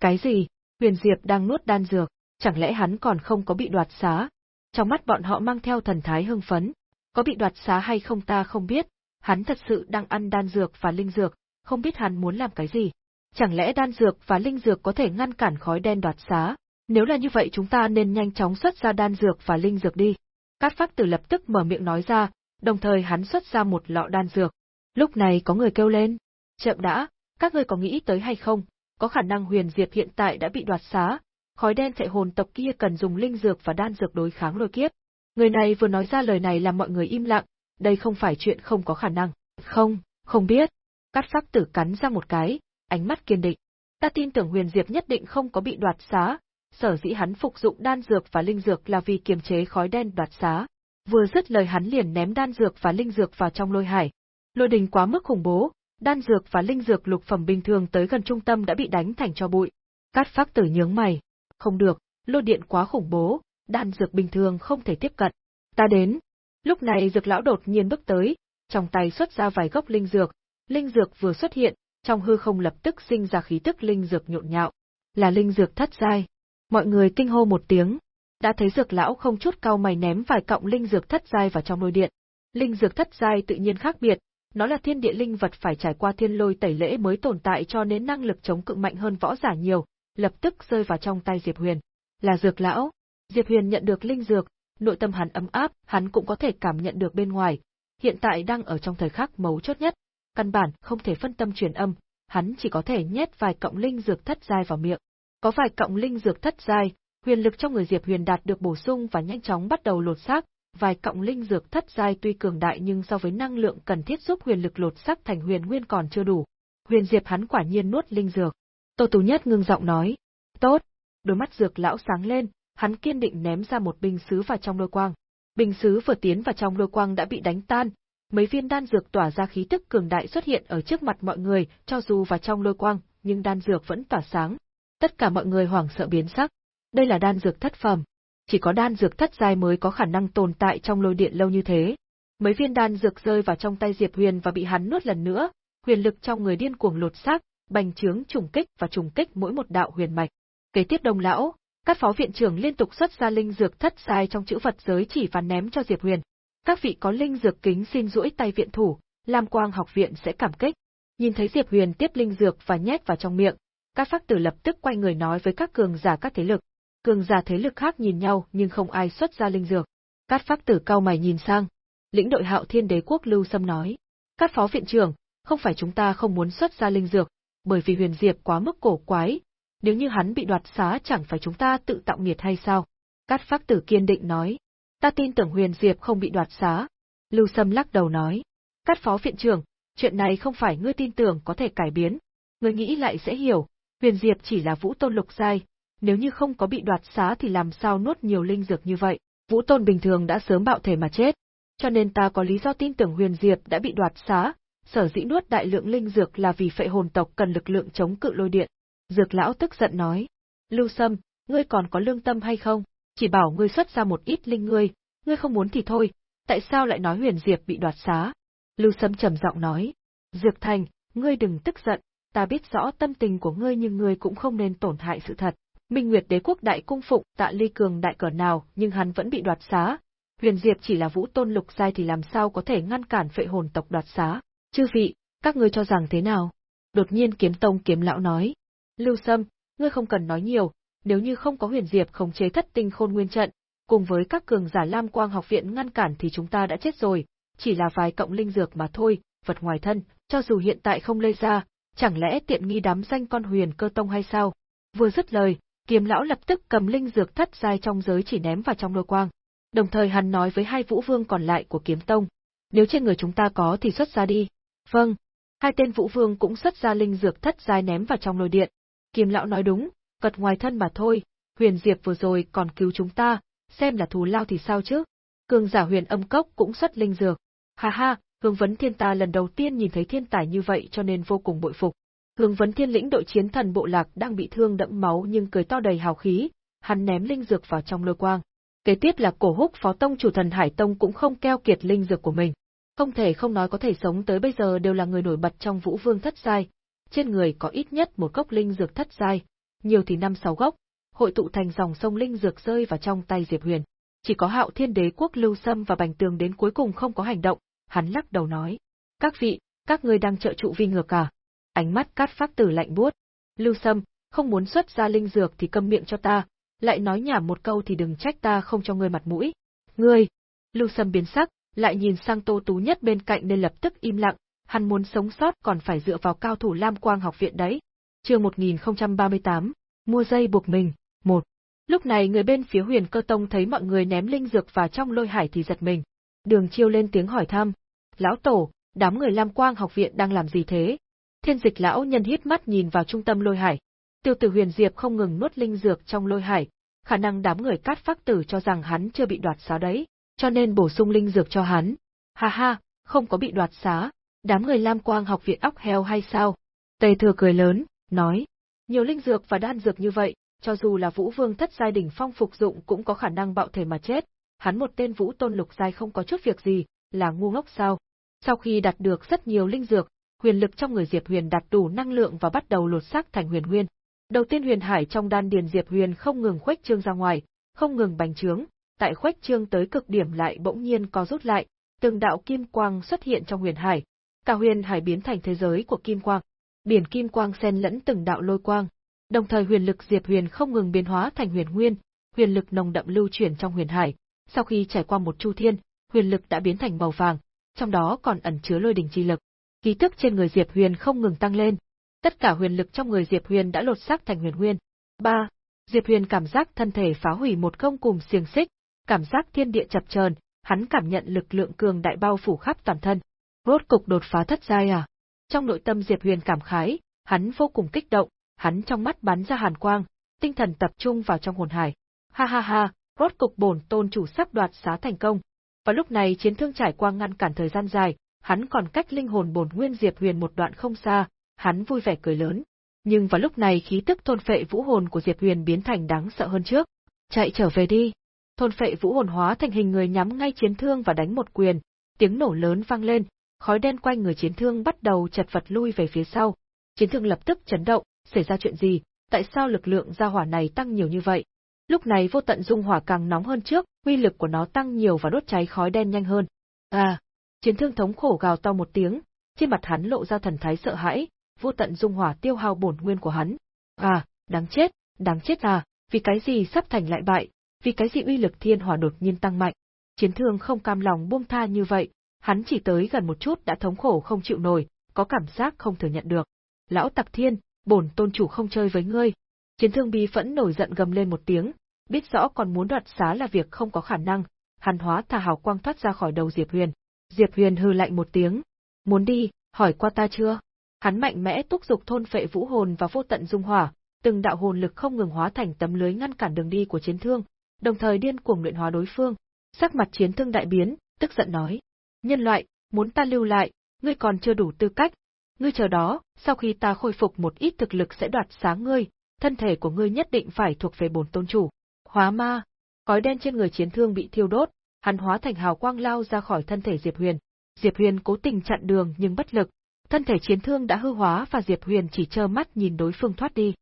Cái gì? Huyền Diệp đang nuốt đan dược chẳng lẽ hắn còn không có bị đoạt xá? Trong mắt bọn họ mang theo thần thái hưng phấn, có bị đoạt xá hay không ta không biết, hắn thật sự đang ăn đan dược và linh dược, không biết hắn muốn làm cái gì. Chẳng lẽ đan dược và linh dược có thể ngăn cản khói đen đoạt xá? Nếu là như vậy chúng ta nên nhanh chóng xuất ra đan dược và linh dược đi. Cát Phác Tử lập tức mở miệng nói ra, đồng thời hắn xuất ra một lọ đan dược. Lúc này có người kêu lên, chậm đã, các ngươi có nghĩ tới hay không, có khả năng huyền diệp hiện tại đã bị đoạt xá, khói đen chạy hồn tộc kia cần dùng linh dược và đan dược đối kháng lôi kiếp. Người này vừa nói ra lời này làm mọi người im lặng, đây không phải chuyện không có khả năng. Không, không biết. Cát phác tử cắn ra một cái, ánh mắt kiên định. Ta tin tưởng Huyền Diệp nhất định không có bị đoạt xá, sở dĩ hắn phục dụng đan dược và linh dược là vì kiềm chế khói đen đoạt xá. Vừa dứt lời hắn liền ném đan dược và linh dược vào trong lôi hải. Lôi đình quá mức khủng bố, đan dược và linh dược lục phẩm bình thường tới gần trung tâm đã bị đánh thành cho bụi. Cát Phác Tử nhướng mày, không được, lôi điện quá khủng bố, đan dược bình thường không thể tiếp cận. Ta đến. Lúc này dược lão đột nhiên bước tới, trong tay xuất ra vài gốc linh dược, linh dược vừa xuất hiện, trong hư không lập tức sinh ra khí tức linh dược nhộn nhạo, là linh dược thất giai. Mọi người kinh hô một tiếng, đã thấy dược lão không chút cau mày ném vài cọng linh dược thất giai vào trong lôi điện. Linh dược thất giai tự nhiên khác biệt, nó là thiên địa linh vật phải trải qua thiên lôi tẩy lễ mới tồn tại cho nên năng lực chống cự mạnh hơn võ giả nhiều, lập tức rơi vào trong tay Diệp Huyền. Là dược lão. Diệp Huyền nhận được linh dược, nội tâm hắn ấm áp, hắn cũng có thể cảm nhận được bên ngoài. Hiện tại đang ở trong thời khắc mấu chốt nhất, căn bản không thể phân tâm truyền âm, hắn chỉ có thể nhét vài cọng linh dược thất giai vào miệng. Có vài cọng linh dược thất giai, huyền lực trong người Diệp Huyền đạt được bổ sung và nhanh chóng bắt đầu lột xác, vài cọng linh dược thất giai tuy cường đại nhưng so với năng lượng cần thiết giúp huyền lực lột xác thành huyền nguyên còn chưa đủ. Huyền Diệp hắn quả nhiên nuốt linh dược. Tô Tú Nhất ngưng giọng nói, "Tốt." Đôi mắt dược lão sáng lên, hắn kiên định ném ra một bình sứ vào trong lôi quang. Bình sứ vừa tiến vào trong lôi quang đã bị đánh tan, mấy viên đan dược tỏa ra khí tức cường đại xuất hiện ở trước mặt mọi người, cho dù vào trong lôi quang, nhưng đan dược vẫn tỏa sáng. Tất cả mọi người hoảng sợ biến sắc. Đây là đan dược thất phẩm, chỉ có đan dược thất giai mới có khả năng tồn tại trong lôi điện lâu như thế. Mấy viên đan dược rơi vào trong tay Diệp Huyền và bị hắn nuốt lần nữa, huyền lực trong người điên cuồng lột xác, bành trướng trùng kích và trùng kích mỗi một đạo huyền mạch. Kế tiếp đồng lão, các phó viện trưởng liên tục xuất ra linh dược thất sai trong chữ vật giới chỉ và ném cho Diệp Huyền. Các vị có linh dược kính xin duỗi tay viện thủ, Lam Quang học viện sẽ cảm kích. Nhìn thấy Diệp Huyền tiếp linh dược và nhét vào trong miệng, các phác tử lập tức quay người nói với các cường giả các thế lực. Cường giả thế lực khác nhìn nhau nhưng không ai xuất ra linh dược. các phác tử cao mày nhìn sang. Lĩnh đội hạo thiên đế quốc Lưu Sâm nói. các phó viện trưởng, không phải chúng ta không muốn xuất ra linh dược, bởi vì huyền diệp quá mức cổ quái. Nếu như hắn bị đoạt xá chẳng phải chúng ta tự tạo nghiệt hay sao? Cát phác tử kiên định nói. Ta tin tưởng huyền diệp không bị đoạt xá. Lưu Sâm lắc đầu nói. Cát phó viện trưởng, chuyện này không phải ngươi tin tưởng có thể cải biến. Ngươi nghĩ lại sẽ hiểu, huyền diệp chỉ là vũ tôn lục giai, nếu như không có bị đoạt xá thì làm sao nuốt nhiều linh dược như vậy, Vũ Tôn bình thường đã sớm bạo thể mà chết. Cho nên ta có lý do tin tưởng Huyền Diệp đã bị đoạt xá, sở dĩ nuốt đại lượng linh dược là vì phệ hồn tộc cần lực lượng chống cự lôi điện. Dược lão tức giận nói, Lưu Sâm, ngươi còn có lương tâm hay không? Chỉ bảo ngươi xuất ra một ít linh ngươi, ngươi không muốn thì thôi, tại sao lại nói Huyền Diệp bị đoạt xá? Lưu Sâm trầm giọng nói, Dược Thành, ngươi đừng tức giận, ta biết rõ tâm tình của ngươi nhưng ngươi cũng không nên tổn hại sự thật. Minh Nguyệt Đế quốc đại cung phụng Tạ Ly cường đại cỡ nào, nhưng hắn vẫn bị đoạt xá. Huyền Diệp chỉ là vũ tôn lục giai thì làm sao có thể ngăn cản phệ hồn tộc đoạt xá? Chư vị, các ngươi cho rằng thế nào? Đột nhiên Kiếm Tông Kiếm lão nói. Lưu Sâm, ngươi không cần nói nhiều, nếu như không có Huyền Diệp khống chế thất tinh khôn nguyên trận, cùng với các cường giả Lam Quang học viện ngăn cản thì chúng ta đã chết rồi, chỉ là vài cộng linh dược mà thôi, vật ngoài thân, cho dù hiện tại không lây ra, chẳng lẽ tiện nghi đám danh con huyền cơ tông hay sao? Vừa dứt lời, Kiếm lão lập tức cầm linh dược thất giai trong giới chỉ ném vào trong lôi quang. Đồng thời hắn nói với hai vũ vương còn lại của kiếm tông, nếu trên người chúng ta có thì xuất ra đi. Vâng. Hai tên vũ vương cũng xuất ra linh dược thất giai ném vào trong lôi điện. Kim lão nói đúng, vật ngoài thân mà thôi, huyền diệp vừa rồi còn cứu chúng ta, xem là thù lao thì sao chứ. Cường giả huyền âm cốc cũng xuất linh dược. Ha ha, hương vấn thiên ta lần đầu tiên nhìn thấy thiên tài như vậy cho nên vô cùng bội phục. Hướng vấn thiên lĩnh đội chiến thần bộ lạc đang bị thương đẫm máu nhưng cười to đầy hào khí, hắn ném linh dược vào trong lôi quang. Kế tiếp là cổ húc phó tông chủ thần Hải Tông cũng không keo kiệt linh dược của mình. Không thể không nói có thể sống tới bây giờ đều là người nổi bật trong vũ vương thất sai. Trên người có ít nhất một gốc linh dược thất giai, nhiều thì năm sáu gốc, hội tụ thành dòng sông linh dược rơi vào trong tay Diệp Huyền. Chỉ có hạo thiên đế quốc lưu sâm và bành tường đến cuối cùng không có hành động, hắn lắc đầu nói. Các vị, các ngươi đang trợ trụ vi ngược cả. Ánh mắt cát phác tử lạnh buốt. Lưu Sâm, không muốn xuất ra linh dược thì câm miệng cho ta, lại nói nhảm một câu thì đừng trách ta không cho ngươi mặt mũi. Ngươi! Lưu Sâm biến sắc, lại nhìn sang Tô Tú Nhất bên cạnh nên lập tức im lặng, hắn muốn sống sót còn phải dựa vào cao thủ Lam Quang học viện đấy. Chương 1038, mua dây buộc mình, một. Lúc này người bên phía Huyền Cơ Tông thấy mọi người ném linh dược vào trong lôi hải thì giật mình. Đường Chiêu lên tiếng hỏi thăm, "Lão tổ, đám người Lam Quang học viện đang làm gì thế?" Thiên dịch lão nhân hít mắt nhìn vào trung tâm lôi hải, Tiêu Tử Huyền Diệp không ngừng nuốt linh dược trong lôi hải, khả năng đám người cát phác tử cho rằng hắn chưa bị đoạt xá đấy, cho nên bổ sung linh dược cho hắn. Ha ha, không có bị đoạt xá, đám người Lam Quang học viện óc heo hay sao? Tề Thừa cười lớn, nói, nhiều linh dược và đan dược như vậy, cho dù là Vũ Vương thất giai đỉnh phong phục dụng cũng có khả năng bạo thể mà chết, hắn một tên Vũ Tôn lục giai không có chút việc gì, là ngu ngốc sao? Sau khi đạt được rất nhiều linh dược, huyền lực trong người Diệp Huyền đạt đủ năng lượng và bắt đầu lột xác thành huyền nguyên. Đầu tiên huyền hải trong đan điền Diệp Huyền không ngừng khuếch trương ra ngoài, không ngừng bành trướng, tại khuếch trương tới cực điểm lại bỗng nhiên co rút lại, từng đạo kim quang xuất hiện trong huyền hải. Cả huyền hải biến thành thế giới của kim quang. Biển kim quang xen lẫn từng đạo lôi quang. Đồng thời huyền lực Diệp Huyền không ngừng biến hóa thành huyền nguyên, huyền lực nồng đậm lưu chuyển trong huyền hải. Sau khi trải qua một chu thiên, huyền lực đã biến thành màu vàng, trong đó còn ẩn chứa lôi đỉnh chi lực. Khí tức trên người Diệp Huyền không ngừng tăng lên. Tất cả huyền lực trong người Diệp Huyền đã lột xác thành huyền nguyên. 3. Diệp Huyền cảm giác thân thể phá hủy một công cùng xiềng xích, cảm giác thiên địa chập chờn, hắn cảm nhận lực lượng cường đại bao phủ khắp toàn thân. Rốt cục đột phá thất giai à? Trong nội tâm Diệp Huyền cảm khái, hắn vô cùng kích động, hắn trong mắt bắn ra hàn quang, tinh thần tập trung vào trong hồn hải. Ha ha ha, rốt cục bổn tôn chủ sắp đoạt xá thành công. Và lúc này chiến thương trải qua ngăn cản thời gian dài, hắn còn cách linh hồn bổn nguyên Diệp Huyền một đoạn không xa, hắn vui vẻ cười lớn. Nhưng vào lúc này khí tức thôn phệ vũ hồn của Diệp Huyền biến thành đáng sợ hơn trước. Chạy trở về đi. Thôn phệ vũ hồn hóa thành hình người nhắm ngay chiến thương và đánh một quyền, tiếng nổ lớn vang lên, khói đen quanh người chiến thương bắt đầu chật vật lui về phía sau. Chiến thương lập tức chấn động, xảy ra chuyện gì, tại sao lực lượng gia hỏa này tăng nhiều như vậy? Lúc này vô tận dung hỏa càng nóng hơn trước, uy lực của nó tăng nhiều và đốt cháy khói đen nhanh hơn. À, chiến thương thống khổ gào to một tiếng, trên mặt hắn lộ ra thần thái sợ hãi, vô tận dung hỏa tiêu hao bổn nguyên của hắn. À, đáng chết, đáng chết à, vì cái gì sắp thành lại bại, vì cái gì uy lực thiên hỏa đột nhiên tăng mạnh. Chiến thương không cam lòng buông tha như vậy, hắn chỉ tới gần một chút đã thống khổ không chịu nổi, có cảm giác không thừa nhận được. Lão Tặc Thiên, bổn tôn chủ không chơi với ngươi. Chiến thương bi phẫn nổi giận gầm lên một tiếng, biết rõ còn muốn đoạt xá là việc không có khả năng, hàn hóa thả hào quang thoát ra khỏi đầu Diệp Huyền. Diệp Huyền hư lạnh một tiếng, muốn đi, hỏi qua ta chưa? Hắn mạnh mẽ túc dục thôn phệ vũ hồn và vô tận dung hỏa, từng đạo hồn lực không ngừng hóa thành tấm lưới ngăn cản đường đi của chiến thương, đồng thời điên cuồng luyện hóa đối phương. Sắc mặt chiến thương đại biến, tức giận nói: "Nhân loại, muốn ta lưu lại, ngươi còn chưa đủ tư cách. Ngươi chờ đó, sau khi ta khôi phục một ít thực lực sẽ đoạt sáng ngươi, thân thể của ngươi nhất định phải thuộc về bổn tôn chủ." Hóa ma, khói đen trên người chiến thương bị thiêu đốt, hắn hóa thành hào quang lao ra khỏi thân thể Diệp Huyền. Diệp Huyền cố tình chặn đường nhưng bất lực, thân thể chiến thương đã hư hóa và Diệp Huyền chỉ trơ mắt nhìn đối phương thoát đi.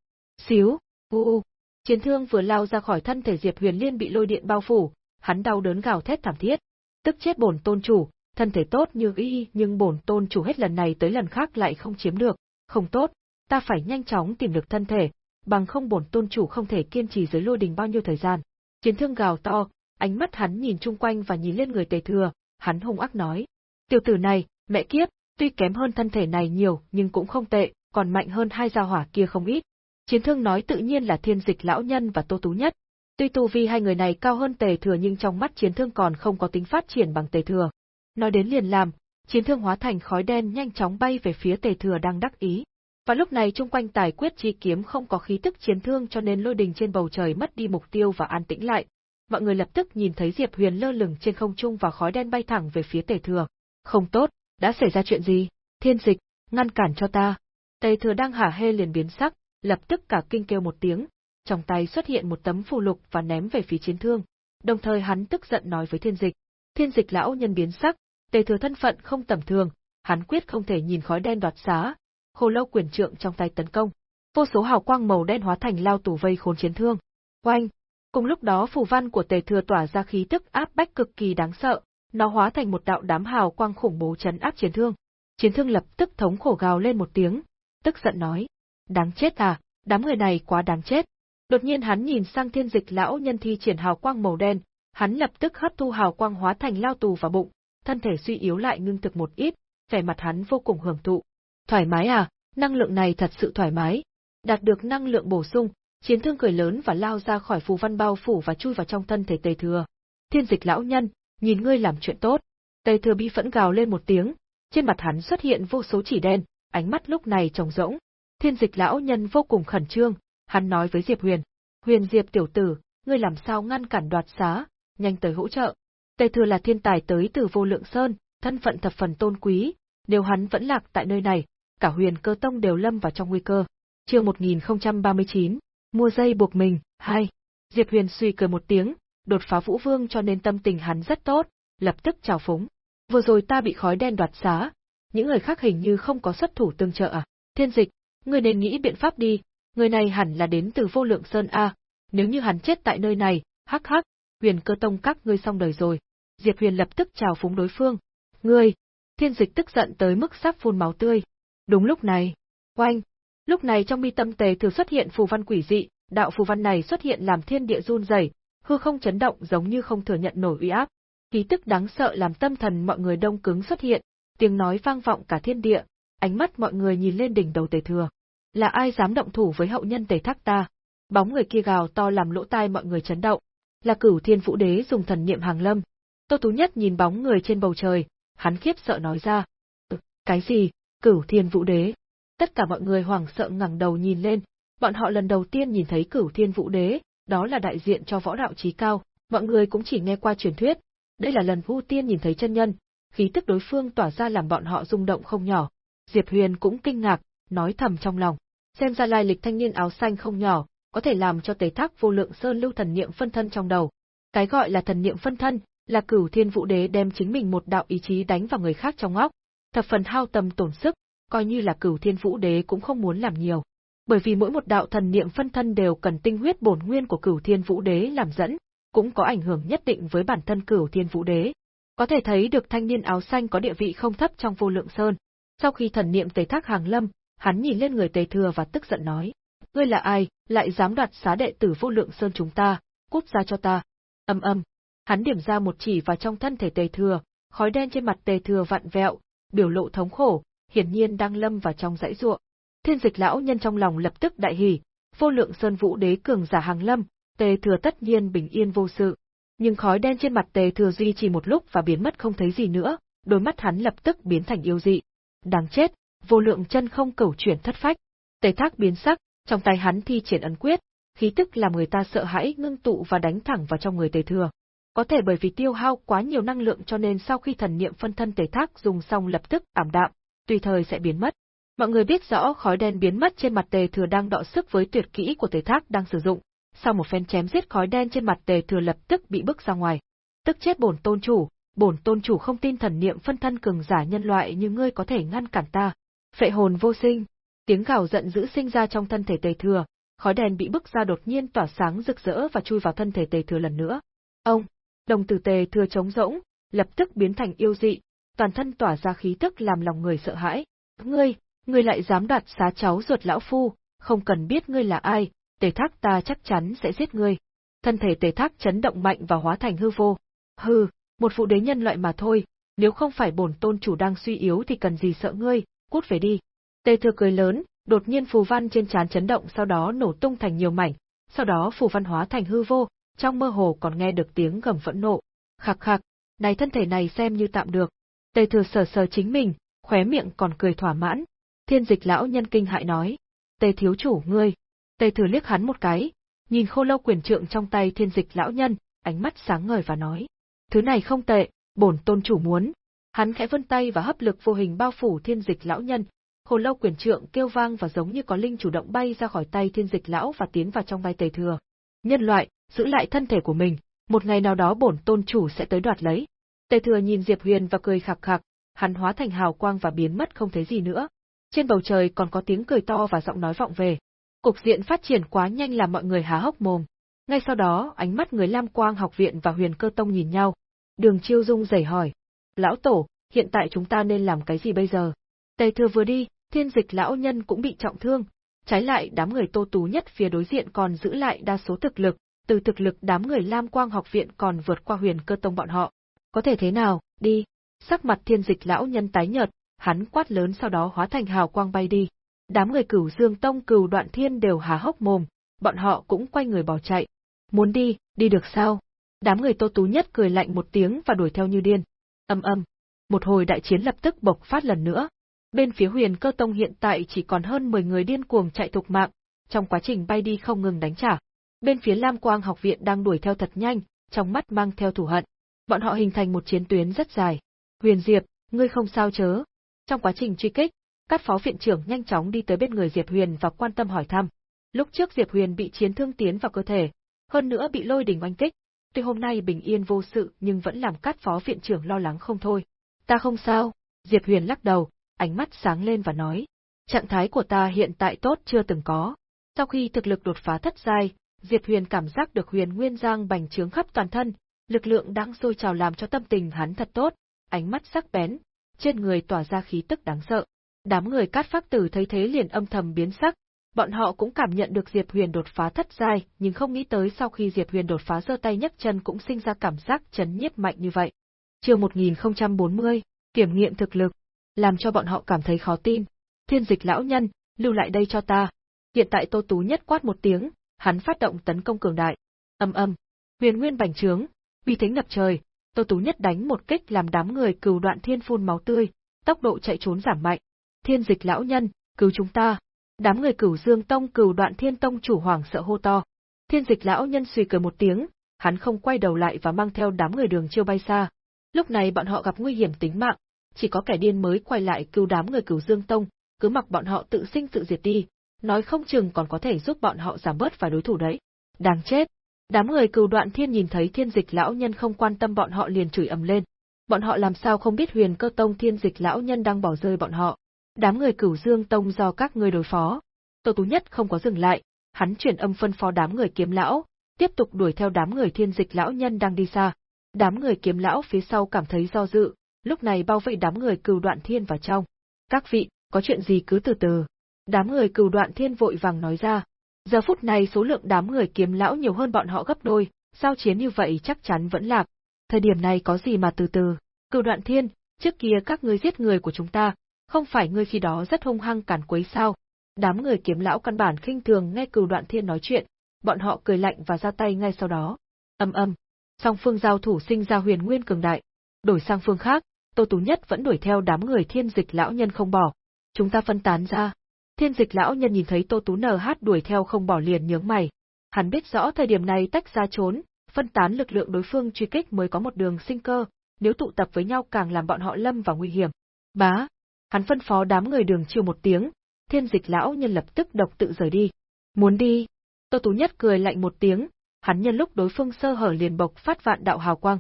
Xíu, u u. Chiến thương vừa lao ra khỏi thân thể Diệp Huyền liên bị lôi điện bao phủ, hắn đau đớn gào thét thảm thiết. Tức chết bổn tôn chủ, thân thể tốt như y nhưng bổn tôn chủ hết lần này tới lần khác lại không chiếm được, không tốt, ta phải nhanh chóng tìm được thân thể, bằng không bổn tôn chủ không thể kiên trì dưới lôi đình bao nhiêu thời gian. Chiến thương gào to, ánh mắt hắn nhìn chung quanh và nhìn lên người tề thừa, hắn hung ác nói. Tiểu tử này, mẹ kiếp, tuy kém hơn thân thể này nhiều nhưng cũng không tệ, còn mạnh hơn hai gia hỏa kia không ít. Chiến thương nói tự nhiên là thiên dịch lão nhân và tô tú nhất. Tuy tu vi hai người này cao hơn tề thừa nhưng trong mắt chiến thương còn không có tính phát triển bằng tề thừa. Nói đến liền làm, chiến thương hóa thành khói đen nhanh chóng bay về phía tề thừa đang đắc ý. Và lúc này chung quanh tài quyết chi kiếm không có khí tức chiến thương cho nên lôi đình trên bầu trời mất đi mục tiêu và an tĩnh lại. Mọi người lập tức nhìn thấy Diệp Huyền lơ lửng trên không trung và khói đen bay thẳng về phía Tề Thừa. Không tốt, đã xảy ra chuyện gì? Thiên dịch, ngăn cản cho ta. Tề Thừa đang hả hê liền biến sắc, lập tức cả kinh kêu một tiếng, trong tay xuất hiện một tấm phù lục và ném về phía chiến thương. Đồng thời hắn tức giận nói với Thiên dịch. Thiên dịch lão nhân biến sắc, Tề Thừa thân phận không tầm thường, hắn quyết không thể nhìn khói đen đoạt xá, Hồ lâu quyền trượng trong tay tấn công. Vô số hào quang màu đen hóa thành lao tù vây khốn chiến thương. Oanh! Cùng lúc đó phù văn của tề thừa tỏa ra khí tức áp bách cực kỳ đáng sợ, nó hóa thành một đạo đám hào quang khủng bố chấn áp chiến thương. Chiến thương lập tức thống khổ gào lên một tiếng, tức giận nói. Đáng chết à, đám người này quá đáng chết. Đột nhiên hắn nhìn sang thiên dịch lão nhân thi triển hào quang màu đen, hắn lập tức hấp thu hào quang hóa thành lao tù vào bụng, thân thể suy yếu lại ngưng thực một ít, vẻ mặt hắn vô cùng hưởng thụ. Thoải mái à, năng lượng này thật sự thoải mái. Đạt được năng lượng bổ sung, chiến thương cười lớn và lao ra khỏi phù văn bao phủ và chui vào trong thân thể Tề Thừa. Thiên dịch lão nhân, nhìn ngươi làm chuyện tốt. Tề Thừa bi phẫn gào lên một tiếng, trên mặt hắn xuất hiện vô số chỉ đen, ánh mắt lúc này trống rỗng. Thiên dịch lão nhân vô cùng khẩn trương, hắn nói với Diệp Huyền. Huyền Diệp tiểu tử, ngươi làm sao ngăn cản đoạt xá, nhanh tới hỗ trợ. Tề Thừa là thiên tài tới từ vô lượng sơn, thân phận thập phần tôn quý, nếu hắn vẫn lạc tại nơi này, cả huyền cơ tông đều lâm vào trong nguy cơ. Chương 1039, mua dây buộc mình, hai. Diệp Huyền suy cười một tiếng, đột phá Vũ Vương cho nên tâm tình hắn rất tốt, lập tức chào phúng. Vừa rồi ta bị khói đen đoạt xá, những người khác hình như không có xuất thủ tương trợ à? Thiên dịch, ngươi nên nghĩ biện pháp đi, người này hẳn là đến từ vô lượng sơn A, nếu như hắn chết tại nơi này, hắc hắc, huyền cơ tông các ngươi xong đời rồi. Diệp Huyền lập tức chào phúng đối phương. Ngươi! Thiên dịch tức giận tới mức sắp phun máu tươi. Đúng lúc này, oanh! Lúc này trong mi tâm tề thừa xuất hiện phù văn quỷ dị, đạo phù văn này xuất hiện làm thiên địa run rẩy, hư không chấn động giống như không thừa nhận nổi uy áp. Khí tức đáng sợ làm tâm thần mọi người đông cứng xuất hiện, tiếng nói vang vọng cả thiên địa, ánh mắt mọi người nhìn lên đỉnh đầu tề thừa. Là ai dám động thủ với hậu nhân tề thác ta? Bóng người kia gào to làm lỗ tai mọi người chấn động. Là cửu thiên vũ đế dùng thần niệm hàng lâm. Tô Tú Nhất nhìn bóng người trên bầu trời, hắn khiếp sợ nói ra. Ừ, cái gì? Cửu thiên vũ đế? Tất cả mọi người hoảng sợ ngẩng đầu nhìn lên, bọn họ lần đầu tiên nhìn thấy cửu thiên vũ đế, đó là đại diện cho võ đạo trí cao, mọi người cũng chỉ nghe qua truyền thuyết. Đây là lần vu tiên nhìn thấy chân nhân, khí tức đối phương tỏa ra làm bọn họ rung động không nhỏ. Diệp Huyền cũng kinh ngạc, nói thầm trong lòng. Xem ra lai lịch thanh niên áo xanh không nhỏ, có thể làm cho tế thác vô lượng sơn lưu thần niệm phân thân trong đầu. Cái gọi là thần niệm phân thân, là cửu thiên vũ đế đem chính mình một đạo ý chí đánh vào người khác trong óc, thập phần hao tâm tổn sức, coi như là cửu thiên vũ đế cũng không muốn làm nhiều. Bởi vì mỗi một đạo thần niệm phân thân đều cần tinh huyết bổn nguyên của cửu thiên vũ đế làm dẫn, cũng có ảnh hưởng nhất định với bản thân cửu thiên vũ đế. Có thể thấy được thanh niên áo xanh có địa vị không thấp trong vô lượng sơn. Sau khi thần niệm tề thác hàng lâm, hắn nhìn lên người tề thừa và tức giận nói. Ngươi là ai, lại dám đoạt xá đệ tử vô lượng sơn chúng ta, cút ra cho ta. Âm âm. Hắn điểm ra một chỉ vào trong thân thể tề thừa, khói đen trên mặt tề thừa vặn vẹo, biểu lộ thống khổ, hiển nhiên đang lâm vào trong dãy ruộng. Thiên dịch lão nhân trong lòng lập tức đại hỉ, vô lượng sơn vũ đế cường giả hàng lâm, tề thừa tất nhiên bình yên vô sự. Nhưng khói đen trên mặt tề thừa duy trì một lúc và biến mất không thấy gì nữa, đôi mắt hắn lập tức biến thành yêu dị. Đáng chết, vô lượng chân không cẩu chuyển thất phách. Tề thác biến sắc, trong tay hắn thi triển ấn quyết, khí tức làm người ta sợ hãi ngưng tụ và đánh thẳng vào trong người tề thừa. Có thể bởi vì tiêu hao quá nhiều năng lượng cho nên sau khi thần niệm phân thân tề thác dùng xong lập tức ảm đạm, tùy thời sẽ biến mất. Mọi người biết rõ khói đen biến mất trên mặt tề thừa đang đọ sức với tuyệt kỹ của tề thác đang sử dụng, sau một phen chém giết khói đen trên mặt tề thừa lập tức bị bức ra ngoài. Tức chết bổn tôn chủ, bổn tôn chủ không tin thần niệm phân thân cường giả nhân loại như ngươi có thể ngăn cản ta. Phệ hồn vô sinh, tiếng gào giận dữ sinh ra trong thân thể tề thừa, khói đèn bị bức ra đột nhiên tỏa sáng rực rỡ và chui vào thân thể tề thừa lần nữa. Ông, đồng tử tề thừa trống rỗng, lập tức biến thành yêu dị, toàn thân tỏa ra khí tức làm lòng người sợ hãi. Ngươi, ngươi lại dám đoạt xá cháu ruột lão phu, không cần biết ngươi là ai, tề thác ta chắc chắn sẽ giết ngươi. Thân thể tề thác chấn động mạnh và hóa thành hư vô. Hừ, một vụ đế nhân loại mà thôi, nếu không phải bổn tôn chủ đang suy yếu thì cần gì sợ ngươi, cút về đi. Tề thừa cười lớn, đột nhiên phù văn trên trán chấn động sau đó nổ tung thành nhiều mảnh, sau đó phù văn hóa thành hư vô, trong mơ hồ còn nghe được tiếng gầm phẫn nộ. Khạc khạc, này thân thể này xem như tạm được. Tề thừa sờ sờ chính mình, khóe miệng còn cười thỏa mãn. Thiên dịch lão nhân kinh hại nói. Tề thiếu chủ ngươi. Tề thừa liếc hắn một cái, nhìn khô lâu quyền trượng trong tay thiên dịch lão nhân, ánh mắt sáng ngời và nói. Thứ này không tệ, bổn tôn chủ muốn. Hắn khẽ vươn tay và hấp lực vô hình bao phủ thiên dịch lão nhân. Hồn lâu quyền trượng kêu vang và giống như có linh chủ động bay ra khỏi tay thiên dịch lão và tiến vào trong vai tề thừa. Nhân loại, giữ lại thân thể của mình, một ngày nào đó bổn tôn chủ sẽ tới đoạt lấy. Tề thừa nhìn Diệp Huyền và cười khạc khạc, hắn hóa thành hào quang và biến mất không thấy gì nữa. Trên bầu trời còn có tiếng cười to và giọng nói vọng về. Cục diện phát triển quá nhanh làm mọi người há hốc mồm. Ngay sau đó, ánh mắt người Lam Quang học viện và Huyền Cơ Tông nhìn nhau. Đường Chiêu Dung rẩy hỏi. Lão Tổ, hiện tại chúng ta nên làm cái gì bây giờ? Tề thừa vừa đi, thiên dịch lão nhân cũng bị trọng thương. Trái lại đám người tô tú nhất phía đối diện còn giữ lại đa số thực lực, từ thực lực đám người Lam Quang học viện còn vượt qua huyền cơ tông bọn họ. Có thể thế nào, đi. Sắc mặt thiên dịch lão nhân tái nhợt, hắn quát lớn sau đó hóa thành hào quang bay đi. Đám người cửu dương tông cửu đoạn thiên đều há hốc mồm, bọn họ cũng quay người bỏ chạy. Muốn đi, đi được sao? Đám người tô tú nhất cười lạnh một tiếng và đuổi theo như điên. Âm âm. Một hồi đại chiến lập tức bộc phát lần nữa. Bên phía huyền cơ tông hiện tại chỉ còn hơn 10 người điên cuồng chạy thục mạng, trong quá trình bay đi không ngừng đánh trả. Bên phía Lam Quang học viện đang đuổi theo thật nhanh, trong mắt mang theo thủ hận. Bọn họ hình thành một chiến tuyến rất dài. Huyền Diệp, ngươi không sao chớ. Trong quá trình truy kích, các phó viện trưởng nhanh chóng đi tới bên người Diệp Huyền và quan tâm hỏi thăm. Lúc trước Diệp Huyền bị chiến thương tiến vào cơ thể, hơn nữa bị lôi đình oanh kích, tuy hôm nay bình yên vô sự nhưng vẫn làm các phó viện trưởng lo lắng không thôi. Ta không sao, Diệp Huyền lắc đầu, ánh mắt sáng lên và nói. Trạng thái của ta hiện tại tốt chưa từng có. Sau khi thực lực đột phá thất giai, Diệp Huyền cảm giác được huyền nguyên giang bành trướng khắp toàn thân, lực lượng đang sôi trào làm cho tâm tình hắn thật tốt, ánh mắt sắc bén, trên người tỏa ra khí tức đáng sợ. Đám người cát pháp tử thấy thế liền âm thầm biến sắc, bọn họ cũng cảm nhận được Diệp Huyền đột phá thất giai, nhưng không nghĩ tới sau khi Diệp Huyền đột phá giơ tay nhấc chân cũng sinh ra cảm giác chấn nhiếp mạnh như vậy. Chương 1040, kiểm nghiệm thực lực, làm cho bọn họ cảm thấy khó tin. Thiên dịch lão nhân, lưu lại đây cho ta. Hiện tại Tô Tú nhất quát một tiếng, hắn phát động tấn công cường đại. Âm âm, huyền nguyên bành trướng, uy thế ngập trời, Tô Tú nhất đánh một kích làm đám người cừu đoạn thiên phun máu tươi, tốc độ chạy trốn giảm mạnh. Thiên dịch lão nhân, cứu chúng ta. Đám người cửu dương tông cừu đoạn thiên tông chủ hoàng sợ hô to. Thiên dịch lão nhân suy cười một tiếng, hắn không quay đầu lại và mang theo đám người đường chiêu bay xa. Lúc này bọn họ gặp nguy hiểm tính mạng, chỉ có kẻ điên mới quay lại cứu đám người cửu dương tông, cứ mặc bọn họ tự sinh tự diệt đi, nói không chừng còn có thể giúp bọn họ giảm bớt vài đối thủ đấy. Đáng chết! Đám người Cửu đoạn thiên nhìn thấy thiên dịch lão nhân không quan tâm bọn họ liền chửi ầm lên. Bọn họ làm sao không biết huyền cơ tông thiên dịch lão nhân đang bỏ rơi bọn họ. Đám người cửu dương tông do các người đối phó. Tô Tú Nhất không có dừng lại, hắn chuyển âm phân phó đám người kiếm lão, tiếp tục đuổi theo đám người thiên dịch lão nhân đang đi xa. Đám người kiếm lão phía sau cảm thấy do dự, lúc này bao vây đám người cừu đoạn thiên vào trong. Các vị, có chuyện gì cứ từ từ. Đám người cừu đoạn thiên vội vàng nói ra. Giờ phút này số lượng đám người kiếm lão nhiều hơn bọn họ gấp đôi, giao chiến như vậy chắc chắn vẫn lạc. Thời điểm này có gì mà từ từ. Cừu đoạn thiên, trước kia các ngươi giết người của chúng ta, không phải ngươi khi đó rất hung hăng cản quấy sao? Đám người kiếm lão căn bản khinh thường nghe cừu đoạn thiên nói chuyện, bọn họ cười lạnh và ra tay ngay sau đó. Âm âm, song phương giao thủ sinh ra huyền nguyên cường đại. Đổi sang phương khác, Tô Tú Nhất vẫn đuổi theo đám người thiên dịch lão nhân không bỏ. Chúng ta phân tán ra. Thiên dịch lão nhân nhìn thấy Tô Tú NH đuổi theo không bỏ liền nhướng mày. Hắn biết rõ thời điểm này tách ra trốn, phân tán lực lượng đối phương truy kích mới có một đường sinh cơ, nếu tụ tập với nhau càng làm bọn họ lâm vào nguy hiểm. Bá, hắn phân phó đám người đường chiều một tiếng, thiên dịch lão nhân lập tức độc tự rời đi. Muốn đi? Tô Tú Nhất cười lạnh một tiếng, hắn nhân lúc đối phương sơ hở liền bộc phát vạn đạo hào quang.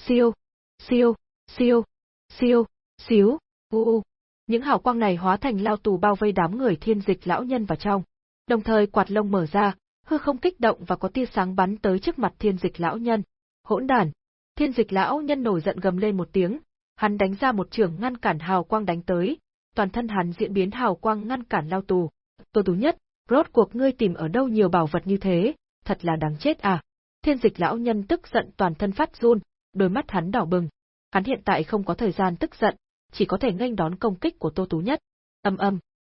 Siêu, siêu, siêu, siêu, xíu, u u. Những hào quang này hóa thành lao tù bao vây đám người thiên dịch lão nhân vào trong. Đồng thời quạt lông mở ra, hư không kích động và có tia sáng bắn tới trước mặt thiên dịch lão nhân. Hỗn đản! Thiên dịch lão nhân nổi giận gầm lên một tiếng, hắn đánh ra một trường ngăn cản hào quang đánh tới, toàn thân hắn diễn biến hào quang ngăn cản lao tù. Tô Tú Nhất, rốt cuộc ngươi tìm ở đâu nhiều bảo vật như thế, thật là đáng chết à. Thiên dịch lão nhân tức giận toàn thân phát run, đôi mắt hắn đỏ bừng. Hắn hiện tại không có thời gian tức giận, chỉ có thể nghênh đón công kích của Tô Tú Nhất. Âm âm,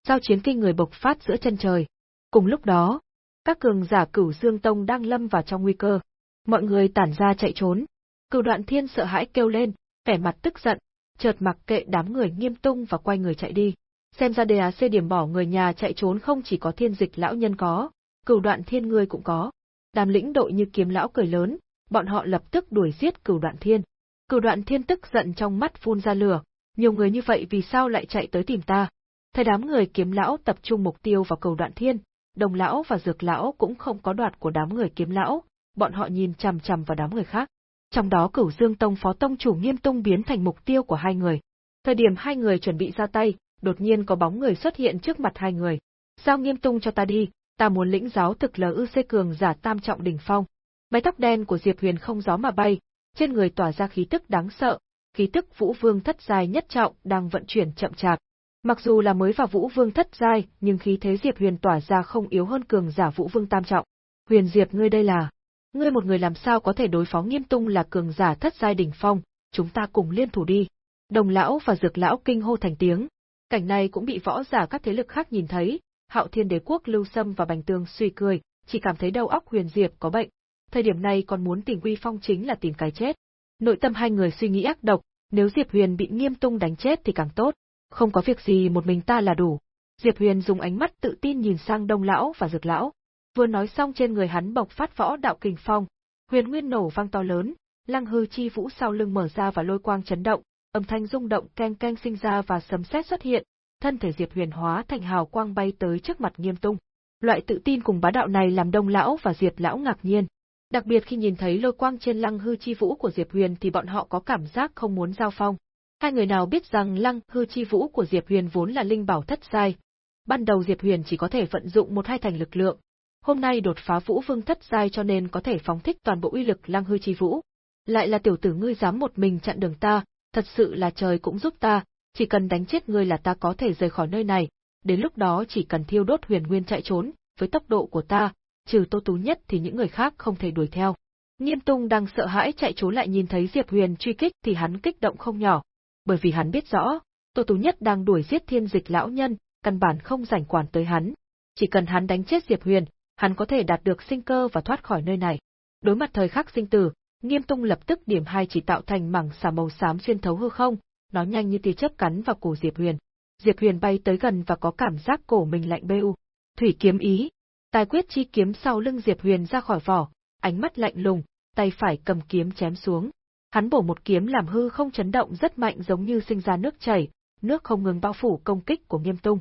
giao chiến kinh người bộc phát giữa chân trời. Cùng lúc đó, các cường giả Cửu Dương Tông đang lâm vào trong nguy cơ. Mọi người tản ra chạy trốn. Cửu Đoạn Thiên sợ hãi kêu lên, vẻ mặt tức giận, chợt mặc kệ đám người nghiêm tung và quay người chạy đi. Xem ra DAC điểm bỏ người nhà chạy trốn không chỉ có thiên dịch lão nhân có, cửu đoạn thiên ngươi cũng có. Đàm lĩnh đội như kiếm lão cười lớn, bọn họ lập tức đuổi giết cửu đoạn thiên. Cửu đoạn thiên tức giận trong mắt phun ra lửa, nhiều người như vậy vì sao lại chạy tới tìm ta? Thấy đám người kiếm lão tập trung mục tiêu vào cầu đoạn thiên, đồng lão và dược lão cũng không có đoạt của đám người kiếm lão, bọn họ nhìn chằm chằm vào đám người khác. Trong đó cửu dương tông phó tông chủ nghiêm tung biến thành mục tiêu của hai người. Thời điểm hai người chuẩn bị ra tay, đột nhiên có bóng người xuất hiện trước mặt hai người. Giao nghiêm tung cho ta đi, ta muốn lĩnh giáo thực lờ ư xê cường giả tam trọng đỉnh phong. Mái tóc đen của Diệp Huyền không gió mà bay, trên người tỏa ra khí tức đáng sợ, khí tức Vũ Vương thất giai nhất trọng đang vận chuyển chậm chạp. Mặc dù là mới vào Vũ Vương thất giai, nhưng khí thế Diệp Huyền tỏa ra không yếu hơn cường giả Vũ Vương tam trọng. Huyền Diệp ngươi đây là, ngươi một người làm sao có thể đối phó Nghiêm Tung là cường giả thất giai đỉnh phong, chúng ta cùng liên thủ đi. Đồng lão và Dược lão kinh hô thành tiếng. Cảnh này cũng bị võ giả các thế lực khác nhìn thấy, Hạo Thiên Đế quốc Lưu Sâm và Bành Tương suy cười, chỉ cảm thấy đầu óc Huyền Diệp có bệnh. Thời điểm này còn muốn tìm Uy Phong chính là tìm cái chết. Nội tâm hai người suy nghĩ ác độc, nếu Diệp Huyền bị Nghiêm Tung đánh chết thì càng tốt, không có việc gì một mình ta là đủ. Diệp Huyền dùng ánh mắt tự tin nhìn sang Đông lão và Dược lão. Vừa nói xong trên người hắn bộc phát võ đạo kình phong, huyền nguyên nổ vang to lớn, lăng hư chi vũ sau lưng mở ra và lôi quang chấn động, âm thanh rung động keng keng sinh ra và sấm sét xuất hiện, thân thể Diệp Huyền hóa thành hào quang bay tới trước mặt Nghiêm Tung. Loại tự tin cùng bá đạo này làm Đông lão và Diệp lão ngạc nhiên. Đặc biệt khi nhìn thấy lôi quang trên lăng hư chi vũ của Diệp Huyền thì bọn họ có cảm giác không muốn giao phong. Hai người nào biết rằng lăng hư chi vũ của Diệp Huyền vốn là linh bảo thất giai. Ban đầu Diệp Huyền chỉ có thể vận dụng một hai thành lực lượng. Hôm nay đột phá vũ vương thất giai cho nên có thể phóng thích toàn bộ uy lực lăng hư chi vũ. Lại là tiểu tử ngươi dám một mình chặn đường ta, thật sự là trời cũng giúp ta, chỉ cần đánh chết ngươi là ta có thể rời khỏi nơi này, đến lúc đó chỉ cần thiêu đốt huyền nguyên chạy trốn, với tốc độ của ta, trừ Tô Tú nhất thì những người khác không thể đuổi theo. Nghiêm Tung đang sợ hãi chạy trốn lại nhìn thấy Diệp Huyền truy kích thì hắn kích động không nhỏ, bởi vì hắn biết rõ, Tô Tú nhất đang đuổi giết thiên dịch lão nhân, căn bản không rảnh quản tới hắn. Chỉ cần hắn đánh chết Diệp Huyền, hắn có thể đạt được sinh cơ và thoát khỏi nơi này. Đối mặt thời khắc sinh tử, Nghiêm Tung lập tức điểm hai chỉ tạo thành mảng xà màu xám xuyên thấu hư không, nó nhanh như tia chớp cắn vào cổ Diệp Huyền. Diệp Huyền bay tới gần và có cảm giác cổ mình lạnh bêu. Thủy kiếm ý. Tài quyết chi kiếm sau lưng Diệp Huyền ra khỏi vỏ, ánh mắt lạnh lùng, tay phải cầm kiếm chém xuống. Hắn bổ một kiếm làm hư không chấn động rất mạnh giống như sinh ra nước chảy, nước không ngừng bao phủ công kích của Nghiêm Tung.